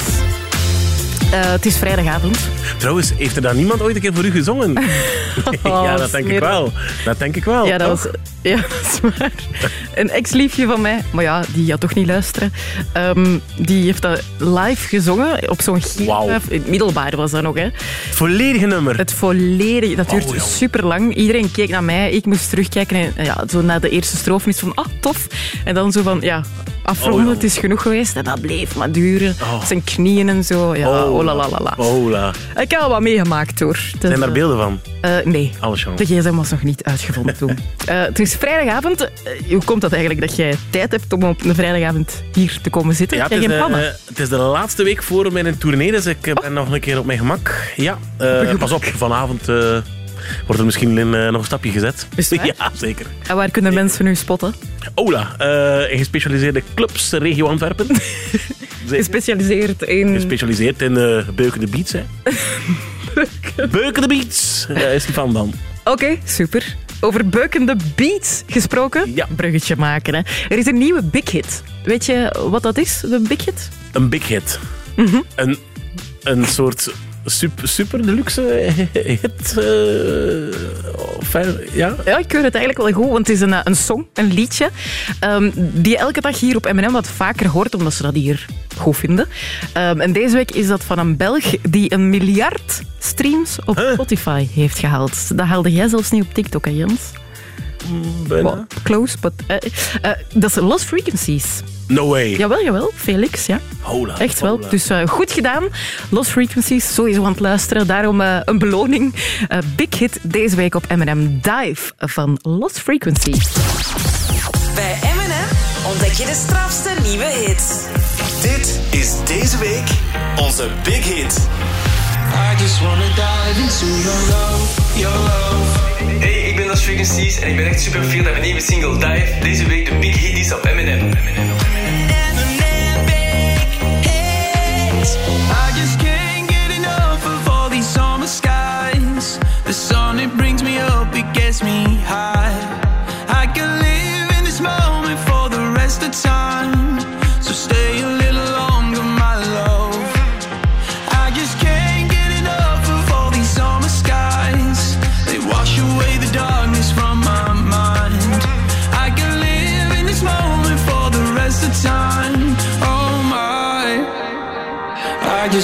Eh, het is vrijdagavond. Trouwens, heeft er dan niemand ooit een keer voor u gezongen? (laughs) ja, dat denk ik wel. Dat denk ik wel. Ja, dat toch? was, ja, (laughs) is waar. Een ex-liefje van mij, maar ja, die gaat toch niet luisteren. Ehm, die heeft dat live gezongen op zo'n giervijf. In het middelbaar was dat nog, hè. Het volledige nummer. Het volledige, dat duurt Oh, jong. super lang. Iedereen keek naar mij, ik moest terugkijken. En ja, zo na de eerste strofe is van, ah, tof. En dan zo van, ja, afronden, Oh, het is genoeg geweest. En dat bleef maar duren. Oh. Zijn knieën en zo. Ja, oh, la, la, la, la. Hola. Ik heb al wat meegemaakt, hoor. Dus, Zijn daar eh, beelden van? eh, nee. Alles. De gsm was nog niet uitgevonden toen. (laughs) Eh, het is vrijdagavond. Hoe komt dat eigenlijk dat jij tijd hebt om op een vrijdagavond hier te komen zitten? Ja, het, is de, het is de laatste week voor mijn tournee, dus ik eh, ben nog een keer op mijn gemak. Ja, pas op, vanavond wordt er misschien in, eh, nog een stapje gezet. (laughs) Ja, zeker. En waar kunnen mensen nu spotten? Ola, eh, in gespecialiseerde clubs, regio Antwerpen. (laughs) Gespecialiseerd in... Gespecialiseerd in eh beukende beats, hè. beukende beats, daar is die van dan. Oké, super. Over beukende beats gesproken. Ja. Bruggetje maken. Hè. Er is een nieuwe big hit. Weet je wat dat is, de big hit? Een big hit. Mhm. Een, een soort super, super deluxe hit. eh, of, eh, ja? Ja, ik keur het eigenlijk wel goed, want het is een, eh, een song, een liedje, ehm, die je elke dag hier op M&M wat vaker hoort, omdat ze dat hier goed vinden. Ehm, en deze week is dat van een Belg die een miljard streams op Spotify heeft gehaald. Dat haalde jij zelfs niet op TikTok, hè Jens? Bijna. Well, close, but... eh, eh, dat is Lost Frequencies. No way. Jawel, jawel. Felix, ja. Hola. Echt wel. hola. Dus eh, goed gedaan. Lost Frequencies, sowieso aan het luisteren. Daarom eh, een beloning. Eh, big hit deze week op M&M Dive van Lost Frequencies. Bij M&M ontdek je de strafste nieuwe hits. Dit is deze week onze big hit. I just wanna dive into your love, your love. Lost Frequencies en ik ben echt super fier dat mijn nieuwe single Dive deze week de big hit is op Eminem. The sun, it brings me up, it gets me high.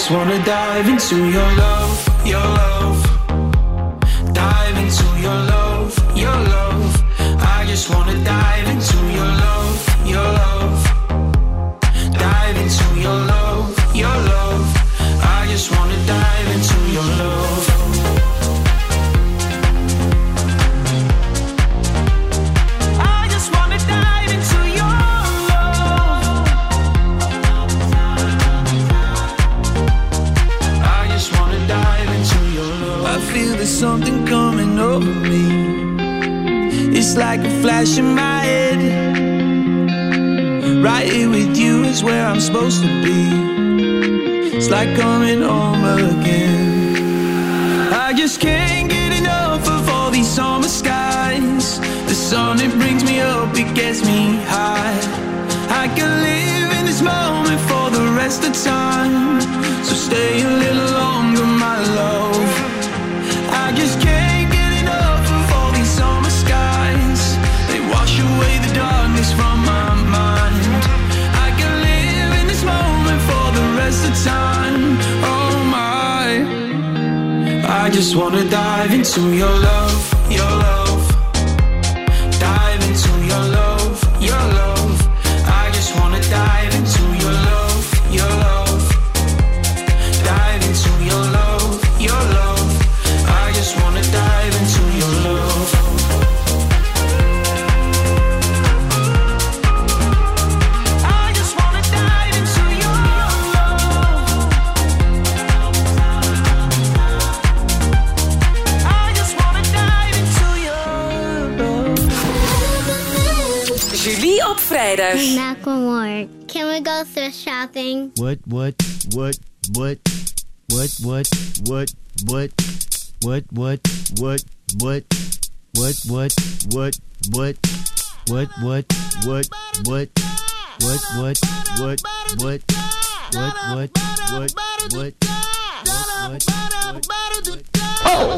Just wanna dive into your love, your love. Dive into your love, your love. I just wanna dive into your love, over me. It's like a flash in my head. Right here with you is where I'm supposed to be. It's like coming home again. I just can't get enough of all these summer skies. The sun, it brings me up, it gets me high. I can live in this moment for the rest of time. So stay a little longer, my love. Just wanna dive into your love, your love. Love. Julie op vrijdag. Macklemore. Can we go thrift shopping? What, what, what, what, what, what, what, what, what, what, what, what, What, what, what, what, what, what, what, what, what, what, what, what, what, what, what, what, Oh!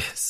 piss.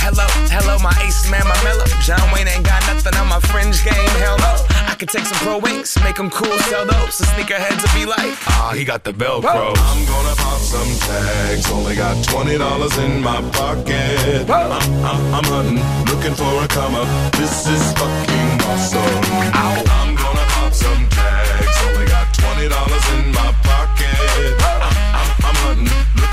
Hello, hello, my ace man, my mellow. John Wayne ain't got nothing on my fringe game. Hell no. I could take some pro wings, make them cool, sell those. So sneakerheads will be like, ah, he got the Velcro. I'm gonna pop some tags. Only got twenty dollars in my pocket. I'm, I'm, I'm hunting, looking for a come up. This is fucking awesome. I'm gonna pop some tags. Only got twenty dollars in my pocket. I'm, I'm, I'm hunting,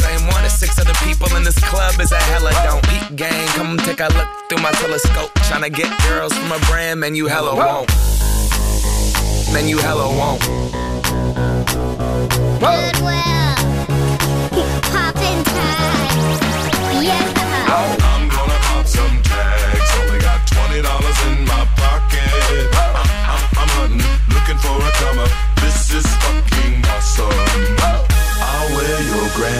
same one as six other people in this club is a hella don't. Peep gang, come take a look through my telescope. Tryna get girls from a brand, man, you hella won't. Man, you hella won't. Goodwill. Poppin' tags. Yeah. I'm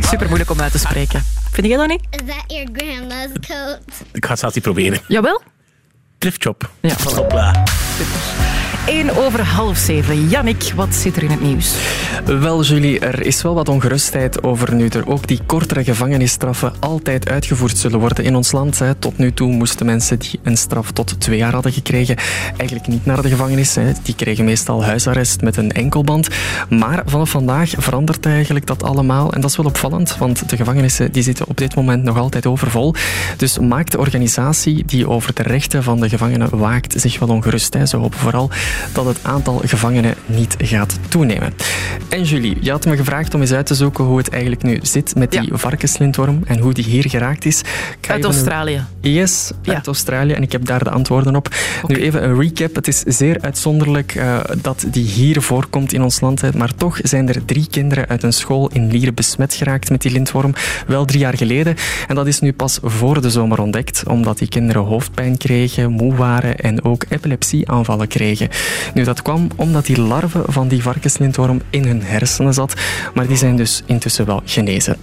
Super moeilijk om uit te spreken. Vind je dat niet? Is that your grandma's coat? Ik ga het zelfs niet proberen. Jawel? Driftchop. Ja, voilà. Super. 1 over half zeven. Jannik, wat zit er in het nieuws? Wel, Julie, er is wel wat ongerustheid over nu er ook die kortere gevangenisstraffen altijd uitgevoerd zullen worden in ons land. Tot nu toe moesten mensen die een straf tot twee jaar hadden gekregen eigenlijk niet naar de gevangenis. Die kregen meestal huisarrest met een enkelband. Maar vanaf vandaag verandert eigenlijk dat allemaal. En dat is wel opvallend, want de gevangenissen die zitten op dit moment nog altijd overvol. Dus maakt de organisatie die over de rechten van de gevangenen waakt zich wel ongerust. Ze hopen vooral dat het aantal gevangenen niet gaat toenemen. En Julie, je had me gevraagd om eens uit te zoeken hoe het eigenlijk nu zit met die varkenslintworm en hoe die hier geraakt is. Uit een- Australië. Yes, uit Australië. En ik heb daar de antwoorden op. Nu even een recap. Het is zeer uitzonderlijk eh, dat die hier voorkomt in ons land. Maar toch zijn er drie kinderen uit een school in Lieren besmet geraakt met die lintworm. Wel drie jaar geleden. En dat is nu pas voor de zomer ontdekt. Omdat die kinderen hoofdpijn kregen, moe waren en ook epilepsieaanvallen kregen. Nu, dat kwam omdat die larve van die varkenslintworm in hun hersenen zat, maar die zijn dus intussen wel genezen.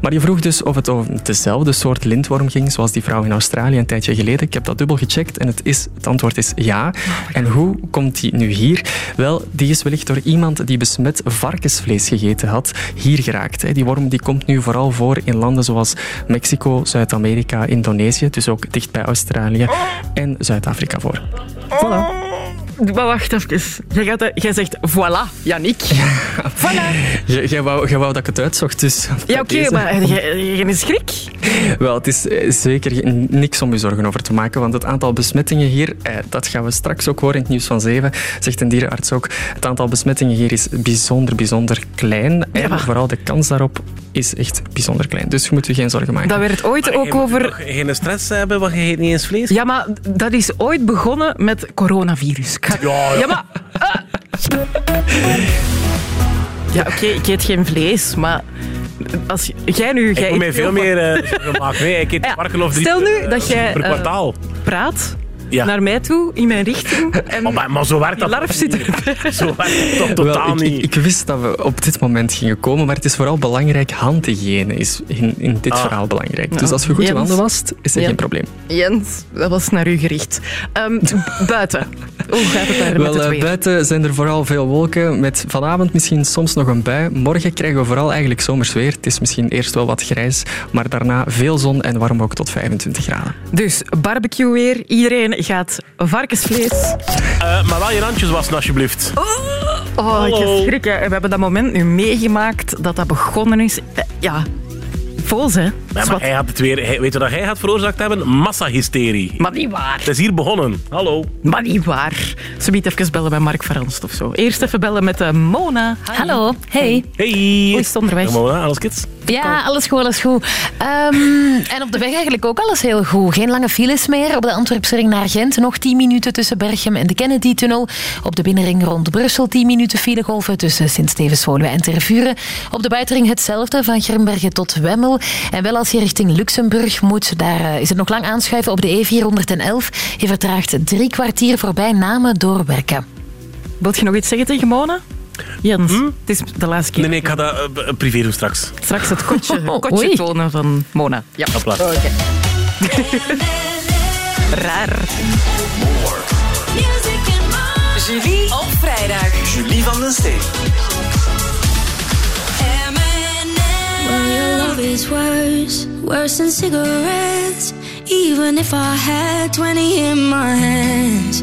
Maar je vroeg dus of het over dezelfde soort lintworm ging, zoals die vrouw in Australië een tijdje geleden. Ik heb dat dubbel gecheckt en het, is, het antwoord is ja. En hoe komt die nu hier? Wel, die is wellicht door iemand die besmet varkensvlees gegeten had, hier geraakt. Die worm die komt nu vooral voor in landen zoals Mexico, Zuid-Amerika, Indonesië, dus ook dicht bij Australië en Zuid-Afrika voor. Voilà. Maar wacht even. Jij, gaat, jij zegt voilà, Yannick. Voilà. Jij, jij wou, jij wou dat ik het uitzocht, dus... Ja, oké, maar heb jij geen schrik? Wel, het is eh, zeker niks om je zorgen over te maken, want het aantal besmettingen hier, eh, dat gaan we straks ook horen in het nieuws van 7, zegt een dierenarts ook. Het aantal besmettingen hier is bijzonder, bijzonder klein. En vooral de kans daarop is echt bijzonder klein. Dus je moet je geen zorgen maken. Dat werd ooit ook over... Geen stress hebben, want je eet niet eens vlees. Ja, maar dat is ooit begonnen met coronavirus. Ja, ja. maar... ah. Ja, oké, ik eet geen vlees, maar... Als jij nu... Jij Ik moet mij eet veel meer eh, zorgen (laughs) maken. Nee, ik eet Ja, varken of drie stel nu eh, dat jij, per eh, kwartaal. praat Ja. naar mij toe, in mijn richting. (laughs) En Oh, maar, maar zo werkt dat larf zit niet. er. Zo werkt dat Wel, totaal ik, niet. ik, ik wist dat we op dit moment gingen komen, maar het is vooral belangrijk. Handhygiëne is in, in dit Ah. verhaal belangrijk. Ja. Dus als je goed je Jens. handen wast, is er Ja. geen probleem. Jens, dat was naar u gericht. Ehm, (laughs) buiten. Hoe gaat het daar met het eh, weer? buiten zijn er vooral veel wolken, met vanavond misschien soms nog een bui. Morgen krijgen we vooral eigenlijk zomers weer. Het is misschien eerst wel wat grijs, maar daarna veel zon en warm ook tot 25 graden. Dus barbecue weer. Iedereen gaat varkensvlees. Eh, maar wel je handjes wassen, alsjeblieft. Oh, ik Hallo. schrik. hè. We hebben dat moment nu meegemaakt dat dat begonnen is. Eh, Ja, vols hè. Ja, maar hij had het weer, hij, weet je wat hij gaat veroorzaakt hebben? Massahysterie. Maar niet waar. Het is hier begonnen. Hallo. Maar niet waar. Ze biedt even bellen bij Mark Verranst of zo. Eerst even bellen met uh, Mona. Hallo, hey. Hey. Hoe is het onderweg? Mona, alles kids? Ja, alles goed, alles goed. Ehm, en op de weg eigenlijk ook alles heel goed. Geen lange files meer op de Antwerpse ring naar Gent. Nog 10 minuten tussen Berchem en de Kennedy-tunnel. Op de binnenring rond Brussel 10 minuten filegolven tussen Sint-Stevens-Woluwe en Tervuren. Op de buitenring hetzelfde, van Grimbergen tot Wemmel. En wel als je richting Luxemburg moet, daar eh, is het nog lang aanschuiven op de E411. Je vertraagt drie kwartier voorbij Namen door Werken. Wilt je nog iets zeggen tegen Mona? Jens, het is de laatste keer. Nee, nee, ik ga dat b- privé doen straks. Straks het kotje, (laughs) Oh, kotje tonen van Mona. Ja. Hopla. (laughs) Raar. Julie op vrijdag. Julie van den Steen. Well, your love is worse, worse than cigarettes. Even if I had 20 in my hands.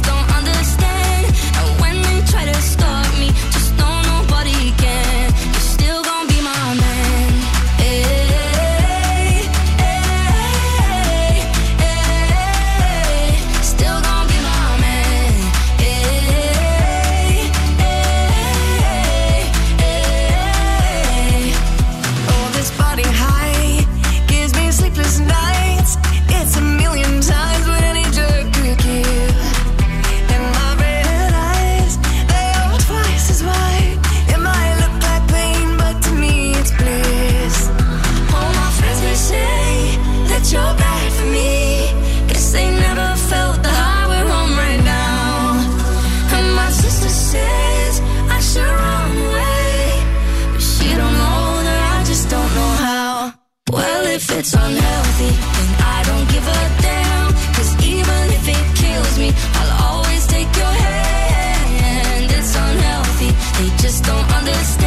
don't just don't understand.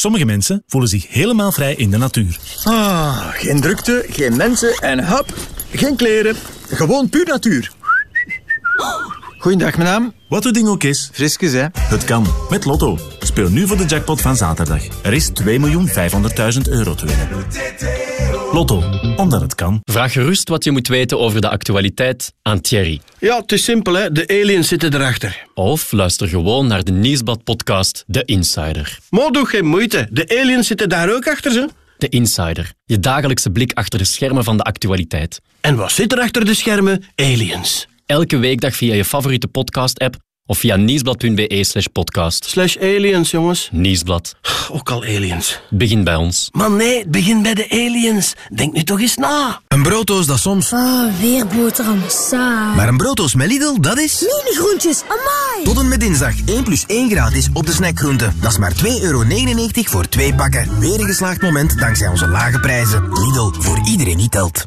Sommige mensen voelen zich helemaal vrij in de natuur. Ah, geen drukte, geen mensen en hop, geen kleren. Gewoon puur natuur. Goeiedag, mijn naam. Wat uw ding ook is. Friskus, hè? Het kan. Met Lotto. Speel nu voor de jackpot van zaterdag. Er is 2.500.000 euro te winnen. Lotto. Omdat het kan. Vraag gerust wat je moet weten over de actualiteit aan Thierry. Ja, het is simpel, hè. De aliens zitten erachter. Of luister gewoon naar de Nieuwsblad-podcast De Insider. Maar doe geen moeite. De aliens zitten daar ook achter, ze. De Insider. Je dagelijkse blik achter de schermen van de actualiteit. En wat zit er achter de schermen? Aliens. Elke weekdag via je favoriete podcast-app of via nieuwsblad.be slash podcast. Slash aliens, jongens. Nieuwsblad. Ook al aliens. Begin bij ons. Maar nee, het begint bij de aliens. Denk nu toch eens na. Een brooddoos, dat soms. Oh, weer boterham. Saai. Maar een brooddoos met Lidl, dat is... Mini groentjes, amai. Tot en met dinsdag 1 plus 1 gratis op de snackgroenten. Dat is maar 2,99 euro voor twee pakken. Weer een geslaagd moment dankzij onze lage prijzen. Lidl, voor iedereen die telt.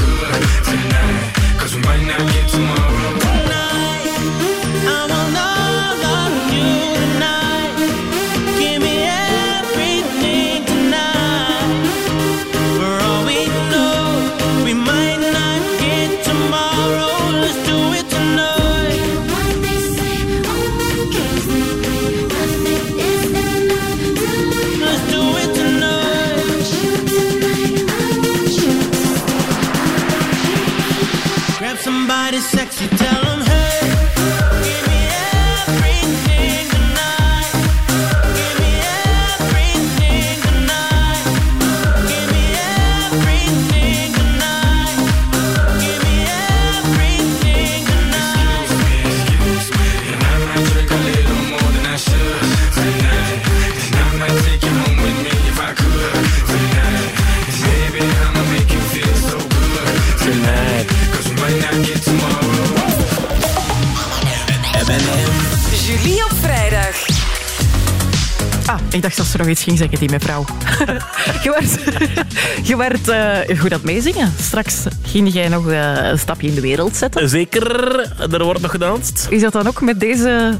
Ik dacht dat ze nog iets ging zeggen, die mevrouw. (laughs) je werd, (laughs) je werd eh, goed aan het meezingen. Straks ging jij nog eh, een stapje in de wereld zetten. Zeker, er wordt nog gedanst. Is dat dan ook met deze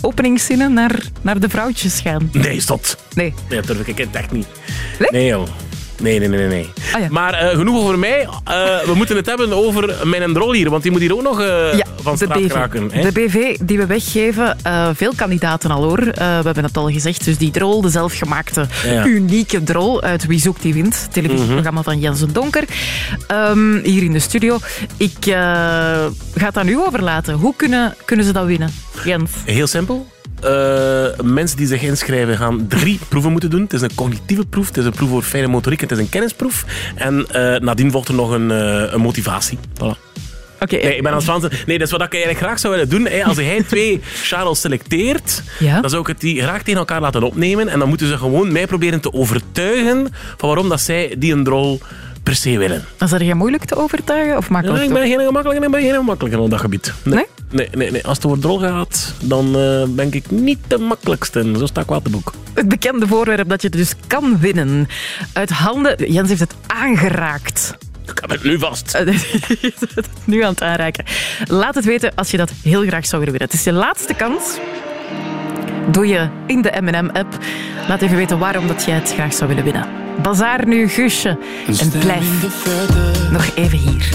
openingszinnen naar, naar de vrouwtjes gaan? Nee, stop. Nee. Nee, dat durf ik echt niet. Nee, joh. Nee, nee, nee, nee. Ah, ja. Maar eh, genoeg over mij. Eh, we moeten het hebben over mijn drol hier, want die moet hier ook nog eh, van de straat BV. kraken. Hè? De BV die we weggeven, veel kandidaten al hoor. We hebben het al gezegd, dus die drol, de zelfgemaakte, Ja. unieke drol uit Wie zoekt die wint, televisieprogramma van Jens de Donker. Ehm, hier in de studio. Ik ga het aan u overlaten. Hoe kunnen, kunnen ze dat winnen, Jens? Heel simpel. Eh, mensen die zich inschrijven gaan drie proeven moeten doen. Het is een cognitieve proef, het is een proef voor fijne motoriek, het is een kennisproef. En eh, nadien volgt er nog een, eh, een motivatie. Voilà. Oké. Nee, ik ben aan het. Nee, dat is wat ik eigenlijk graag zou willen doen. Als hij twee (laughs) Charles selecteert, Ja. dan zou ik het die graag tegen elkaar laten opnemen. En dan moeten ze gewoon mij proberen te overtuigen van waarom dat zij die een drol per se willen. Is dat jij moeilijk te overtuigen of makkelijk? ik te- ben geen gemakkelijke, ik ben geen gemakkelijke op dat gebied. Nee? Nee, nee, nee. Als het over drol gaat, dan eh, ben ik niet de makkelijkste. Zo sta ik wel te boek. Het bekende voorwerp dat je dus kan winnen. Uit handen... Jens heeft het aangeraakt. Ik heb het nu vast. (laughs) nu aan het aanraken. Laat het weten als je dat heel graag zou willen winnen. Het is je laatste kans. Doe je in de M&M-app. Laat even weten waarom dat jij het graag zou willen winnen. Bazaar nu, Guusje. En blijf nog even hier.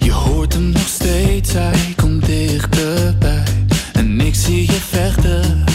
Je hoort hem nog steeds, hij komt dichterbij. En ik zie je vechten.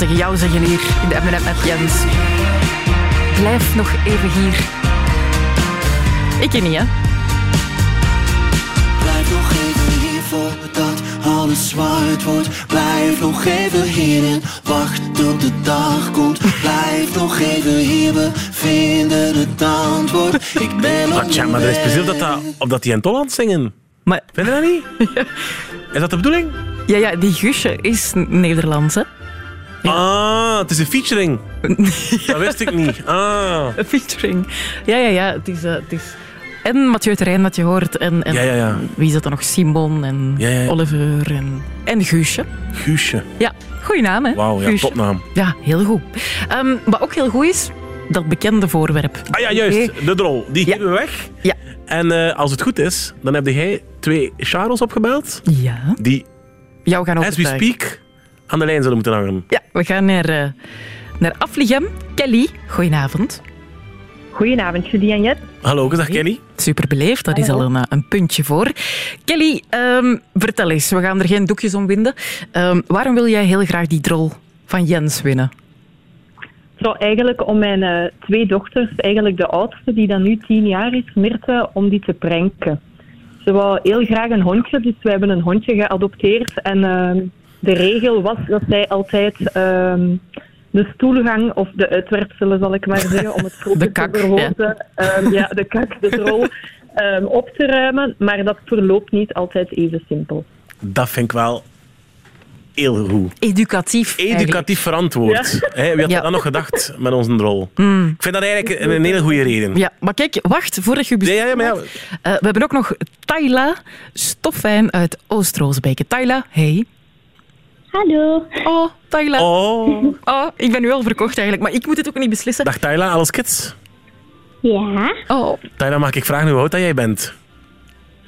Is een beetje wat ze tegen jou zeggen hier in de M&M-app, Jens. Blijf nog even hier. Ik ken niet, hè? Blijf nog even hier voordat alles zwart wordt. Blijf nog even hier en wacht tot de dag komt. Blijf nog even hier, we vinden het antwoord. Ik ben Maar tja, maar er is precies dat, dat, die in Tolland zingen. Maar... Vind je dat niet? (laughs) Is dat de bedoeling? Ja, ja, die Guusje is Nederlands, hè? Ah, het is een featuring. (laughs) dat wist ik niet. Ah. Een featuring. Ja, ja, ja. Het is, eh, het is... En Mathieu Terrein dat je hoort. En, en Ja, ja, ja. wie is dat dan nog? Simon en. Oliver en, en Guusje. Guusje. Ja, goeie naam, hè? Wauw, ja, topnaam. Ja, heel goed. Ehm, wat ook heel goed is, dat bekende voorwerp. Ah ja, juist. De drol. Die geven we weg. Ja. En eh, als het goed is, dan heb jij twee Charles opgebeld. Ja. Die, Jou gaan as we overtuigen. speak, aan de lijn zullen moeten hangen. Ja, we gaan naar, eh naar Afligem. Kelly, goedenavond. Goedenavond, Judy en Jet. Hallo, dag Kelly. Super beleefd, dat is al een, eh, een puntje voor. Kelly, ehm, vertel eens, we gaan er geen doekjes om winden. Ehm, waarom wil jij heel graag die drol van Jens winnen? Zo, eigenlijk om mijn eh, twee dochters, eigenlijk de oudste, die dan nu tien jaar is, Mirte, om die te pranken. Ze wou heel graag een hondje, dus we hebben een hondje geadopteerd. En ehm, de regel was dat zij altijd ehm, de stoelgang, of de uitwerpselen zal ik maar zeggen, om het (laughs) kak, te ehm, ja, de kak, de drol, ehm, op te ruimen. Maar dat verloopt niet altijd even simpel. Dat vind ik wel heel goed. Educatief. Educatief verantwoord. Ja. Wie had Ja. dat nog gedacht met onze rol? Hmm. Ik vind dat eigenlijk een, een hele goede reden. Ja, maar kijk, wacht, voordat je Ja, ja, maar ja. Eh, we hebben ook nog Tayla Stoffijn uit Oost-Roosbeke. Tayla, hey. Hallo. Oh, Tayla. Oh. Oh, ik ben nu al verkocht eigenlijk, maar ik moet het ook niet beslissen. Dag Tyla, alles kids? Ja, Oh, Tyla, mag ik vragen hoe oud dat jij bent?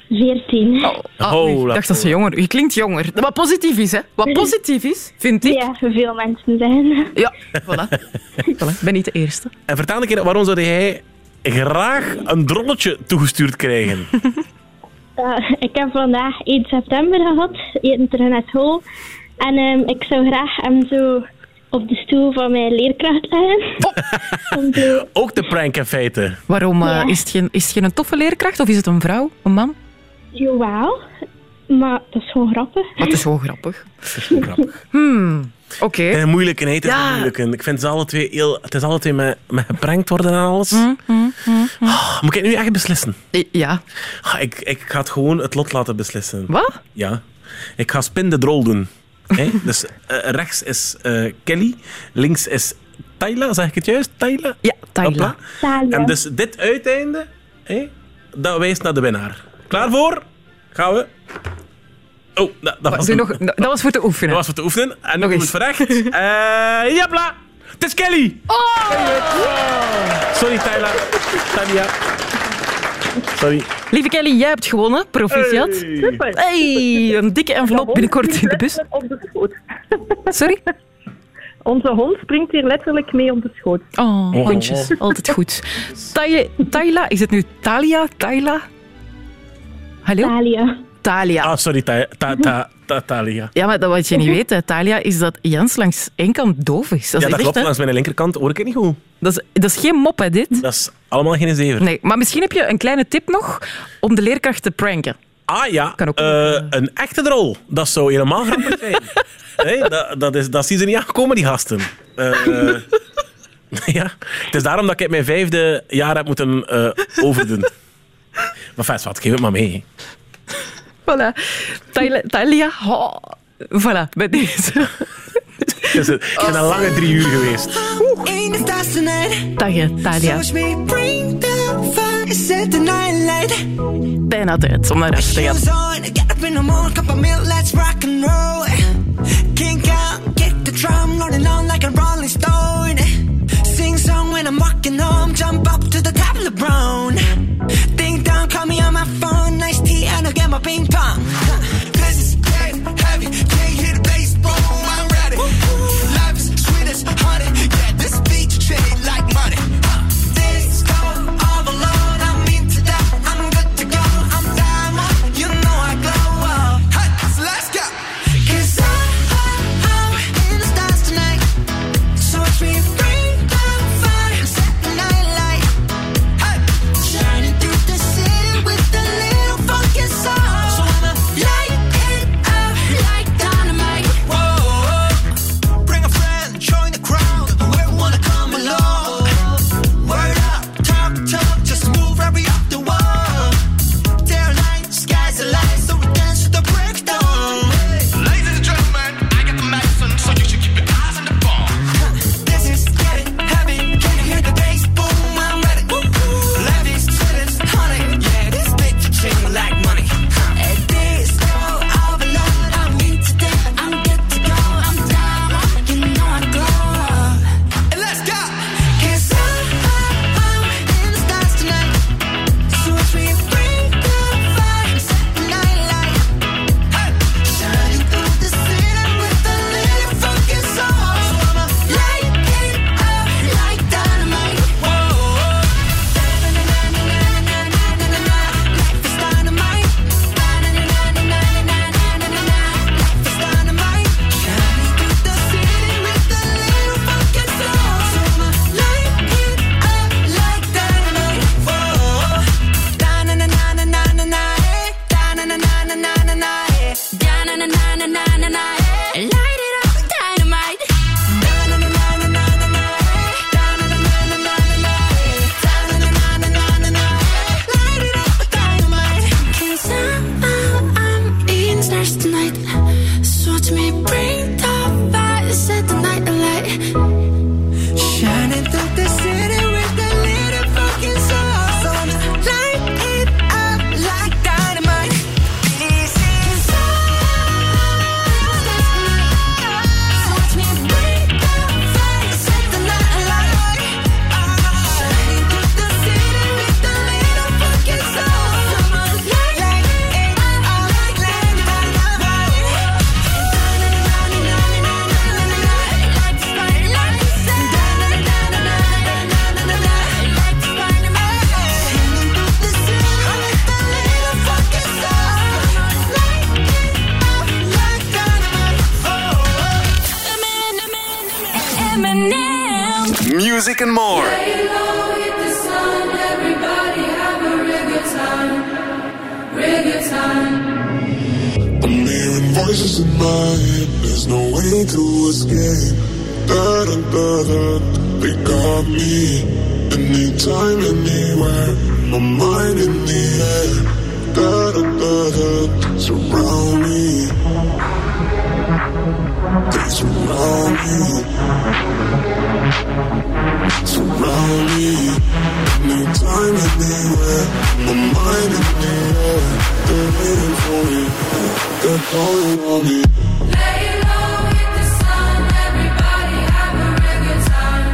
14. ah, Oh, oei, ik dacht dat ze jonger. Je klinkt jonger. Wat positief is, hè? Wat (laughs) positief is, vind ik. Ja, veel mensen zijn. Ja, voilà. voilà. Ik ben niet de eerste. En vertel een keer, waarom zou jij graag een drolletje toegestuurd krijgen? (laughs) Eh, ik heb vandaag 1 september gehad, eten terug naar school. En ehm, ik zou graag hem zo op de stoel van mijn leerkracht leggen. (laughs) Ook de prank in feite. Waarom? eh, Ja. is, het geen, is het geen toffe leerkracht of is het een vrouw, een man? Jawel, maar dat is gewoon grappig. Maar het is gewoon grappig. (laughs) Dat is wel grappig. (laughs) Hmm, oké. En een moeilijke, nee, het is Ja. een moeilijke. Ik vind ze alle twee heel... Het is alle twee met, met geprankt worden en alles. Hmm, hmm, hmm. Ah, moet ik nu echt beslissen? Ja. Ah, ik, ik ga het gewoon het lot laten beslissen. Wat? Ja. Ik ga spin de drol doen. Dus eh, rechts is eh, Kelly, links is Tyla, zeg ik het juist? Tyla? Ja, Tyla. En dus dit uiteinde, hè, dat wijst naar de winnaar. Klaar voor? Gaan we? Oh, dat, dat, was, nog, dat was voor te oefenen. dat was voor te oefenen. En nog eens. eens voor echt. Eh japla! Het is Kelly! Sorry, Tyla. Talia. Sorry. Lieve Kelly, jij hebt gewonnen. Proficiat. Hey. Super. Hey, een dikke envelop binnenkort in de bus. Op de schoot. (laughs) Sorry? Onze hond springt hier letterlijk mee op de schoot. Oh, Oh. hondjes. Altijd goed. Tayla, is het nu Talia? Tayla? Hallo? Talia. Talia. Ah, sorry, ta, ta, ta, ta, Talia. Ja, maar dat wat je niet weet, hè, Talia, is dat Jens langs één kant doof is. Dat Ja, is dat echt, klopt. hè? Langs mijn linkerkant hoor ik het niet goed. Dat is, dat is geen mop, hè, dit? Dat is allemaal geen zever. Nee, maar misschien heb je een kleine tip nog om de leerkracht te pranken. Ah ja, Kan ook eh, een echte rol. Dat zou helemaal grappig zijn. (laughs) dat, dat, is, dat zien ze niet aangekomen, die gasten. Eh, (laughs) ja. Het is daarom dat ik het mijn vijfde jaar heb moeten eh, overdoen. Maar fijn, wat, geef het maar mee. Voilà. Talia, Talia oh, voilà, bij deze. Het is, een- het is een lange drie uur geweest. Ain't it fast tonight? Dag, hè, Talia. Watch me bring the fire, set the night light. Bijna tijd om naar huis te gaan. Shoes on, get up in the morning, cup of milk, let's rock and roll. Kink out, kick the drum, rolling on like a rolling stone. Sing song when I'm walking home, jump up to the top of the brown. Ding dong, call me on my phone, nice tea, and I'll get my ping pong. This is getting heavy, roll it. So roll it. No time mind. They're for it. They're calling on me. Lay low the sun. Everybody have a time.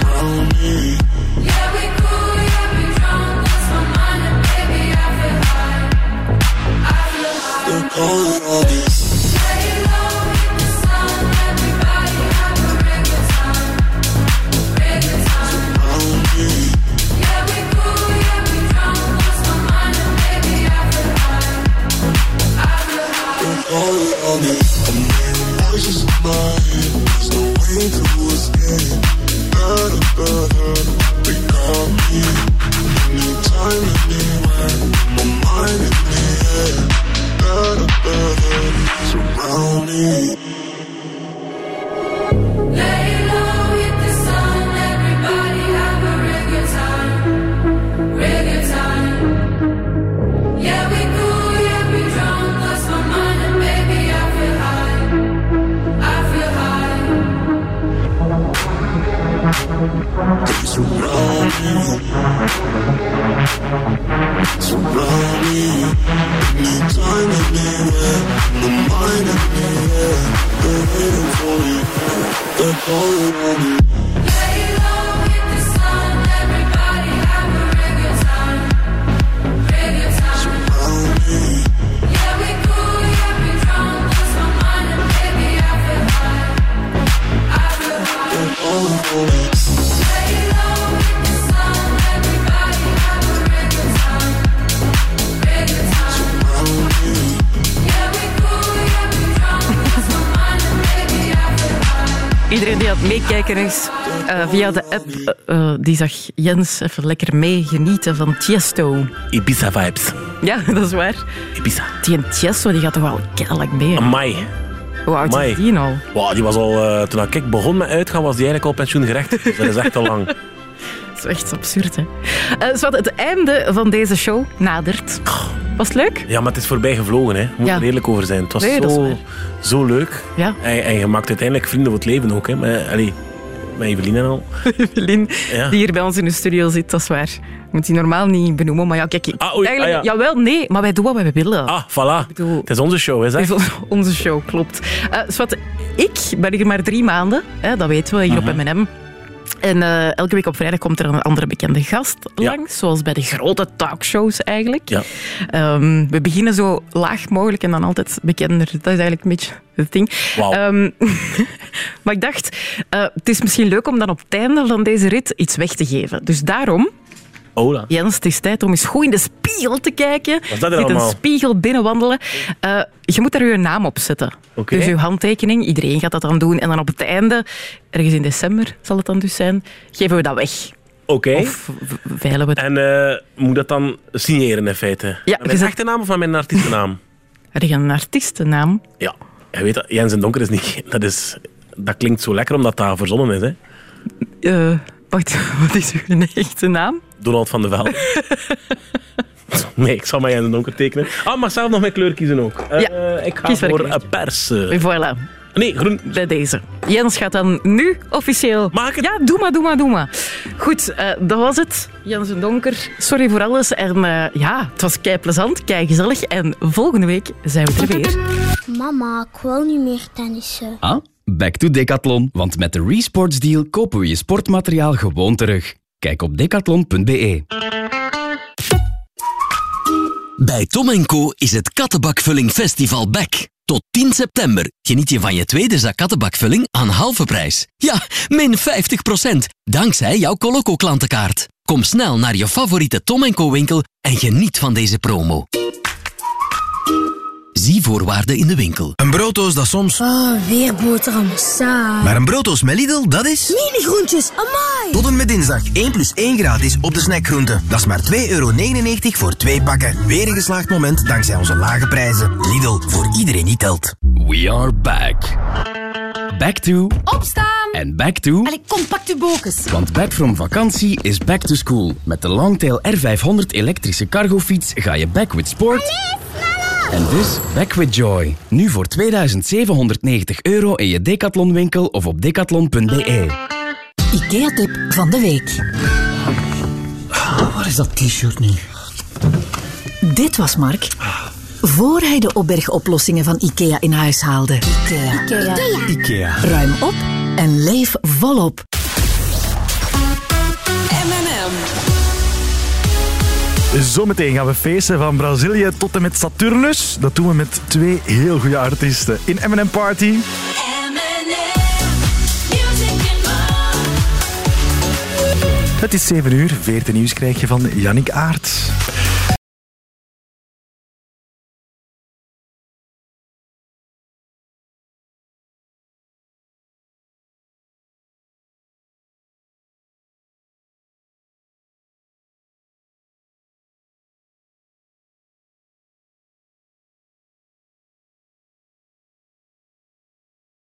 Time. It. Yeah, we cool. Yeah, we drunk. My mind. And baby, I feel high. I feel high. They're calling on me. Meekijken is eh, via de app, eh, eh, die zag Jens even lekker meegenieten van Tiesto. Ibiza vibes. Ja, (laughs) dat is waar. Ibiza. Die Tiesto die gaat toch wel keihard mee. hè? Amai. Hoe oud Amai. is die nou? Wow, die was al, toen ik begon met uitgaan, was die eigenlijk al pensioengerecht. Dus dat is echt al lang. (laughs) Dat is echt absurd, hè? Eh, Swat, het einde van deze show nadert. Was het leuk? Ja, maar het is voorbij gevlogen, hè. Moet Ja. er eerlijk over zijn. Het was Nee, zo, zo leuk. Ja. En, en je maakt uiteindelijk vrienden voor het leven ook, hè. Allee, met Evelien en al. (laughs) Evelien, Ja. die hier bij ons in de studio zit, dat is waar. Moet die normaal niet benoemen, maar ja, kijk, ik- Ah, oei, eigenlijk, ah, ja. jawel, nee, maar wij doen wat wij willen. Ah, voilà. het is onze show, hè, zeg. Het is onze show, klopt. Swat, ik ben hier maar drie maanden, hè, dat weten we, hier Mhm. op M&M. En eh, elke week op vrijdag komt er een andere bekende gast langs, zoals bij de grote talkshows eigenlijk. Ja. Ehm, we beginnen zo laag mogelijk en dan altijd bekender. Dat is eigenlijk een beetje het ding. Wauw. Ehm, (laughs) maar ik dacht, eh, het is misschien leuk om dan op het einde van deze rit iets weg te geven. Dus daarom, Ola. Jens, het is tijd om eens goed in de spiegel te kijken. is dat er Met een spiegel binnenwandelen. Eh, je moet daar je naam op zetten. Dus je handtekening, iedereen gaat dat dan doen. En dan op het einde, ergens in december zal het dan dus zijn, geven we dat weg. Oké. Of veilen we het. En eh, moet dat dan signeren in feite? Ja, je mijn zet- echte naam of mijn artiestennaam? (laughs) Er is een artiestennaam. Ja. Je weet dat, Jens en Donker is niet... (laughs) Dat, is, dat klinkt zo lekker omdat dat verzonnen is, hè. Eh, wacht, (laughs) wat is uw echte naam? Donald van de Velde. Nee, ik zal maar Jens en Donker tekenen. Ah, maar zelf nog mijn kleur kiezen ook. Eh, Ja, ik ga voor een pers. Voilà. Nee, groen. Bij deze. Jens gaat dan nu officieel... Maak het. Ja, doe maar, doe maar, doe maar. Goed, eh, dat was het. Jens en Donker, sorry voor alles. En eh, ja, het was kei plezant, kei gezellig. En volgende week zijn we er weer. Mama, ik wil niet meer tennissen. Ah, back to Decathlon, want met de Resports deal kopen we je sportmateriaal gewoon terug. Kijk op decathlon.be. Bij Tom Co is het Kattenbakvulling Festival back. Tot 10 september geniet je van je tweede zak kattenbakvulling aan halve prijs. Ja, min 50%, dankzij jouw Coloco-klantenkaart. Kom snel naar je favoriete Tom Co winkel en geniet van deze promo. Zie voorwaarden in de winkel. Een brooddoos dat soms... Oh, weer boterhammen, saai. Maar een brooddoos met Lidl, dat is... Mini-groentjes, amai. Tot en met dinsdag 1 plus 1 gratis op de snackgroenten. Dat is maar 2,99 euro voor twee pakken. Weer een geslaagd moment dankzij onze lage prijzen. Lidl, voor iedereen die telt. We are back. Back to... Opstaan! En back to... Allee, kom, pak uw bokens. Want back from vakantie is back to school. Met de Longtail R500 elektrische cargofiets ga je back with sport... En dus back with joy. Nu voor 2790 euro in je Decathlon winkel of op decathlon.be. IKEA-tip van de week. Waar is dat t-shirt nu? Dit was Mark. Voor hij de opbergoplossingen van IKEA in huis haalde. IKEA. Ikea. Ikea. Ruim op en leef volop. Zometeen gaan we feesten van Brazilië tot en met Saturnus. Dat doen we met twee heel goede artiesten in M&M Party. Het is 7 uur, 14 nieuws krijg je van Yannick Aert.